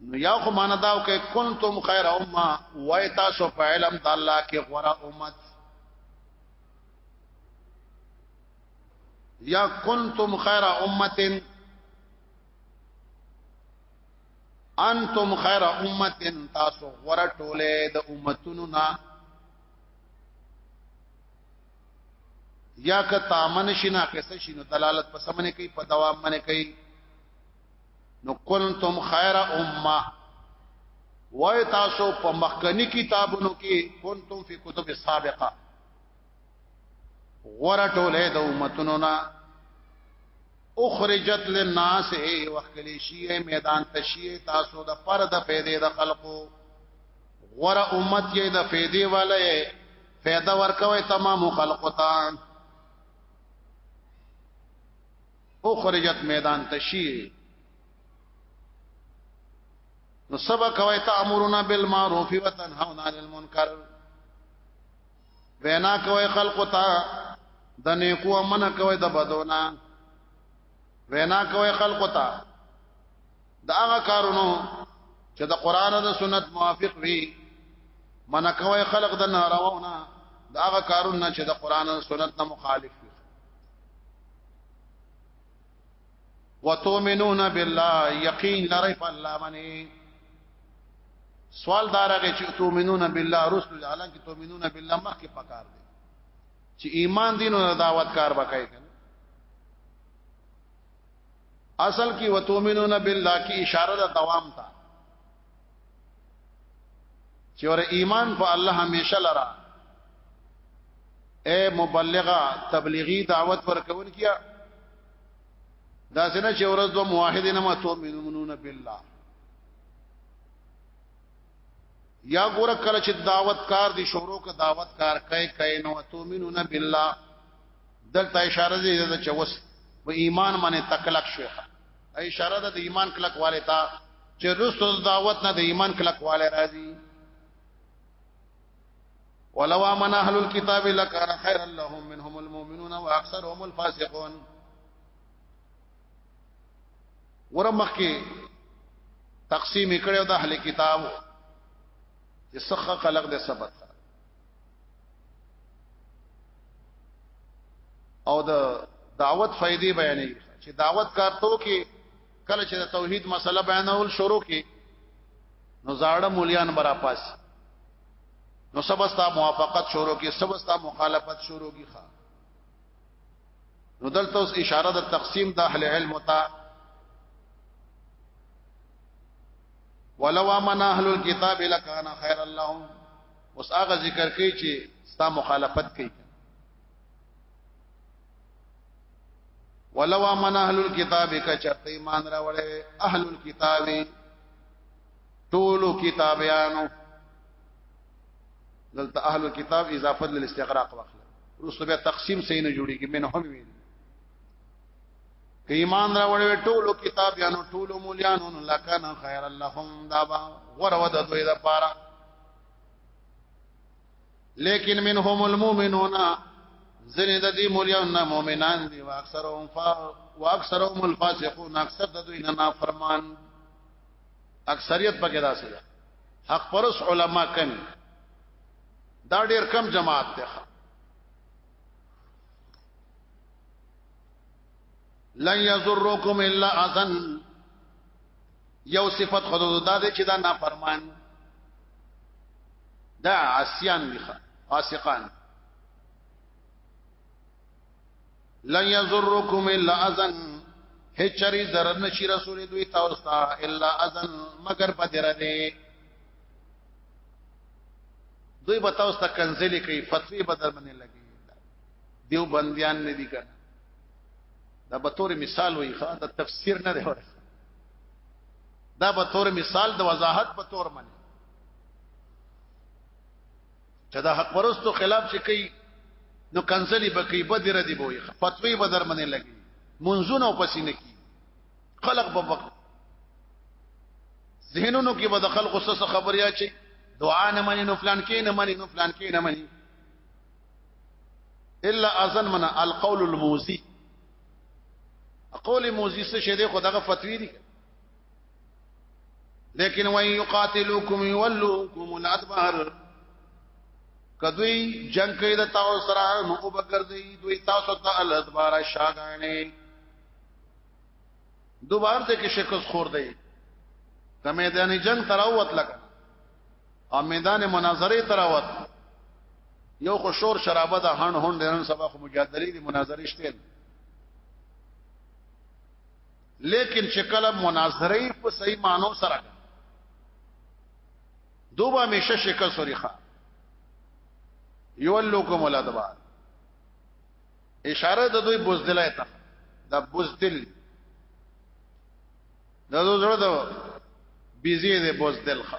نو یا خو معنا دا او کې کنتم خیر امه وای تاسو په علم د الله کې غورا امت یا کنتم خیر امتن انتم خیر امتن تاسو غورا ټوله د امتونو نه یا که تامن شینا قصه شینو دلالت په سمنه کوي په دوام باندې کوي نو کنتم خیر امه وای تاسو په مخکنی کتابونو کې کنتم فی کتب السابقه غره ټوله د امتونو نه اخرجت للناس ای وکلی شی میدان تشی تاسو د پر د پیدې د خلقو غره امت یې د پیدې والے پیدا ورکوي تمام خلقو ته اخرجت میدان تشیر نو سبا کوي تامرون بالمعروف وتنهون عن المنکر وینا کوي خلق ته د نیکو امن کوي د بدونا وینا کوي خلق ته دا هغه کارونو چې د قران او د سنت موافق وي من کوي خلق د نارواونه دا هغه کارونه چې د قران او سنت نه مخالف وتؤمنون بالله یقین لرف الله منی سوال دارغه چې تؤمنون بالله رسول الله کې تؤمنون بالله مخکې پکار دي چې ایمان دین او دعوت کار وکړي اصل کې وتؤمنون بالله کې اشاره د دوام ته چې ور ایمان په الله همیشه لرا اے مبلغه تبلیغی دعوت ورکون کیا دا څنګه چې ورځ دوه موحدین ما تو مؤمنون بالله یا ګور کله چې دعوت کار دی شورو کا دعوت کار کای کای نو تو مؤمنون بالله دلته اشاره دی چې وس و ایمان باندې تکلک شوی اشاره ده د ایمان کلکواله تا چې رسول دعوت نه د ایمان کلکواله راځي ولو امن اهل الكتاب لكان خيرا لهم منهم المؤمنون واكثرهم الفاسقون ورمخ کې تقسیم کړو د اهل کتاب چې څخه خلق د سبت او د دعوت فائدې بیانې چې دعوت کارتو کې کله چې د توحید مسله بیانول شروع کې نو زاړه مولیان برا پاس نو سبستا موافقت شروع کې سبستا مخالفت شروع کې ښا نو دلته اوس اشاره د تقسیم د اهل علم ته ولو امن اهل الكتاب لكان خير اللهم اوس هغه ذکر کوي چې ستا مخالفت کوي ولو امن اهل الكتاب کچرته ایمان راوړې اهل الكتاب ټول کتابیانو دلته اهل الكتاب اضافه للاستغراق واخله رسوبه تقسیم سینه جوړیږي منهم ویل که ایمان راوړې ټولو کتابیانو ټولو مولیانو لکان خیر اللهم دابا غرو د دوی د پاره لیکن منهم المؤمنون زنه د دې مولیان نه مؤمنان دي او اکثرهم فا او اکثرهم الفاسقون اکثر د دوی نه نافرمان اکثریت پکې داسې ده حق پرس علما کم دا ډېر کم جماعت ده لن یذرکم الا اذن یو صفت خود دا دی چې دا نافرمان دا عصیان دی فاسقان لن یذرکم الا اذن هچری ضرر نشی رسول دوی تاسو ته الا اذن مگر پدره دی دوی به تاسو ته کنځلې کوي فتوی بدل باندې لګي دیو بندیان نه دي کنه دا به تور مثال وي خا دا تفسیر نه دی ورته دا به تور مثال د وضاحت په تور منه چې دا حق پرستو خلاف چې کوي نو کنسلی بکی بدر دی بوئی فتوی بدر منی لگی منزون او پسی نکی خلق به وقت ذهنونو کې به د خلق سره خبریا چي دعا نه مني نو فلان کې نه مني نو فلان کې نه مني الا اذن من القول الموزي قول موزي څه شه دي خو دغه فتوی دي لیکن وای یقاتلوکم یولوکم الادبار کدوی جنگ کوي د تاسو سره نو وبګرځي دوی تاسو ته الادبار شاګانې دوبار ته کې شکست خور دی د میدان جنگ تراوت لکه او میدان مناظره تراوت یو خو شور شرابه ده هند هند نن سبا خو مجادله دي مناظره شته لیکن چې کله مناظره په صحیح مانو سره دوبه همیشه شکل سریخه یولکم الادبار اشاره د دوی بوزدلای ته دا بوزدل دا زړه دا بيزي دې بوز دل خ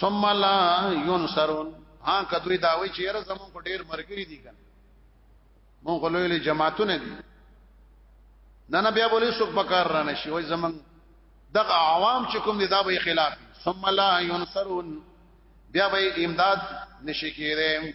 ثم لا ينصرون ها کدوې دا وی چې یاره زمون کو ډیر مرګري دي کنه مون غلوې جماعتونه دي نه نه بیا بولی سو بکار را نشي وای زمون دغه عوام چې کوم دي دا به خلاف ثم لا ينصرون بیا به امداد نشي کېره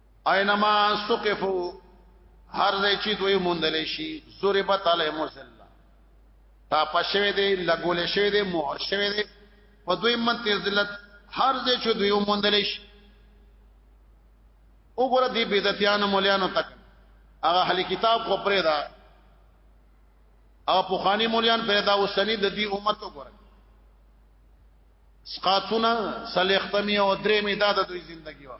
اينما سقفو هر ځای چې دوی موندل شي ضربت علی مزلا تا پښوي دي لګول شوی دي مهر شوی دي په دوی منته ذلت هر ځای چې دوی موندل شي وګوره دې بدعتيان مولانو تک هغه اهل کتاب خو پرې دا او پوخانی مولیان پیدا وسنی د دې امت وګوره سقاتونه سلیختمی او درې می دا د دوی ژوندۍ وه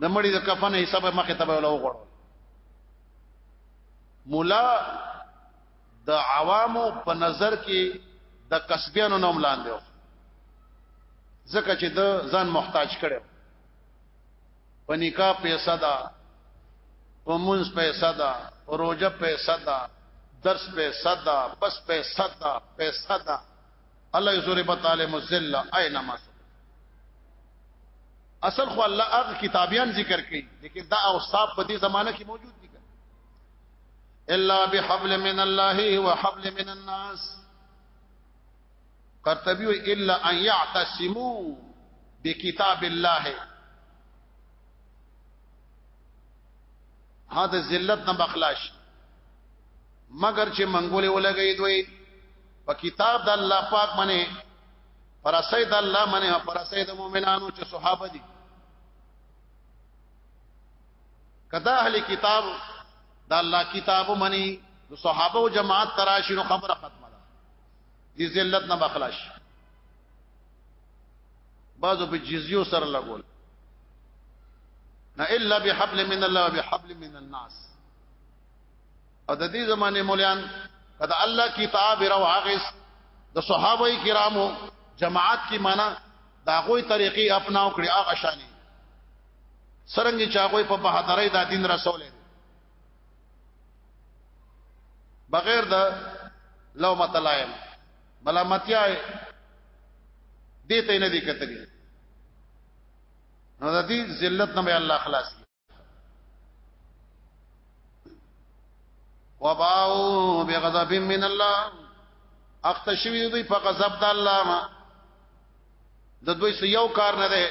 د مړي د کفن حساب مخه ته ولا وغوړو مولا د عوامو په نظر کې د کسبیانو نوم لاندې ځکه چې د ځان محتاج کړو په نکاح پیسې ده په منځ پیسې ده په روزه پیسې ده درس پیسې ده بس پیسې ده پیسې ده الله یذربت علیهم الذله اينما اصل خو الله هغه کتابیان ذکر کړي لیکن دا اوصاف په دې زمانہ کې موجود دي الا بحبل من الله وحبل من الناس قرطبی وی الا ان يعتصموا بكتاب الله ها د ذلت نه بخلاش مگر چې منګولې ولګې دوی په کتاب د الله پاک باندې پر سید الله باندې پر سید مؤمنانو چې صحابه دي کدا اهل کتاب د الله کتاب منی د صحابه او جماعت تراشینو خبره ختم دي ذلت نه بخلاش بعضو په جزيو سره لګول نه الا بحبل من الله وبحبل من الناس او د دې زمانه مولیان کدا الله کتاب راو هغه د صحابه کرامو جماعت کی معنا دا غوي طریقې اپناو کړی هغه شانی سرنګي چا غوي په بهادرۍ دا دین رسولې بغیر د لو متلایم ملامتیا دې ته نه دي کتلی نو د دې ذلت نه الله خلاص کی وباو بغضب من الله اختشوی دوی په غضب د الله ما د دوی سو یو کار نه ده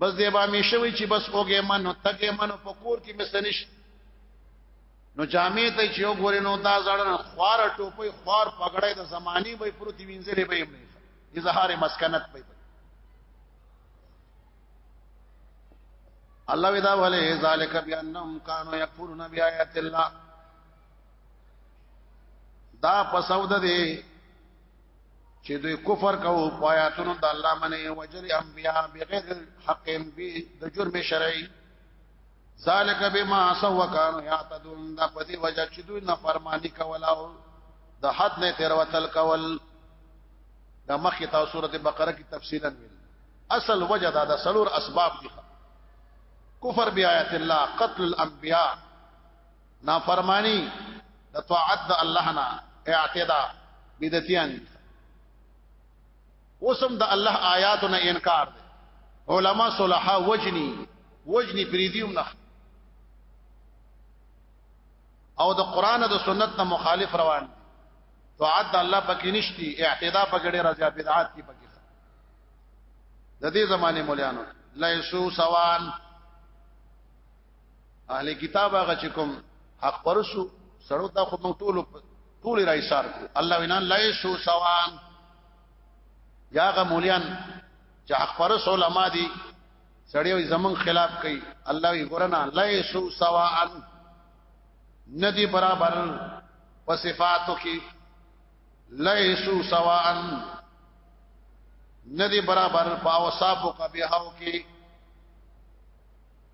بس دی با می شوی چې بس اوګه منو تګه منو په کور کې مسنش نو جامع ته چې وګورې نو دا زړه خوار ټوپي خوار پګړې د زماني به پروتي وینځلې به یې اظهار مسکنت به الله ودا ولی ذالک بانهم كانوا يكفرون بیاات الله دا پسود دی چې دوی کفر کوو پایاتونو د الله منه وجر انبیا بغیر حق بی د جرم شرعي ذالک بما سو کانو یعتدون دا په دې وجه چې دوی نه فرمانی کولا او د حد نه تیر وتل کول دا مخه تاسو سورته بقره کې تفصیلا ویل اصل وجه دا د سلور اسباب دي کفر بیاات الله قتل الانبیاء نافرمانی د طاعت د الله نه اعتدا بدعتيان اوسم د الله آیاتو نه انکار دی علما صلحا وجنی وجنی پریدیوم نه او د قران او د سنت نه مخالف روان دي طاعت د الله پکې نشتی اعتدا پکې ډېر زیات بدعات کې پکې د دې زمانه مولانو لیسو سوان اهل کتاب هغه چې کوم حق پرسو سړو ته خو موږ ټول ټول راي سار کو الله وینا لیسو سوان یاغه مولیان چې حق پرس علما دي سړیو زمون خلاف کوي الله وی ګورنا لیسو سوان ندی برابر په صفاتو کې لیسو سوان ندی برابر په اوصافو کبیحو کې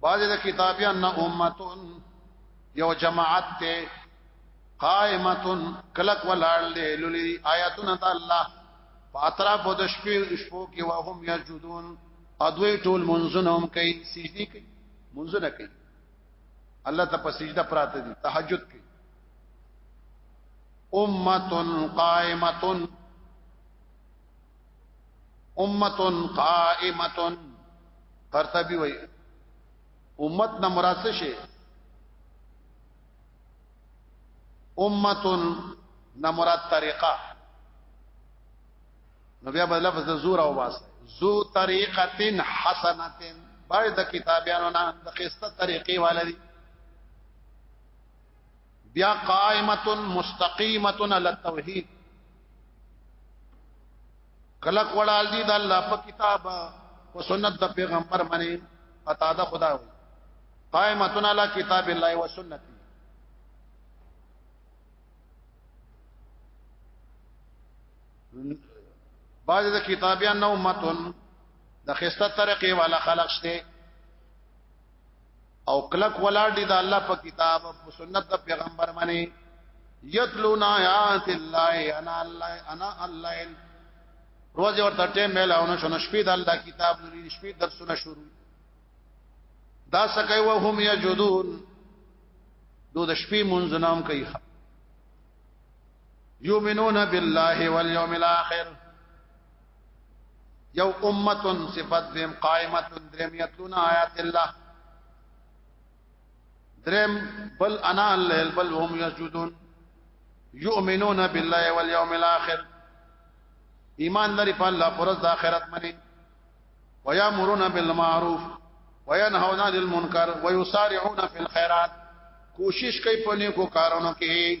بعض د کتابیان نه امتون یو جماعت ته قائمتون کلک ولال له للی آیاتنا الله پاتراف د شپې شپو کې وهم یجودون ادوی ټول منځونه هم کوي سجدي کوي منځونه کوي الله ته په سجده پراته دي تهجد کوي امه قائمه امه قائمه قرطبي وای امت نه مراد څه شي امه نه مراد طریقه نو بیا په لفظ زور او واس زو طریقتن حسنتن بعد کتابانو نه د قصه طریقې والدي بیا قائمه مستقیمه علی التوحید کله کوړال دي د الله په کتاب او سنت د پیغمبر باندې پتا د خدا وي قائمه علی کتاب الله و سنت بعض د کتابیان نو متن د خسته طریقې والا خلق شته او کلک ولاړ دي د الله په کتاب او سنت د پیغمبر باندې یتلون آیات الله انا الله انا الله روزه ورته ټیم ملاونه شنه شپې د الله کتاب لري شپې درسونه شروع دا سکه و هم یجدون دو د شپې مونږ نام کوي یؤمنون بالله والیوم الاخر یو امه صفت دیم قائمه دریم یتلون آیات الله دریم بل انا الليل بل هم یسجدون یؤمنون بالله والیوم الاخر ایمان لري په الله پرز د آخرت منی ويامرون بالمعروف وينهون عن المنکر ويسارعون في الخيرات کوشش کوي په نیکو کارونو کې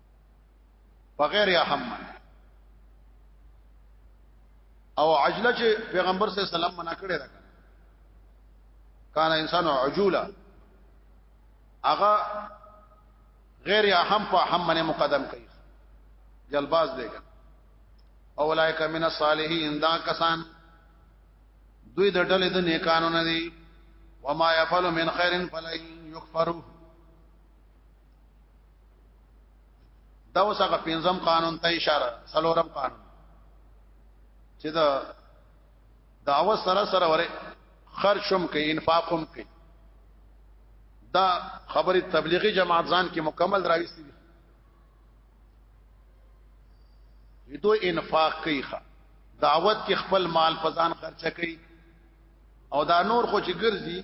په غیر اهم او عجله چې پیغمبر صلی الله علیه وسلم منع کړی دا کان انسان عجولا هغه غیر اهم په اهم باندې مقدم کوي جلباز دیګا اولائک من الصالحین دا کسان دوی د ډلې د نیکانو نه دي وما يفعل من خير فلن يكفره دا اوس هغه پنځم قانون ته اشاره څلورم قانون چې دا دعوه سره سره وره خرشم کې انفاقم کې دا خبره تبلیغي جماعت ځان کې مکمل راويستي دي دو انفاق کوي دعوت کې خپل مال پزان خرچه کوي او دا نور خو چې ګرځي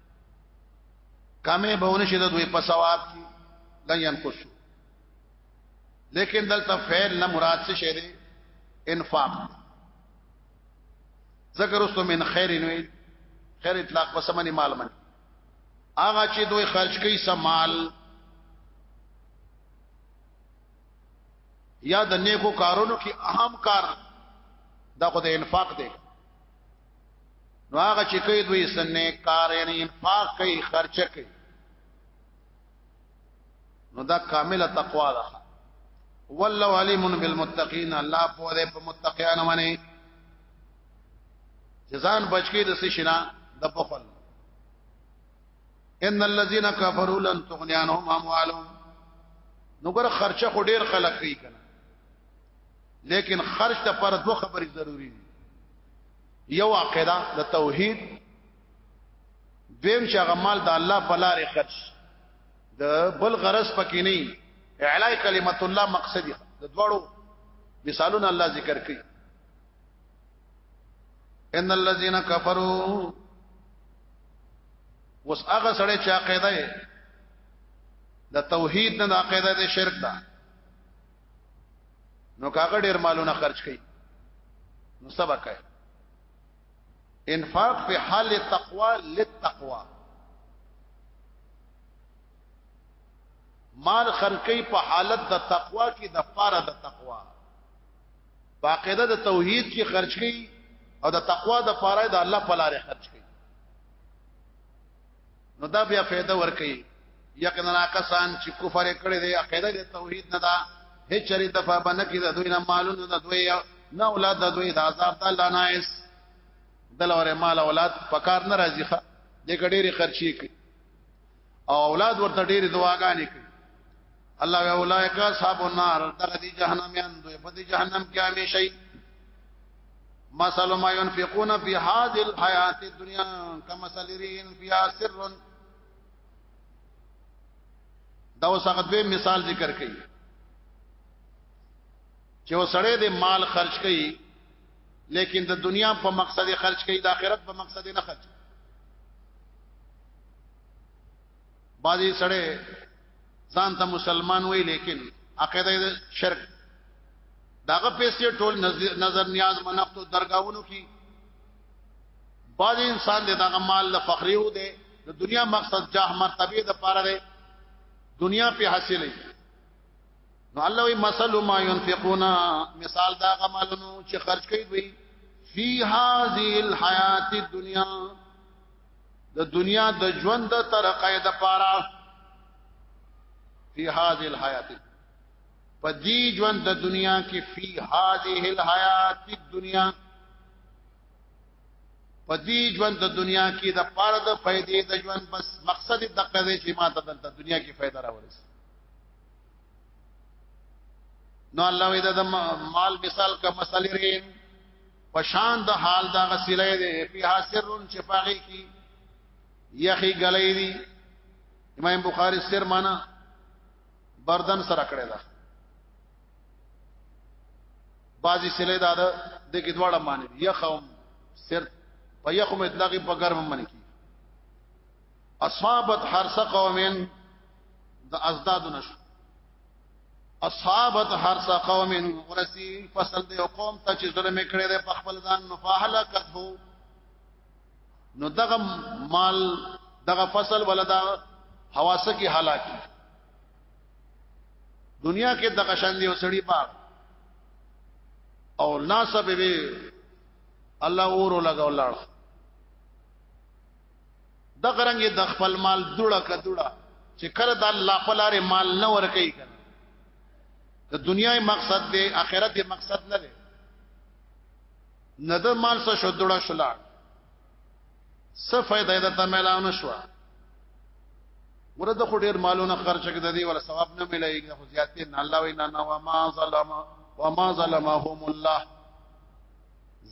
کمه بهونه شي د دوی په ثواب کې لن ينقص لیکن دلته فعل نه مراد څه شی دی انفاق ذکر است من خیر نوې خیر اطلاق په سمنه مال من هغه چې دوی خرج کوي سمال یا د نیکو کارونو کې اهم کار دا خو د انفاق دی نو هغه چې کوي دوی سنې کار یعنی انفاق کوي خرچه کوي نو دا کامله تقوا ده والله علیم بالمتقین الله په دې په متقیان باندې جزان بچکی د سشنا د بخل ان الذين كفروا لن تغني عنهم اموالهم نو ګره خرچه خو ډیر خلک کوي کنه لیکن خرج ته پر دوه خبرې ضروری دي یو عقیده د توحید دیم چې هغه مال د الله په لارې خرج د بل غرض پکې نه اعلی کلمت الله مقصد د دوړو مثالونه الله ذکر کوي ان الذين كفروا وس هغه سره چې عقیده ده د توحید نه د عقیده د شرک ده نو کاغه ډیر مالونه خرج کړي نو سبا کوي انفاق په حال تقوا للتقوا مال خرکی په حالت د تقوا کې د پاره د تقوا باقاعده د توحید کې خرج کړي او د تقوا د پاره د الله په لار خرج کړي نو دا بیا فائدہ ور کوي یقینا کسان چې کفر کړي دي عقیده د توحید نه دا هیڅ چری دفع بنکې د دوی نه مالونه د دوی نه اولاد د دوی د عذاب د الله ناس دلوره مال اولاد پکار نه راځي ښه د ګډيري خرچي کوي او اولاد ورته ډېری دعاګانې کوي الله وی اولایک اصحاب النار دغه دي جهنميان دوی په دې جهنم کې همیشئ مثل ما ينفقون في هذه الحياة الدنيا كمثل ريح فيها سر دا وسغه دوی مثال ذکر کړي چې وسړې د مال خرج کړي لیکن د دنیا په مقصد خرج کړي د آخرت په مقصد نه خرج بعضی سړی ځان ته مسلمان وای لیکن عقیده شرک داغه پیسې ټول نظر نیاز منقطو درگاونو کی بعض انسان دې داغه مال له فقری و دی د دنیا مقصد جاه مرتبه د پاره دی دنیا په حاصلې نو الله وی مثل ما ينفقون مثال دا غمالونو چې خرج کوي دوی فی هذه الحیات الدنیا د دنیا د ژوند د ترقې د پاره فی هذه الحیات په دې ژوند د دنیا کې فی هذه الحیات الدنیا په دې ژوند د دنیا کې د پاره د فائدې د ژوند بس مقصد د قضې چې ما ته د دنیا کې فائدہ راوړي نو الله دې د مال مثال کا مسلې رین پشان د حال دا غسیلې ده په حاصرن چې پاغي کی یخی غلې دي امام بخاری سر معنا بردن سره کړی دا بازی سلې دا د کې دواړه معنی یخم سر په یخم اطلاق په ګرم معنی کی اصحابت حرس قومین د ازداد نشو اصحابت حرس قوم ورسی فصل دی قوم ته چې ظلم کړي ده په خپل ځان نو فهلکت هو نو دغه مال دغه فصل ولدا حواسه کی هلاکی دنیا کې دغه شان دی وسړي پاک او ناسب به الله اور لګا ولاړ د غرنګ د خپل مال دوړه ک دوړه چې کړه د الله په لارې مال نه ور کوي د دنیا مقصد دی آخرت مقصد نه دی نه د مال سره شو دوړه شلا څه فائدہ ده ته ملانه شو ورته خو ډیر مالونه خرچ کړي د دې ولا ثواب نه ملایږي خو زیاتې نه الله وینا نه ما ظلم وما ظلمهم الله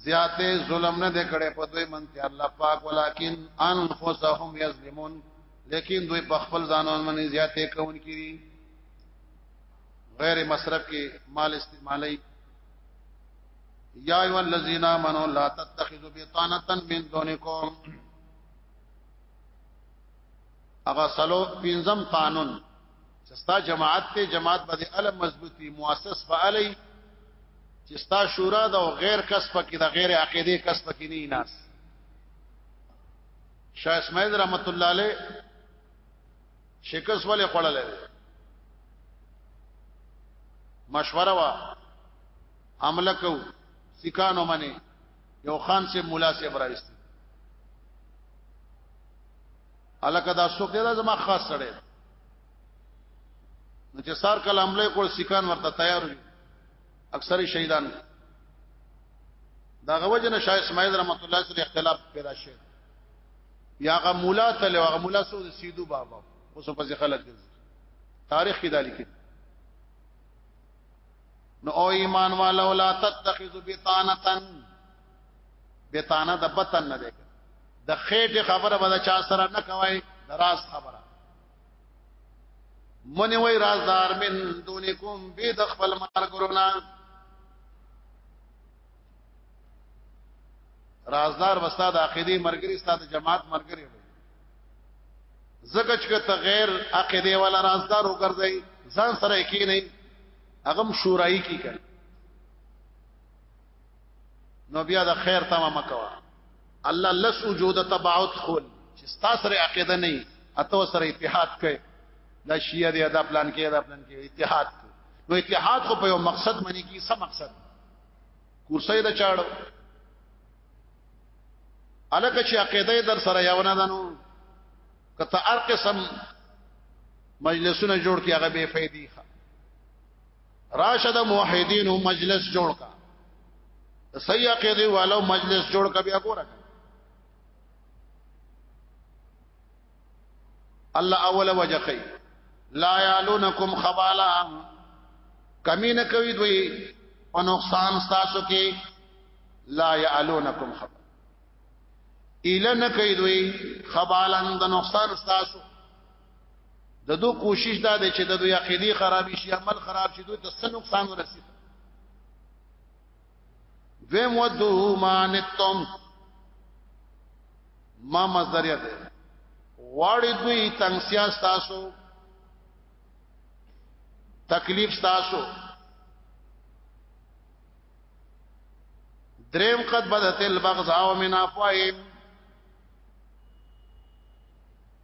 زیاته ظلم نه دکړې په دوی من کې الله پاک ولکن انفسهم یظلمون لیکن دوی په خپل ځانون باندې زیاته کوون کړي غیر مصرف کې مال استعمالي یا ایو الذین آمنوا لا تتخذوا بطانه من دونکم هغه سلو پنځم قانون چې ستا جماعت ته جماعت باندې علم مضبوطی مؤسس فعلی چې ستا شورا دا او غیر کس پکې دا غیر عقیده کس پکې نه ناس شاه اسماعیل رحمت الله علیه شکس ولې خړل مشوره وا عمل کو سکانو منی یو خان سے مولا سے براوست الکه دا څوک دی دا زما خاص سره نو چې سار کله حمله کول سکان ورته تیار دي اکثر شهیدان دا غوجه نه شاه اسماعیل رحمت الله سره اختلاف پیدا شي یا غ مولا تل او غ مولا سود سیدو بابا اوس په ځخه خلک تاریخ کې دالی کې نو او ایمان والا ولا تتخذ بطانه بتانه د بطن نه ده د خېټه خبره به چا سره نه کوي دراز خبره منی وای رازدار من دونکم بی د خپل مرګرونا رازدار وستا د عقیده مرګری ستا د جماعت مرګری وي زکه چې ته غیر عقیده والا رازدار وګرځي ځان سره کې نه هغه شورای کی کوي نو بیا د خیر تمه مکوا الله لس وجود تبعت خول چې ستا سره عقیده نه اته سره اتحاد کوي دا شیعه دی دا پلان کې دا پلان کې اتحاد نو اتحاد خو په یو مقصد باندې کې څه مقصد کورسې دا چاړو الکه چې عقیده در سره یاونه دنو کته هر قسم مجلسونه جوړ کی هغه به فائدې راشد موحدین مجلس جوړ کا صحیح عقیده والو مجلس جوړ کا بیا ګورک الله اول وجخی لا یالونکم خبالا کمی نه کوي دوی او نقصان تاسو کې لا یالونکم خبالا اله نه کوي دوی خبالن د نقصان تاسو د دو کوشش دا دی چې د دوی عقیده خراب شي عمل خراب شي دوی ته څه نقصان ورسي دوی مودو مانتم ما مصدر ده واړې دوی تنگسیا تاسو تکلیف تاسو دریم قد بدت البغضاء من افواههم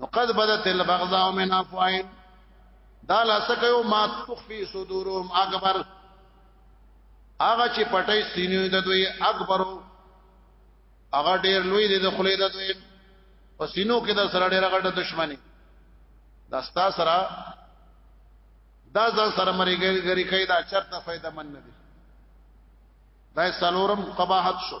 نو قد بدت البغضاء من افواههم دا لاسکه یو ما تخفي صدورهم اکبر هغه چې پټي سینې د دوی اکبرو هغه ډیر لوی دی د خلې د دوی په سینو کې د سره ډیره غټه دښمنی دا ستا سره دا ځان سره مرګري کوي دا چرته فائدہ من نه دي دا سلورم قباحت شو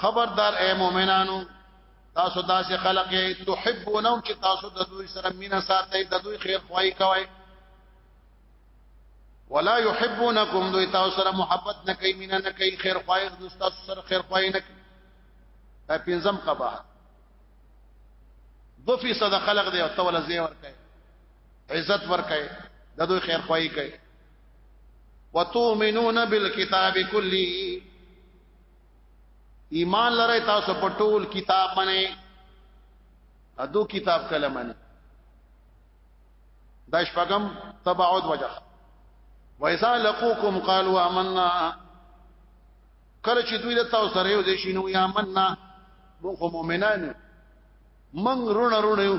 خبردار اے مؤمنانو تاسو داسې خلق یې تحبونهم چې تاسو د دوی سره مینا ساتئ د دوی خیر خوای کوي ولا يحبونكم دوی تاسو سره محبت نه کوي مینا نه کوي خیر خوای د تاسو سره خیر خوای نه کوي دا پنځم قباح دو فیصد خلق دی او تول زی ور کوي عزت ور کوي د دوی خیر خوای کوي وتؤمنون بالکتاب کلی ایمان لرئ تاسو په ټول کتاب باندې ادو کتاب کله باندې دا شپږم تبعود وجه وایسا لقوکم قالوا آمنا کله چې دوی له تاسو سره یو ځای شینو یا آمنا مونږ مؤمنان مونږ رونه رونه یو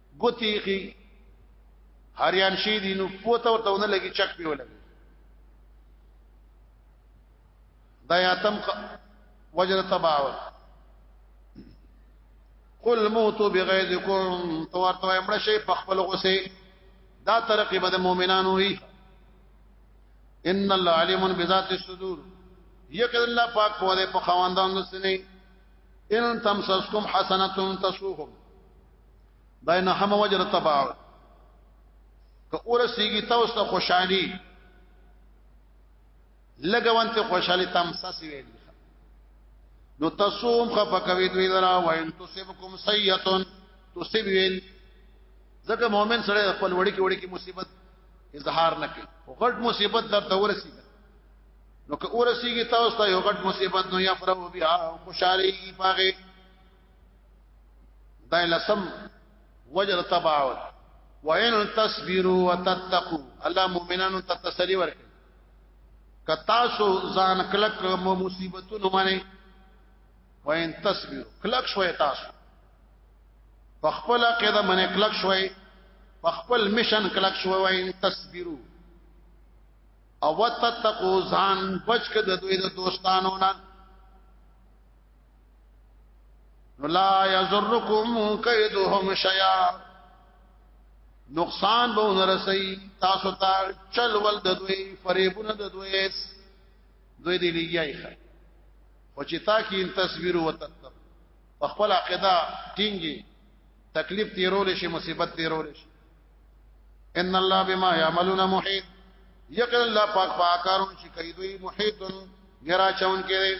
ګوتی کی هریان شي دي نو پوته ورته ونه لګي چک پیو لګي دا یاتم وجر تباول قل موتو بغیظکم تو ورته امر شي په خپل غصه دا ترقی به مؤمنانو وي ان الله علیم بذات الصدور یقین الله پاک په دې په خواندان نسنی ان تمسسکم حسنه تسوهم دا نه هم وجر تبع که اورسیږي تاسو ته خوشحالي لګوان ته خوشحالي تم ساسي ویل نو تاسو هم خفقوي دوی لرا وان تصبکم سیئه تصب ویل ځکه مؤمن سره خپل وړي کې وړي کې مصیبت اظهار نه کوي او غټ مصیبت درته ورسي نو که ورسیږي تاسو ته یو غټ مصیبت نو یا فرو بیا خوشالي پاغه دا لسم وجر تباعد وَإِن تَصْبِرُوا وَتَتَّقُوا الله مؤمنانو ته تسلی ورکړي کتا سو ځان کلک مو مصیبتونو باندې وَإِن تَصْبِرُوا کلک شوي تاسو په خپل عقیده باندې کلک شوي په خپل مشن کلک شوي وَإِن تَصْبِرُوا او وَتَتَّقُوا ځان بچ کړه د دوی د دوستانو نه لا یزرکم کیدهم شیئا نقصان به نرسي تاسو ته چل ول د دوی فریبونه د دوی دوی دی لګیای خه او چې تا کې ان تصویر او تتب په خپل عقیده ټینګي تکلیف تیرول شي مصیبت تیرول شي ان الله بما يعملون محيط یقین الله پاک پاکارون چې کوي دوی محیط غیر چون کې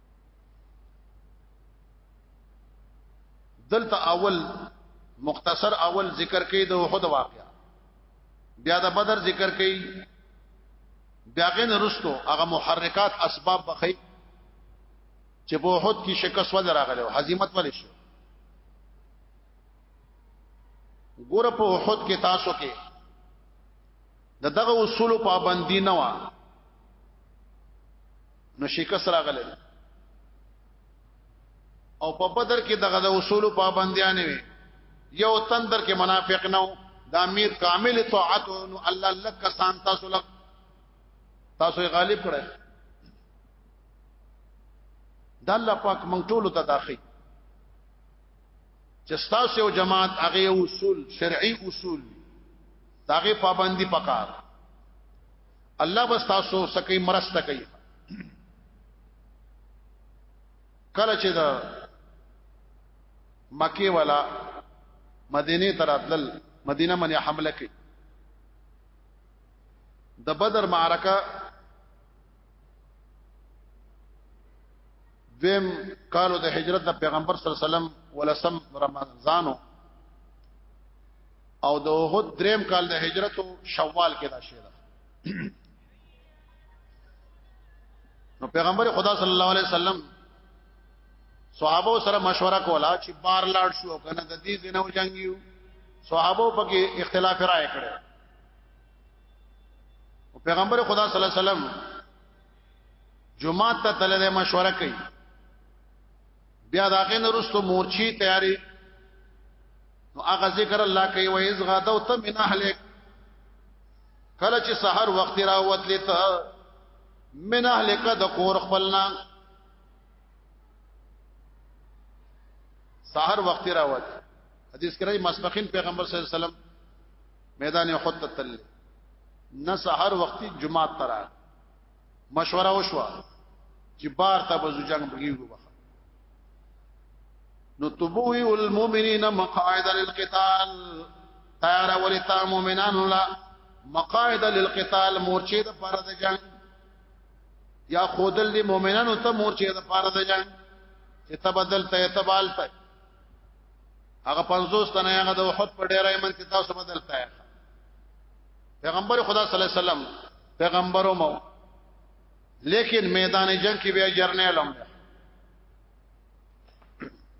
دلته اول مختصر اول ذکر کوي د احد واقعا بیا د بدر ذکر کوي بیا غن رستو هغه محرکات اسباب بخي چې په احد کې شکست ول راغله هزیمت ول شو ګور په احد کې تاسو کې د دغه اصول پابندی نه و نو شکست راغله او په بدر کې دغه د اصول پابندیان وي یو تندر کې منافق نه د امیر کامل طاعت نو الله لک سان تاسو لک تاسو غالب کړه د الله پاک مونږ ټول ته داخی چې تاسو او جماعت هغه اصول شرعي اصول داغه پابندي پکار الله بس تاسو سکی مرسته کوي کله چې دا مکی والا مدینه تر اتل مدینه باندې حمله کوي د بدر معرکه دیم کالو د هجرت د پیغمبر صلی الله علیه وسلم ولسم رمضانو او د احد دریم کال د هجرت شوال کې دا شعر نو پیغمبر خدا صلی الله علیه وسلم صحابه سره مشوره کولا چې بار لاړ شو کنه د دې دینو جنگیو صحابه پکې اختلاف رائے کړي او پیغمبر خدا صلی الله علیه وسلم جمعه ته تلل مشوره کوي بیا دا غین رستو مورچی تیاری نو هغه ذکر الله کوي و اذ غدوت من اهلک کله چې سحر وخت راوت لته من اهلک د کور خپلنا سحر وخت راوت حدیث کرای مسبقین پیغمبر صلی الله علیه وسلم میدان احد تل نه سحر وختي جمعه ترا مشوره وشوه چې بار ته بزو جنگ بګیږو بخا نو تبوی المؤمنین مقاعد للقتال تیار ولتا مؤمنان لا مقاعد للقتال مورچه د پاره د جنگ یا خودل دی مؤمنانو ته مورچه د پاره د جنگ چې تبدل ته تبال ته هغه 50 تنه هغه د وحد په ډیرای من کې تاسو بدل ته پیغمبر خدا صلی الله علیه وسلم پیغمبرو مو لیکن میدان جنگ کې بیا جرنیل هم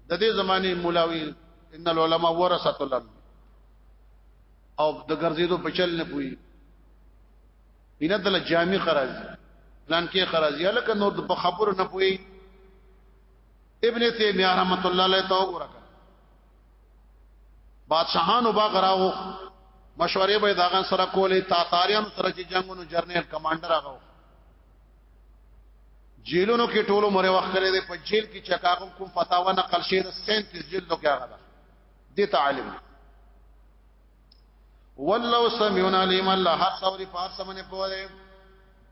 د دې زماني مولاوی ان العلماء ورثه العلم او د ګرځېدو په چل نه پوي بنا دل جامع خراج پلان کې خراج یا لکه نور د خبرو نه پوي ابن تیمیه رحمت الله علیه تو ورکه بادشاہانو با غراو مشورې به داغه سره کولې تاتاریان سره چې جنگونو جرنیل کمانډر هغه جیلونو کې ټولو مره وخت کړی دی په جیل کې چکاغم کوم فتاوا نقل شوی د 37 جلدو کې هغه ده د تعلیم والله سمعون علیم الله هر څوري فارس باندې پوهه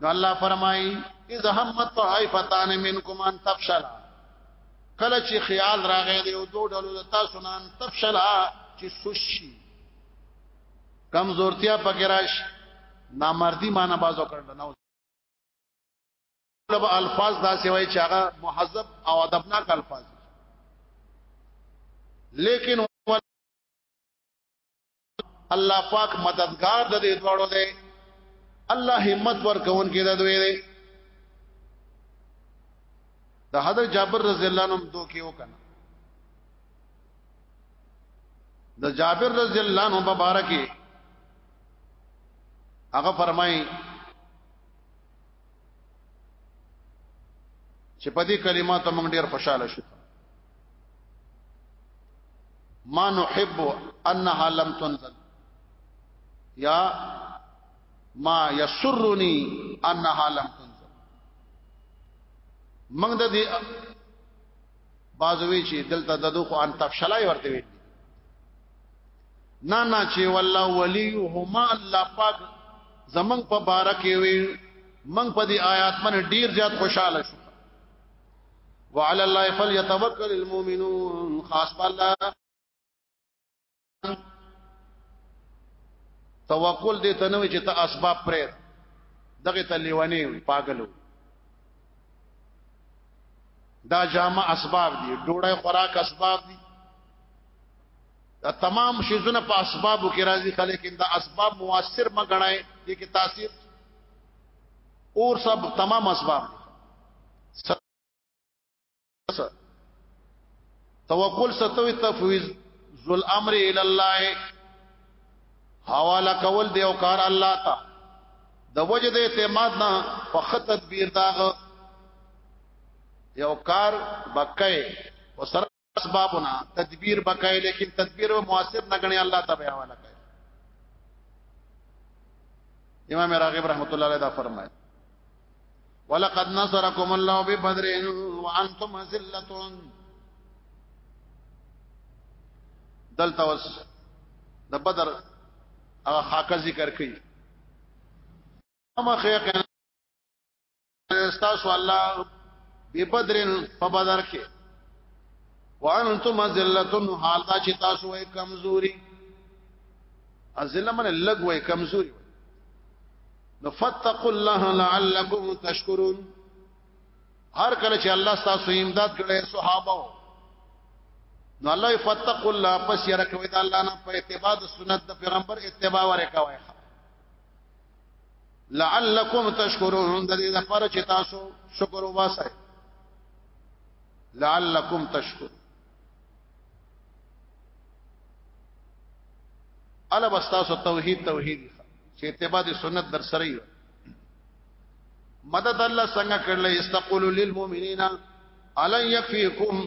نو الله فرمایي اذا همت طائفتان منکم ان تفشل کله چې خیال راغی دی او دوه ډلو تاسو نه ان تفشل چې سوشي کمزورتیا پکې راشي نامردی معنا بازو کړل نو لبا الفاظ دا سوای چې هغه محذب او ادبناک الفاظ لیکن الله پاک مددگار د دې دوړو دی الله همت ورکون کې د دوی دی د حضرت جابر رضی الله عنه دوه کې وکنه د جابر رضی الله عنه مبارک هغه فرمایي چې په دې کلماتو موږ ډیر خوشاله شو ما نحب انها لم تنزل یا ما یسرنی انها لم تنزل موږ د دې بازوي چې دلته د دوه ان تفشلای ورته وي نه نه چې والله وليهما الله پاک زمنګ په بارکه وي منګ په دې آیات باندې ډیر زیات خوشاله شو وعلى الله فليتوكل المؤمنون خاص بالله توکل دې ته نه وي چې ته اسباب پرې دغه ته لیونی وي پاګلو دا جامع اسباب دي ډوړې خوراک اسباب دي دا تمام شیزونه په اسبابو کې راځي خلک دا اسباب موثر مګنای دي کې تاثیر اور سب تمام اسباب دي توکل ستوي تفویض ذل امر الى الله حواله کول دی او کار الله تا د وجد اعتماد نه په خط تدبیر داغه یو کار بکې وسره اسبابونه تدبیر بکای لیکن تدبیر و موثر نه غني الله تبارک وتعالى کوي امام راغب رحمت الله علیه دا فرمایي ولقد نصركم الله ببدر وانتم ذلة دلته اوس د بدر هغه خاکه ذکر کړي اما خیقنا استاسو الله به بدرن په بدر کې وانتم ذلتم حال دا چې تاسو وې کمزوري ازله من لګ وې کمزوري نو فتقوا الله لعلكم تشکرون هر کله چې الله تاسو امداد کړي صحابه نو الله فتقوا الله پس یې راکوي دا الله نه په اتباع سنت د پیغمبر اتباع ورکوي لعلکم تشکرون د دې لپاره چې تاسو شکر وباسئ لعلکم تشکر الا بس تاسو توحید توحید چې اتباع د سنت در سره یو مدد الله څنګه کړل استقول للمؤمنین الا یکفیکم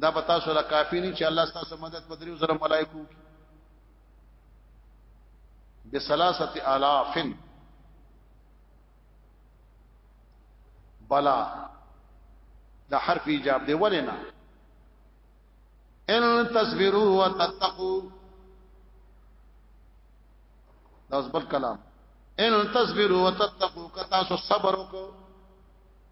دا به تاسو لا کافی نه چې الله تاسو مدد په دریو زره ملائکو بسلاسه الافن بلا دا حرف ایجاب دی ولنا ان تصبروا وتتقوا دا بل کلام ان تصبروا وتتقوا کتا سو صبر وکړو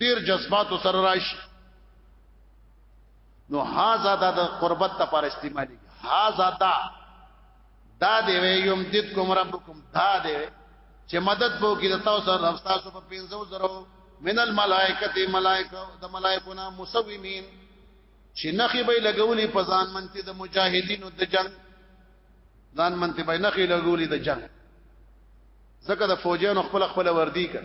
ډیر جذبات سره راشي نو هاذا د قربت لپاره استعمالي هاذا دا دا دی وی یم دید کوم ربکم دا دی چې مدد بو کې د تاسو سره رب تاسو په پینځو زرو من الملائکه ملائکه د ملائکونه مسومین چې نخي به لګولې په ځان منته د مجاهدینو د جنگ ځان منته به نخي لګولې د جنگ زکه د فوجانو خپل خپل وردی کړ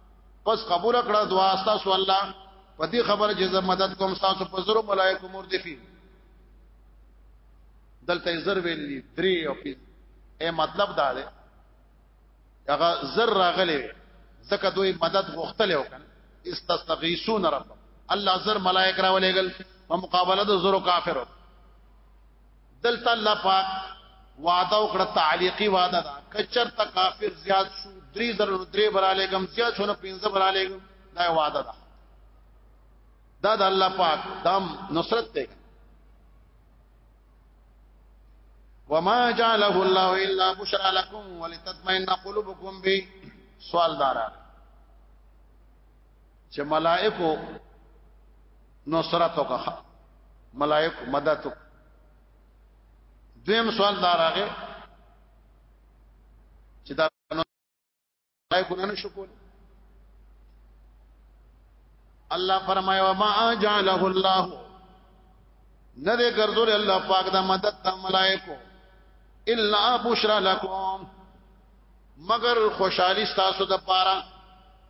پس قبول کړه دعا تاسو الله په دې خبره چې زه مدد کوم تاسو په زرو ملائکه مردفي دلته زر ویلي درې او پی اے مطلب دا دی هغه زر راغلي زکه دوی مدد غوښتل وکړ استستغیثون رب الله زر ملائک راولېګل په مقابله د زرو کافرو دلته الله پاک وعده او کړه تعلیقی وعده دا کچر تا کافر زیات شو درې زر درې براله کم زیات شو نه پنځه براله کم دا وعده دا دا د الله پاک دم نصرت ته وما جعله الله الا بشرا لكم ولتطمئن قلوبكم به سوال دارا چې ملائکو نصرت وکړه ملائکو مدد وکړه دویم سوال دار هغه چې دا ملائکو نه شو کول الله فرمایي وما جعله الله نه دې ګرځول الله پاک دا مدد د ملائکو الا بشرا لكم مگر خوشحالی ستاسو د پاره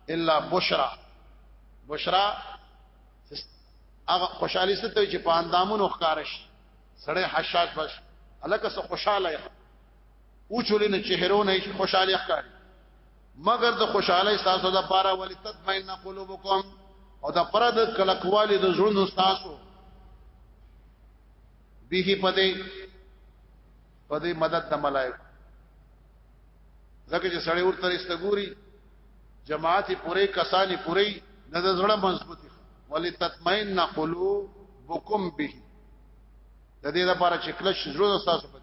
الا بشرا بشرا هغه خوشحالی ستو چې په اندامونو ښکارش سړی حشاش بس الکه سو خوشاله یم او چولې نه چهرو نه خوشاله ښکاري مگر د خوشاله تاسو د پاره ولې تطمئن قلوبکم او د پره د کلکوالي د زړونو تاسو به پدې په دې مدد د ملائکه ځکه چې سړی ورته استګوري جماعت پوره کسانی پوره د زړه مضبوطی ولی تطمئن قلوبکم به د دې لپاره چې کله شجرو تاسو په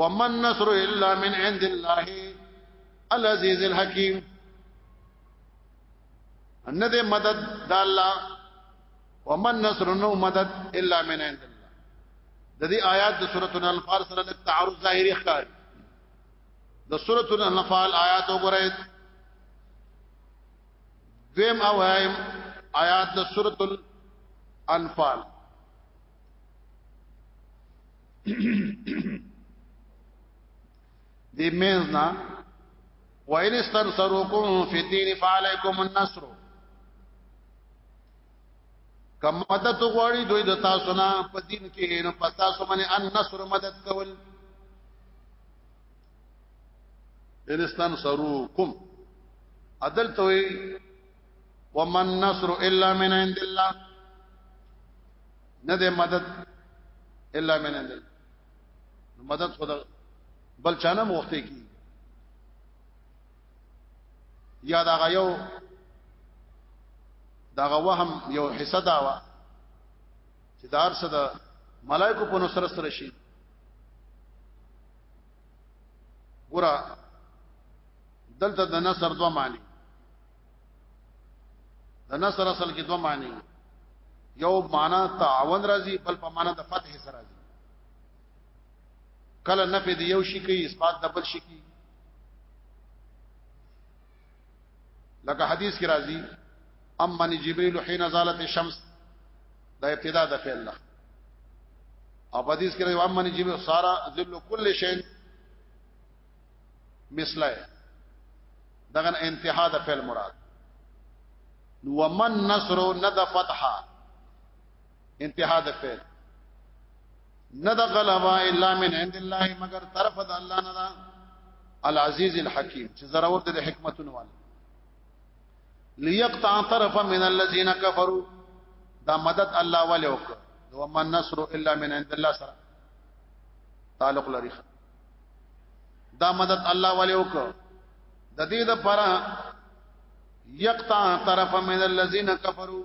ومن نصر الا من عند الله العزيز الحكيم ان دې مدد د الله ومن نصر نو مدد الا من عند الله د دې آیات د سورۃ الانفال سره د تعارض ظاهری ښکار د سورۃ الانفال آیات وګورئ دویم او هایم آیات د سورۃ الانفال دی مینزنا وَإِنِ اسْتَنْصَرُوكُمْ فِي الدِّينِ فَعَلَيْكُمُ النَّصْرُ کم مدد غواړي دوی د تاسو نه په دین کې نو په تاسو باندې ان نصر مدد کول انستان سروکم عدل توي ومن نصر الا من عند الله نه ده مدد الا من عند الله مدد خدا بل چانه موخته کی یا دا غيو دا غوهم یو حصہ دا وا چې دار صد ملائکه په نصر سره شي ګورا دلته د نصر دوه معنی د نصر اصل کې دوه معنی یو معنا تعاون راځي بل په معنا د فتح سره راځي کله نفي د یو شي کوي اثبات د بل شي کوي لکه حدیث کی راځي اما جبريل حين زالت الشمس دا ابتدا د فعل الله او په حدیث کې راځي اما جبريل سارا ذل كل شيء مثله دغه انتها د فعل مراد ومن نصر ند فتحه انتها د فعل نه د غلبا الا من عند الله مگر طرف د الله نه دا العزیز الحکیم چې ضرورت د حکمتونو والا ليقطع طرفا من الذين كفروا دا مدد الله والے وک نو من نصر الا من عند الله سره تعلق لري دا مدد الله والے وک د دې د پره يقطع طرفا من الذين كفروا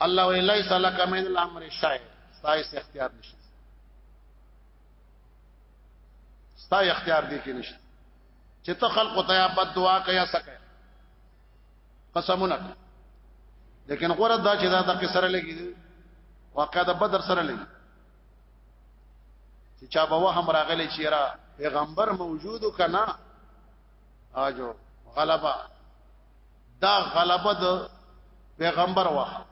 الله وی لیس لک من الامر شای ستایس اختیار نشته ستای اختیار دی کې نشته چې ته خلق ته یا بد دعا کوي سکه قسمونه لیکن غره دا چې دا د قصره لګي واقع د بدر سره لګي چې چا به وهم راغلی چې را پیغمبر موجود کنا اجو غلبا دا غلبه د پیغمبر وه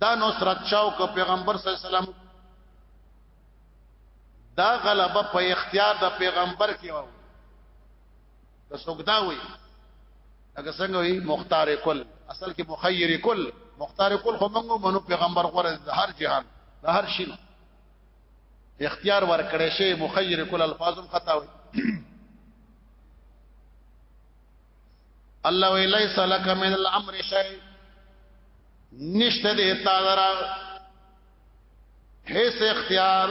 دا نصرت چاو که پیغمبر صلی الله علیه وسلم دا غلبه په اختیار د پیغمبر کې و که څوک دا وي لکه څنګه وي مختار کل اصل کې مخیر کل مختار کل خو موږ منو پیغمبر غره د هر جهان د هر شي اختیار ورکړې شي مخیر کل الفاظم خطا وي الله وی لیس لک من الامر شیء نشته دې تا درا هیڅ اختیار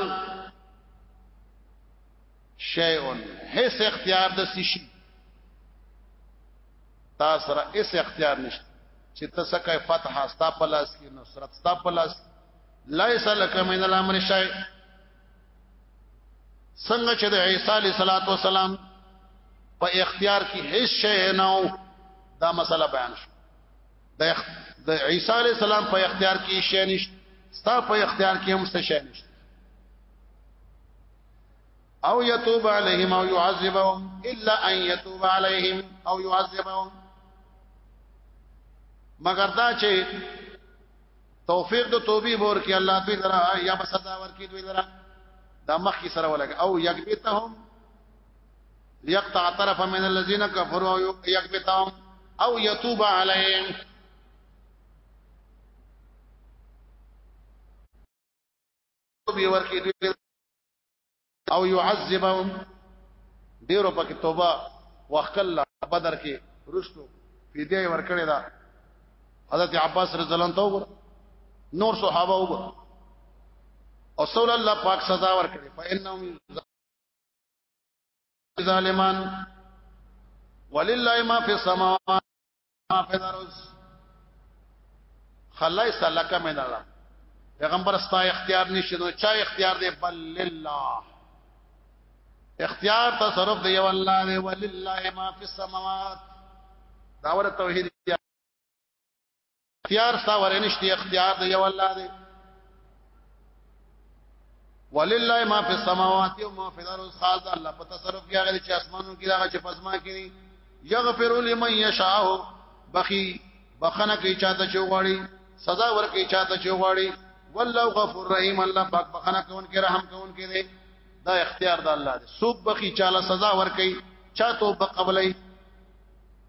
شیئون هیڅ اختیار د سشي تا سره هیڅ اختیار نشته چې تاسو کوي فتح ستا پلاس کې نصرت ستا پلاس ليس لك من الامر شيء څنګه چې د عیسی علی صلوات و سلام په اختیار کې هیڅ شی نه و دا مسله بیان شو د عیسی علی السلام په اختیار کې هیڅ شی نشته ستا په اختیار کې هم څه شی نشته او يتوب عليهم او يعذبهم الا ان يتوب عليهم او يعذبهم مگر دا چې توفیق د توبې بور کې الله دوی درا یا به سزا ورکړي دوی درا دا مخ کی سره ولګ او یکبتهم ليقطع طرفا من الذين كفروا او يكبتهم او يتوب عليهم بي ورکی دوی او يعذبهم ډیرو پکې توبه وکړه بدر کې رښتو فدیه ورکړې ده حضرت عباس رضی الله عنه وګور نور صحابه وګور او صلی الله پاک سزا ورکړي فإنهم ظالمان ولله ما في السماوات پدروس خلای سلک مې دړه پیغمبر ستا اختیار نشته نو چا اختیار دی بل لله اختیار تصرف دی والله دی ولله ما فی السماوات داور توحید اختیار ستا ورنشتي اختیار دی والله دی ولله ما فی السماوات و ما فی الارض خاص الله په تصرف کې هغه چې اسمانو کې هغه چې پزما کې یغفر لمن یشاء بخی بخنه کوي چاته چې وغواړي سزا ورکوي چاته چې وغواړي والله غفور رحیم الله پاک بخنه کوونکی رحم کوونکی دی دا اختیار د الله دی سوق بخي چاله سزا ورکوي چاته بقبلای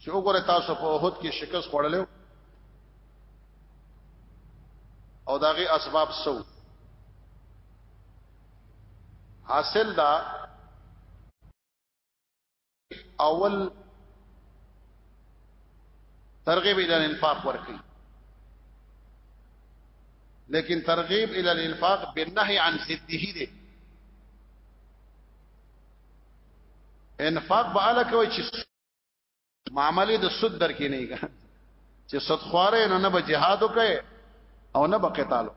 چې وګوره تاسو په وحد کې شکست خوړلې او داغه اسباب سو حاصل دا اول ترغیب الى الانفاق ورکی لیکن ترغیب الى الانفاق بالنهي عن ضده دی انفاق به اله کوي چې معاملې د سود درکې نه کړي چې سود خواره نه نه به جهاد وکړي او نه به قتال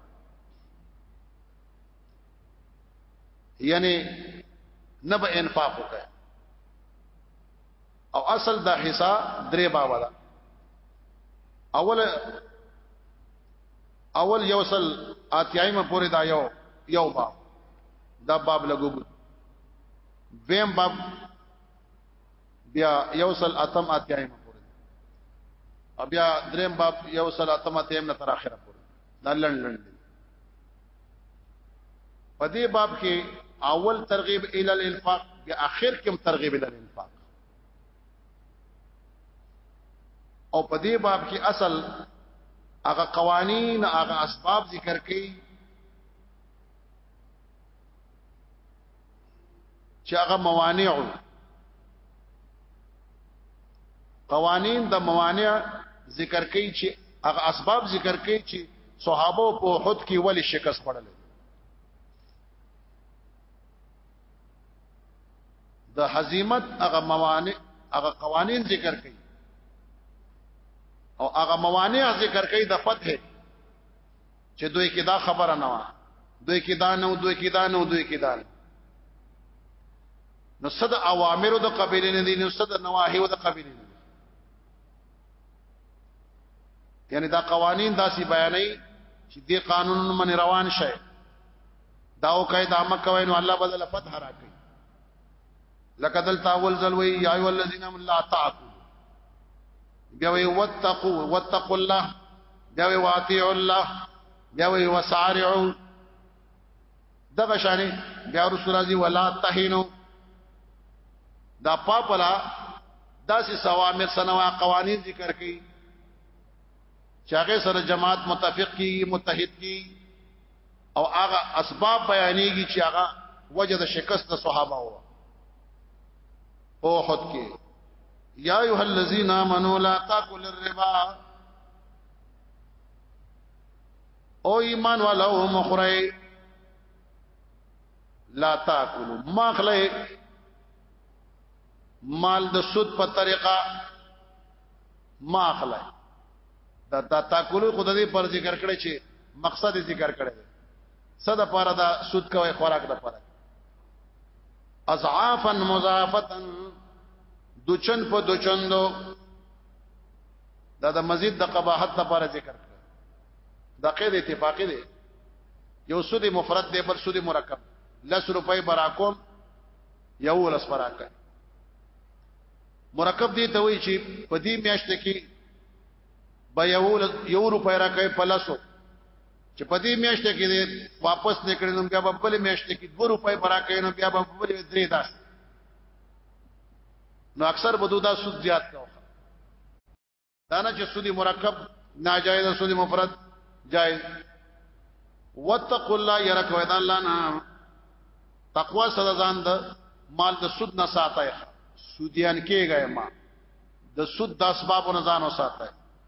یعنی نه به انفاق وکړي او اصل دا حصہ درې باب ده اول اول یو سل اتیایم پورې دا یو یو باب دا باب لګو دویم باب بیا یوصل اتم اتیایم پورې بیا دریم باب یوصل اتم اتیایم نه تر اخره پورې دا لړ لړ دی په دې باب کې اول ترغیب ال الانفاق بیا اخر کې ترغیب ال الانفاق او په دې باب کې اصل هغه قوانین هغه اسباب ذکر کړي چې هغه موانع قوانین د موانع ذکر کوي چې هغه اسباب ذکر کوي چې صحابه په احد کې ولې شکست پړل د هزیمت هغه موانع هغه قوانین ذکر کوي او هغه موانع ذکر کوي د فتح چې دوی کې دا خبره نه و دوی کې دا نه دوی کې دا نه دوی کې دا نه نو صد اوامر د قبیله نه دي نو صد نواهی د قبیله نه یعنی دا قوانین داسې بیانې چې دې قانون من روان شي داو کوي دا مکه وای نو الله بدل فتح راکړي لقد التاول زلوي یا ایو الذین من لا تعقلوا بیا وی وتقو وتقو الله بیا وی واطیع الله بیا وی وسارعو دغه شانې بیا رسول راځي ولا تهینو دا پاپلا داسې سوامر سنوا قوانین ذکر کړي چې هغه سره جماعت متفق کی متحد کی او هغه اسباب بیانېږي چې هغه وجه د شکست د صحابه وو اوحد کې یا ایه الذین آمنو لا تاکل الربا او ایمان والو مخری لا تاکلوا ماخله مال د سود په طریقه ماخله دا تا تاکلوا خدای پر ذکر کړی چې مقصد ذکر کړی صد پاره دا سود کوي خوراک د پاره اضعافا مضافتا دچن په دچندو دا د مزید د قباحت لپاره ذکر کړ دا قید اتفاقی دی یو سود مفرد دی بل سود مرکب لس روپۍ براکوم یو لس براکه مرکب دی ته وی چې په دې میاشت کې به یو یو روپۍ راکې په لاسو چې په دې میاشت کې دې واپس نکړې نو بیا په بل میاشت کې 2 روپۍ برا کړې نو بیا په بل درې داس نو اکثر بدو دا سود زیات کاو دا نه چې سودی مرکب ناجایز سودی مفرد جایز واتقوا الله يرك ويد الله نه تقوا سره ځان د مال د سود نه ساتای سودیان کېږي ما د سود د اسبابونو ځان وساتای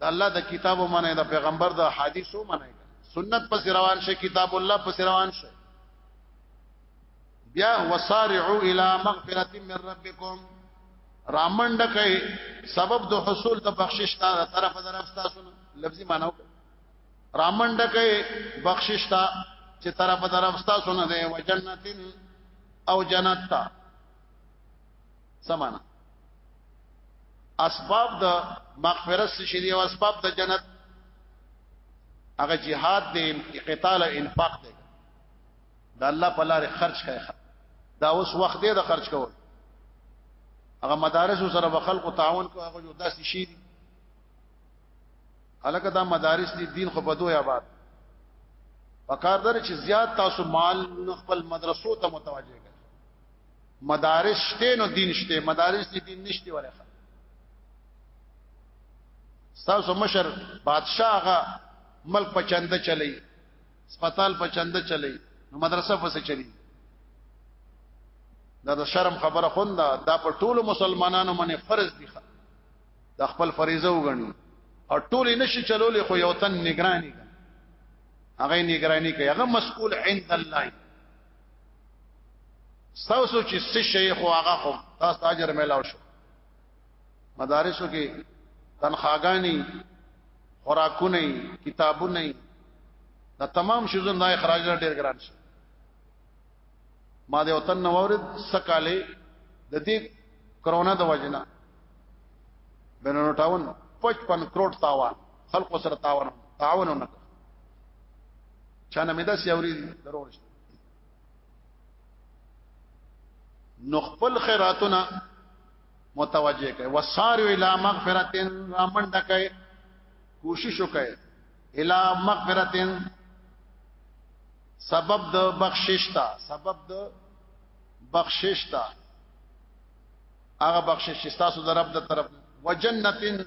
د الله د کتاب او منه د پیغمبر د حدیثو منه سنت پس روان شي کتاب الله پس روان شي بیا وسارعوا الى مغفرة من ربكم رامنډ کوي سبب د حصول د بخشش تر طرف درفتا سن لفظي معنی رامنډ کوي بخشش تا چې طرف درفتا سن ده وجنتين او جنت تا سمانا اسباب د مغفرت څه شي او اسباب د جنت هغه jihad دی قتال انفاق دی دا الله په لار خرج کړي دا اوس وخت دی د خرج کول هغه مدارس سره په خلکو تعاون کوي هغه داسې شي دي الکه دا مدارس دي دین خو په دوه آباد پکار در چې زیات تاسو مال خپل مدرسو ته متوجه مدارس شته نو دین شته مدارس دي دین نشته ولا تاسو مشر بادشاہ غا ملک په چنده چلی سپیتال په چنده چلی نو مدرسه په څه چلی دا د شرم خبره خوندا دا په ټولو مسلمانانو باندې فرض دي دا خپل فریضه وګڼي او ټول نشي چلولې خو یو تن نگرانی هغه نگرانی کوي هغه مسئول عند الله تاسو چې څه شي خو هغه خو تاسو اجر ملاو شو مدارسو کې تنخواګانی خوراکونه کتابونه دا تمام شوزن دا اخراج ډیر ګران شي ما د وطن نوورد سکاله د دې کرونا د وجنه بنو ټاون 55 کروڑ تاوان خلق سره تاوان تعاون نه چانه مې دا سیوري ضرور شي نو خپل خیراتونه متوجه کړي وسارو الی مغفرتن رامنډ کړي کوشش وکړي الی مغفرتن سبب د بخشش تا سبب د بخشش تا هغه بخشش چې تاسو د رب د طرف وجنتن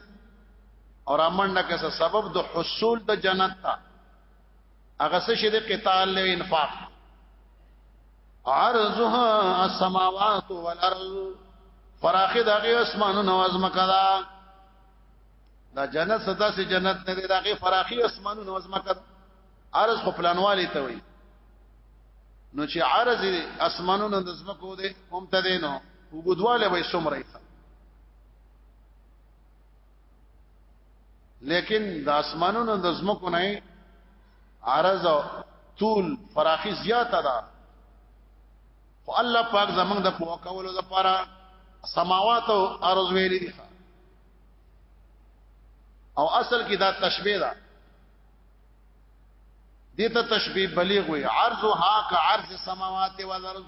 اور امنډه کې سبب د حصول د جنت تا هغه څه چې د قتال له انفاق عرضها السماوات والارض فراخ دغه اسمانونو او ازمکه دا دا جنت صدا سي جنت نه دی دغه فراخي اسمانونو او ازمکه عرض خو پلانوالي ته وي نو چې عرض اسمانونو د ازمکو دی هم ته دینو وګدواله وي سمره لیکن د اسمانونو د زمکو نه عرض طول فراخي زیاته ده خو الله پاک زمنګ د پوه کولو لپاره سماوات او ارض ویلي دي او اصل کې دا تشبيه ده دیتا تشبیه بلیغ وی عرضها کا عرض سماوات و الارض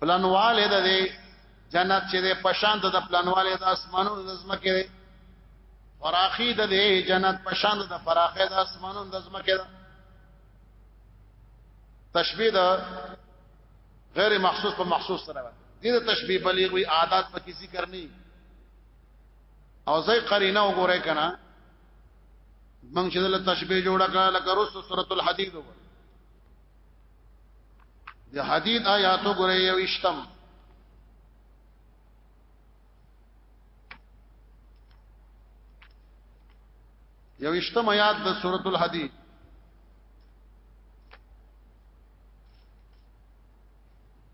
پلانواله ده دی جنت چې ده پشان ده پلانواله ده اسمانونو ده زمکه ده فراخی ده دی جنت پشان ده فراخه ده اسمانونو ده زمکه ده تشبیه ده غیر مخصوص په مخصوص سره دي د تشبيه بلیغ وي عادت په کسی کرنی او زي قرینه وګورئ کنه موږ چې دلته تشبيه جوړه کړه لکه رس سورۃ الحدید وګورئ د حدید آیاتو ګورئ یوشتم یوشتم آیات د سورۃ الحدید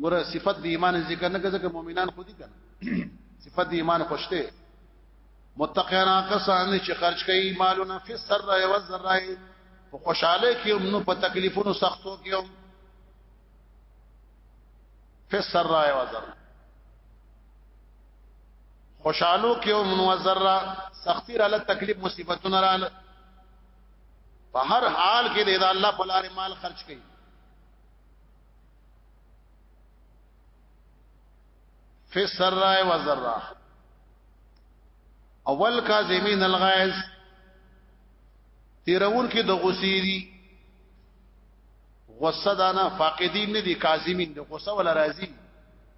ګوره صفت د ایمان ذکر نه کوي مؤمنان خودي کنه صفت د ایمان خوشته متقینا کسان چې خرج کوي مالونه فی سر او ذرای په خوشاله کې هم نو په تکلیفونو سختو کې هم فی سر او ذر خوشالو کې هم نو ذره سختی را ل تکلیف مصیبتونه را ل په هر حال کې د الله په لار مال خرج کړي فی السراء والذراء اول کاظمین الغیظ تیرون کې د غصې دي غصه دانا فاقدین نه دي کاظمین د غصه ولا راضی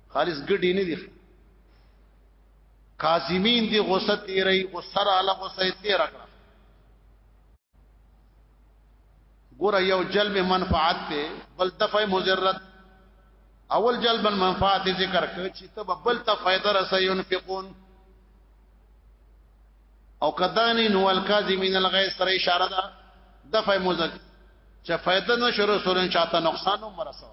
خالص ګډی نه دي کاظمین دی غصه تیری غصه را له غصه تیر کړه ګور یو جلب منفعت ته بل دفع مزرت اول جلب منفعت ذکر کړ چې ته بل ته فائدہ رسي ينفقون او کدانی نو الکاظمین الغیث سره اشاره ده دفع مزرت چې فائدہ نشو رسول چاته نقصان هم رسو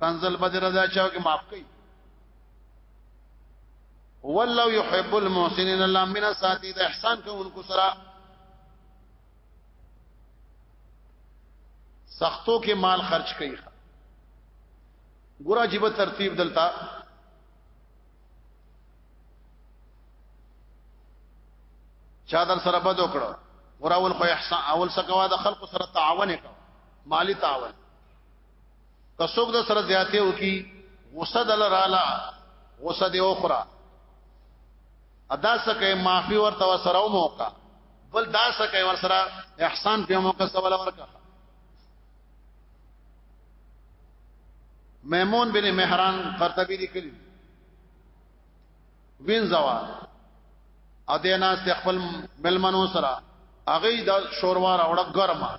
کنزل بدر دا چاو کې معاف کړي والله يحب المحسنين الله من ساتي د احسان کوونکو سره سختو کې مال خرج کوي ګور عجیب ترتیب دلتا چا در سره بد وکړو ور اول خو احسان اول سکوا د خلق سره تعاون وکړو مالی تعاون که څوک د سره زیاته وکي غصه دل رااله غصه دی اخرى ادا سکه معافي ورته وسره موقع بل دا سکه ور سره احسان په موقع سوال ورکا میمون بن مهران قرطبی لیکلی وین زوا ا دیناس خپل ملمنو سره اغه د شوروا راوړه ګرمه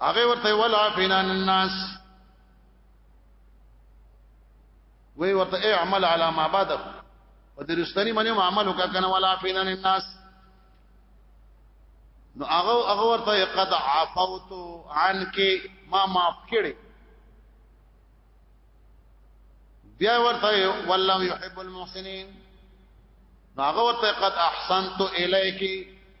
هغه ورته ولا فینان الناس وی ورته اعمل علی ما بعده په دې رښتنی باندې عمل وکړه کنه ولا فینان الناس نو هغه هغه ورته قد عفوت عنك ما معاف کړي بیا ورته والله يحب المحسنين نو هغه ورته قد احسنت اليك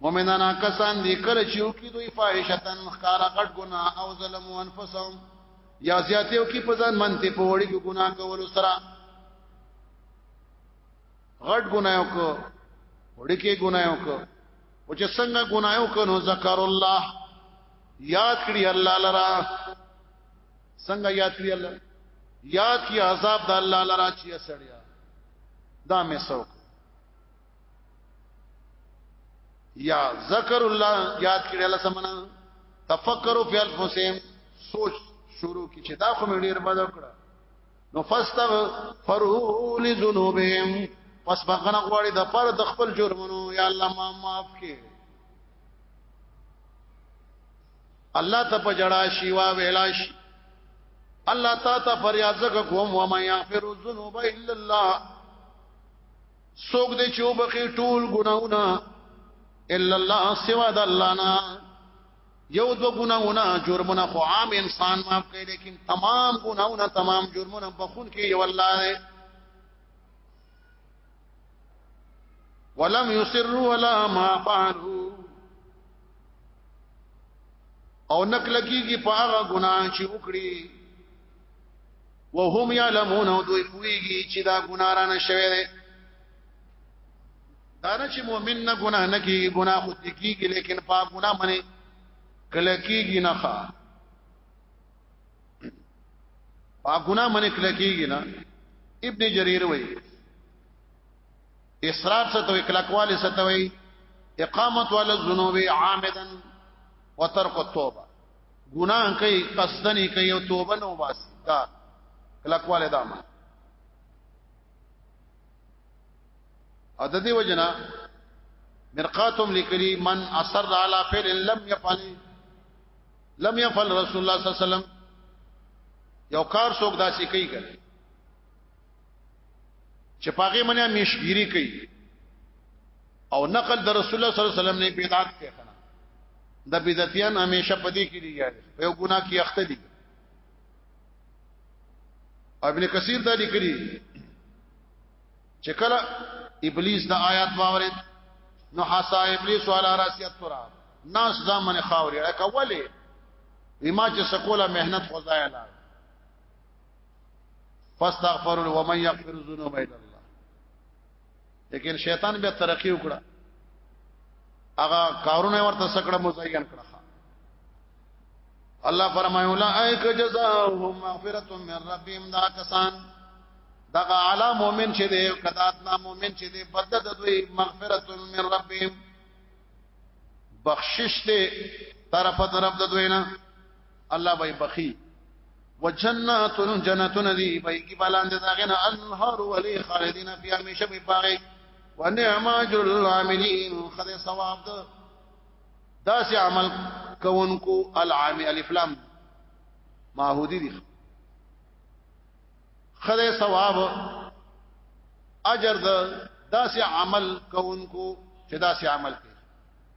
مؤمنان کسان دي کله چې یو کې دوی فاحشتن خکارا غټ ګنا او ظلم او انفسهم یا زیات یو کې په ځان منته په وړي کې ګنا کول سره غټ ګنا یو کو وړي کې ګنا یو کو او چې څنګه ګنا یو کو نو ذکر الله یاد کړی الله لرا څنګه یاد کړی الله یاد کی عذاب د الله لرا چې سړیا دا مې څوک یا ذکر الله یاد کړی الله سمنا تفکروا فی الفسم سوچ شروع کی چې دا خو مې ډیر بد کړه نو فاستغفروا لذنوبهم پس بغنه غواړي د پر د خپل جرمونو یا الله ما معاف کړي الله ته په جړا شي وا ویلا شي الله تا ته فریاد زکه کوم و ما یغفر الذنوب الا الله سوګ دې چې وبخي ټول ګناونه الا الله سوا د الله نه یو دو ګناونه جرمونه خو عام انسان معاف کوي لیکن تمام ګناونه تمام جرمونه بخون کې یو الله دی ولم يسروا ولا ما فعلوا او نکلکیږي په هغه ګناه چې وکړي وهم يعلمون او دوی پويږي چې دا ګنارانه شوی دی دا نه چې مؤمن نه ګناه نه کوي ګناه خود کیږي لیکن پاک ګناه منه کله کیږي نه ښا پاک ګناه منه کله کیږي نه ابن جرير وایي اسراف ستوي کلکواله ستوي اقامت ولا الذنوب عامدا وترك التوبه ګناه کوي قصدنی کوي او توبه نو باس دا کلکواله دا ما او د دې وجنا مرقاتم لیکلی من اثر علی فعل لم يفعل لم يفعل رسول الله صلی الله علیه وسلم یو کار څوک داسې کوي کړي چې پاګه منه مشګيري کوي او نقل د رسول الله صلی الله علیه وسلم نه بدعت کوي کنه د بدعتيان همیشه پدې کې دي یار په یو ګناه کې اخته دي ابن کثیر دا لیکلي چې کله ابلیس د آیات واورید نو حسا ابلیس والا راسیت ترا ناس ځامن خاوري اکوله وما چې سکولا مهنت خدای لاله فاستغفر ومن يغفر الذنوب الا الله لیکن شیطان بیا ترقی وکړه هغه کارونه ورته سکړه مزین کړه الله فرمایي اولئک جزاؤهم مغفرة من ربهم دا کسان دغه علا مؤمن چې دی کدات نا مؤمن چې دی بدد دوی مغفرة من ربهم بخشش دی طرف طرف د دوی نه الله به بخي وجنات جنت ندی به کی بلاند داغنه انهار ولی خالدین فی همیشه به پاره ونعم اجر العاملین خد ثواب ده داسې عمل کوونکو العام الف لام ماحودی دي خدای ثواب اجر د داسې عمل کوونکو چې داسې عمل کوي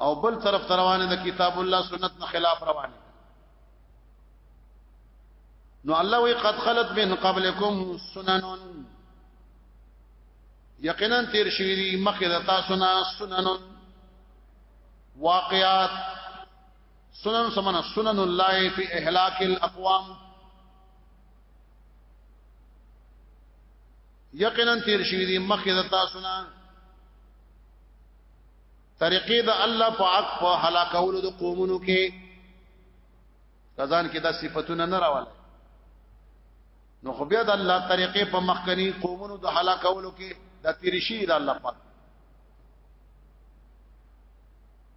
او بل طرف روانه د کتاب الله سنت نه خلاف روانه نو الله وی قد خلت من قبلکم سنن یقینا تیر شوی دی مخه د تاسو نه سنن واقعات سنن سمنا سنن الله فی اهلاک الاقوام یقینا تیر شوی دی مخه د تاسو نه طریقې د الله پاک په هلاکولو د قومونو کې کزان کې دا صفاتونه نه راواله نو خو بیا د الله طریقې په مخکنی قومونو د هلاکولو کې د تیرشی د الله پاک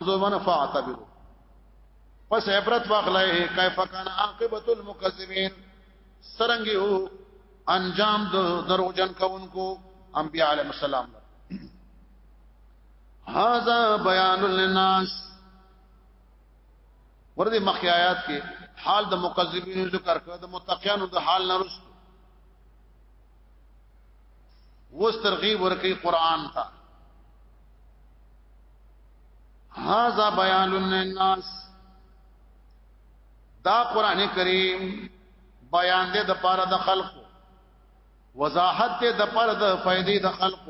زمانه فاعتبر پس عبرت واخلای کیف کان عاقبت المکذبین سرنګ یو انجام د دروژن کوونکو انبیاء علیهم السلام هاذا بیان للناس ورته مخی آیات کې حال د مکذبین ذکر کړ د متقینو د حال نه رسو وسترغیب ورکی قران ته هاذا بیان للناس دا قران کریم بیان دې د پاره د خلق وضاحت دې د پاره د فائدې د خلق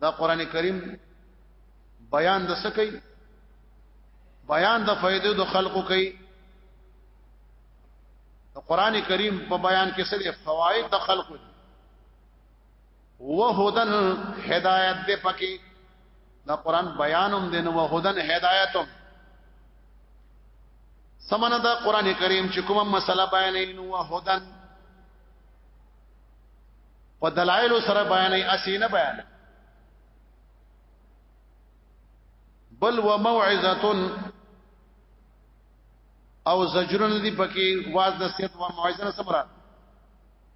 دا قران کریم بیان د سکی بیان د فائدې د خلقو کوي قران کریم په بیان کې سره فواید د خلقو وهدن هدایت دې پکې دا قران بیانوم دین وهدن هدایتم سمنه دا قران کریم چې کومه مسله بیانې نو وهدن په دلایل سره بیانې اسینه بیان بل و موعظه او زجرن دی پکې واز نصیحت و موعظه سمرا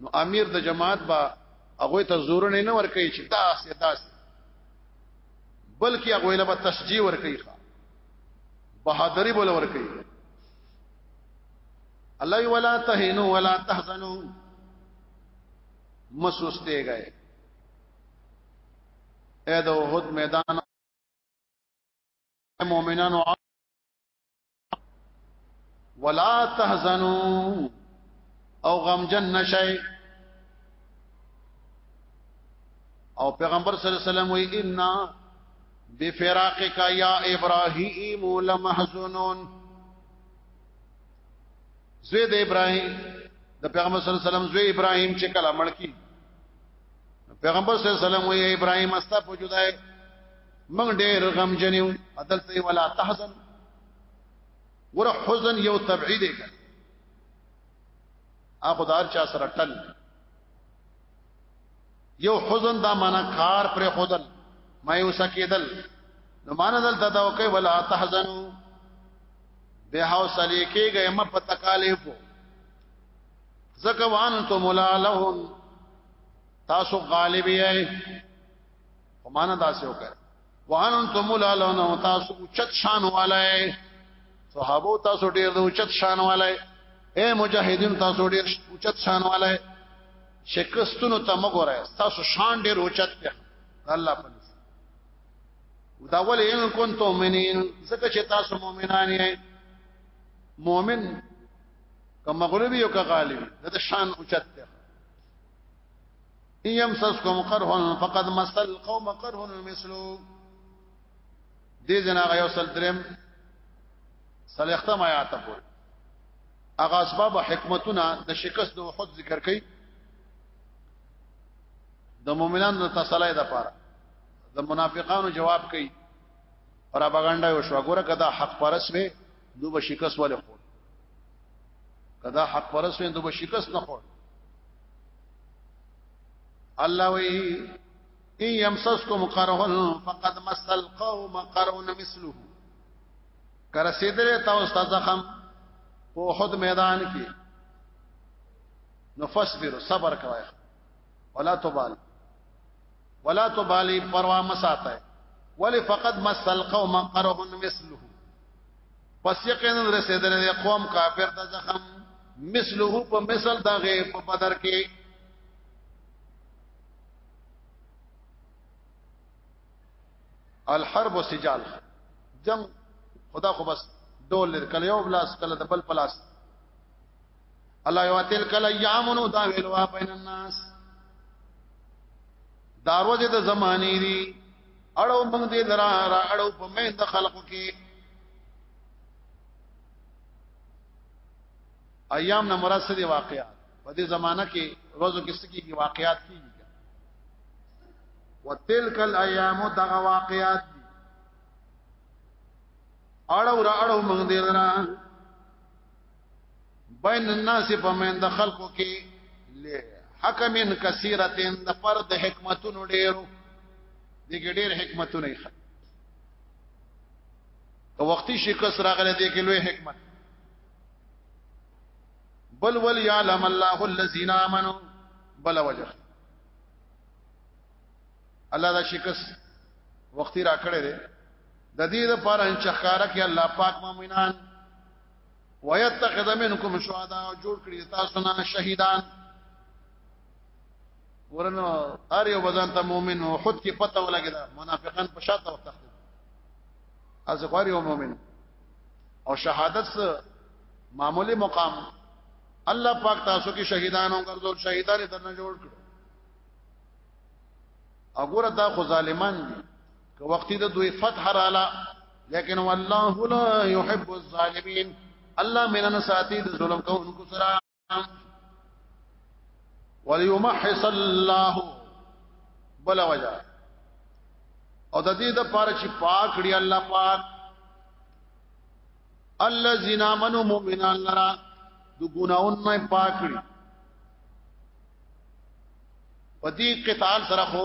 نو امیر د جماعت با هغه ته زور نه ور کوي چې تاسو تاسو بلکې هغه له تشجیع ور کوي بہادری بوله ور کوي الله ولا تهنوا ولا تحزنوا مسوسته گئے اے د وحد میدان مؤمنانو ولا تحزنوا او غمجن نشئ او پیغمبر صلی الله علیه وسلم وی ان بفراقک یا ابراهیم لمحزنون زوی د ابراهیم د پیغمبر صلی الله علیه وسلم زوی ابراهیم چې کله مړ کی پیغمبر صلی الله علیه وسلم وی ابراهیم استا په جدای موږ ډېر غم جنیو بدل سي ولا تحزن ور حزن یو طبيعي دی هغه دار چا سره ټل یو حزن دا معنا کار پر خودل مایوس کېدل نو معنا دلته دا وکي ولا تحزن به حوصله کېږي م په تکالیف زکوان تو مولا لهم تاسو غالب یې په معنا دا څه وکړ وانتم لالون تاسو چت شان والای صحابه تاسو ډیر د چت شان والای اے مجاهدین تاسو ډیر چت شان والای شکستونو ته مګورای تاسو شان ډیر اوچت دی الله په دا ول ان کنتم مؤمنین زکه چې تاسو مؤمنان یې مؤمن که مغربي او که غالبي دا شان اوچت دی يمسسكم قرح فقد مس القوم قرح مثلو دې جنا غيو سل درم سلختم آیات پور اغه اسباب حکمتونه د شکست د وحد ذکر کړي د مؤمنانو د تسلی د پاره د منافقانو جواب کړي پروپاګاندا یو شو ګوره کدا حق پرس وي نو به شکست ولې خور کدا حق پرس وي نو به شکست نه خور الله وی ان يمسسكم قرح فقد مس القوم قرح مثله کر سیدره تاسو ته زخم په خود میدان کې نفس بیرو صبر کوي ولا تبال ولا تبالي پروا مساته ولی فقد مس القوم قرح مثله پس یقینا رسیدل دی قوم کافر د زخم مثله په مثل دا غي په بدر کې الحرب سجال جنگ خدا خو بس ډول کله یو بلاس کله د بل پلاس الله یو تلک الایامونو دا ویلوا بین الناس داروځه د زمانه دی اړو موږ دې درا را اړو په مې د خلقو کې ایام نه مراد څه دی واقعات په دې زمانہ کې روزو کې سکی کې واقعات کیږي وتلک الايام دغه واقعات دي اړو را اړو موږ دې درا بین الناس په من د خلقو کې له حکم کثیرتن د پر د حکمتونو ډیرو دغه ډیر حکمتونه یې که وختي شکست راغله دې کې لوی حکمت بل ول یعلم الله الذين امنوا بل وجه الله دا شکست وختي را کړی دی د دې لپاره چې خارک الله پاک مؤمنان ويتخذ منكم شهداء جوړ کړی تاسو نه شهیدان ورنو هر یو بزن ته مؤمن او خود کې پته ولګیدا منافقان په شاته وخت از غوار یو مؤمن او شهادت معمولی مقام الله پاک تاسو کې شهیدانو ګرځول شهیدان درنه جوړ کړو وګوره دا خو ظالمان دي که وخت د دوی فتح رااله لیکن والله لا يحب الظالمين الله منن ساتي د ظلم کوونکو سره وليمحص الله بلا وجه او د دې د پاره چې پاک لري الله پاک الذين امنوا مؤمنان لرا د ګناون نه پاک لري په دې قتال سره خو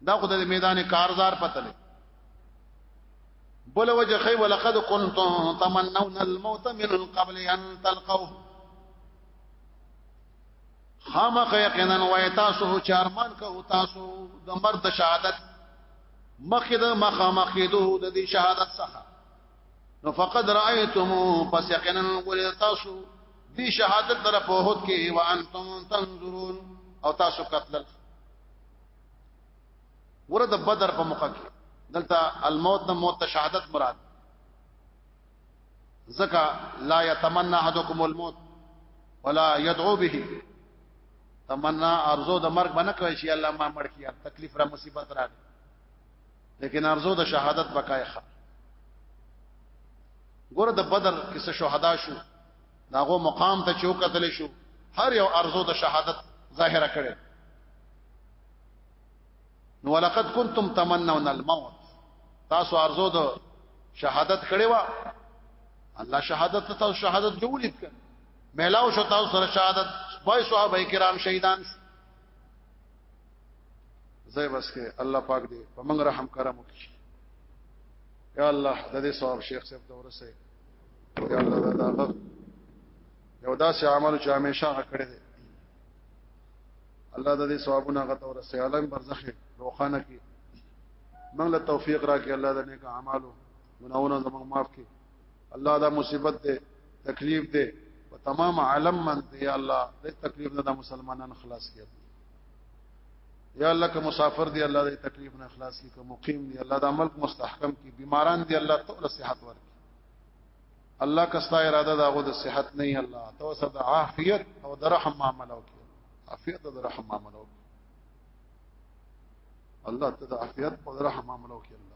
دا خو د میدان کارزار پته لګي بل وجه خی ولقد كنتم تمنون الموت من قبل ان تلقوه خامخ یقینا وای تاسو چارمان کو تاسو د مرد شهادت مخه د مخه مخه دو د دې شهادت څخه نو فقد رايتم پس یقینا ول تاسو دې شهادت در په هوت کې وانتم تنظرون او تاسو قتل ګوره د بدر په موقع کې دلته الموت نه موت شهادت مراد زکا لا يتمنى احدكم الموت ولا يدعو به تمنا ارزو د مرګ باندې کوي چې الله ما مړ کیا تکلیف را مصیبت را لیکن ارزو د شهادت بقای خ ګوره د بدر کیسه شهدا شو داغه مقام ته چوکتل شو هر یو ارزو د شهادت ظاهره کړي نو ولقد كنتم تمنون الموت تاسو ارزو د شهادت کړي وا الله شهادت تاسو شهادت جوړید کړ ملاو شو تاسو سره شهادت وای صحابه کرام شهیدان زای بس کې الله پاک دې په موږ رحم کرم وکړي یا الله د دې ثواب شیخ صاحب دوره سه یا الله دا دا یو داسې عمل چې همیشه کړی دی الله د دې ثوابونه غته ورسې عالم برزخ روخانه کې موږ له توفیق راکې الله د نیک اعمالو ګناونه زموږ معاف کړي الله دا مصیبت دې تکلیف دې په تمام عالم من دې یا الله دې تکلیف نه د مسلمانانو خلاص کړي یا الله که مسافر دی الله دې تکلیف نه خلاص کړي که مقیم دی الله دا ملک مستحکم کړي بیماران دی الله تعالی صحت ورکړي الله کستا اراده دا غو د صحت نه الله تو صد عافیت او د رحم معاملې وکړي عافیت د رحم معاملې وکړي الله ته د عافیت او د رحم معاملې وکړي الله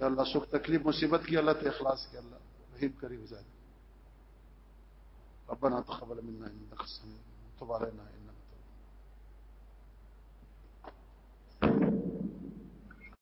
یا الله سوک تکلیف مصیبت کی الله ته اخلاص کی الله رحیم کریم ذات ربنا تقبل منا انك السميع تب علينا انك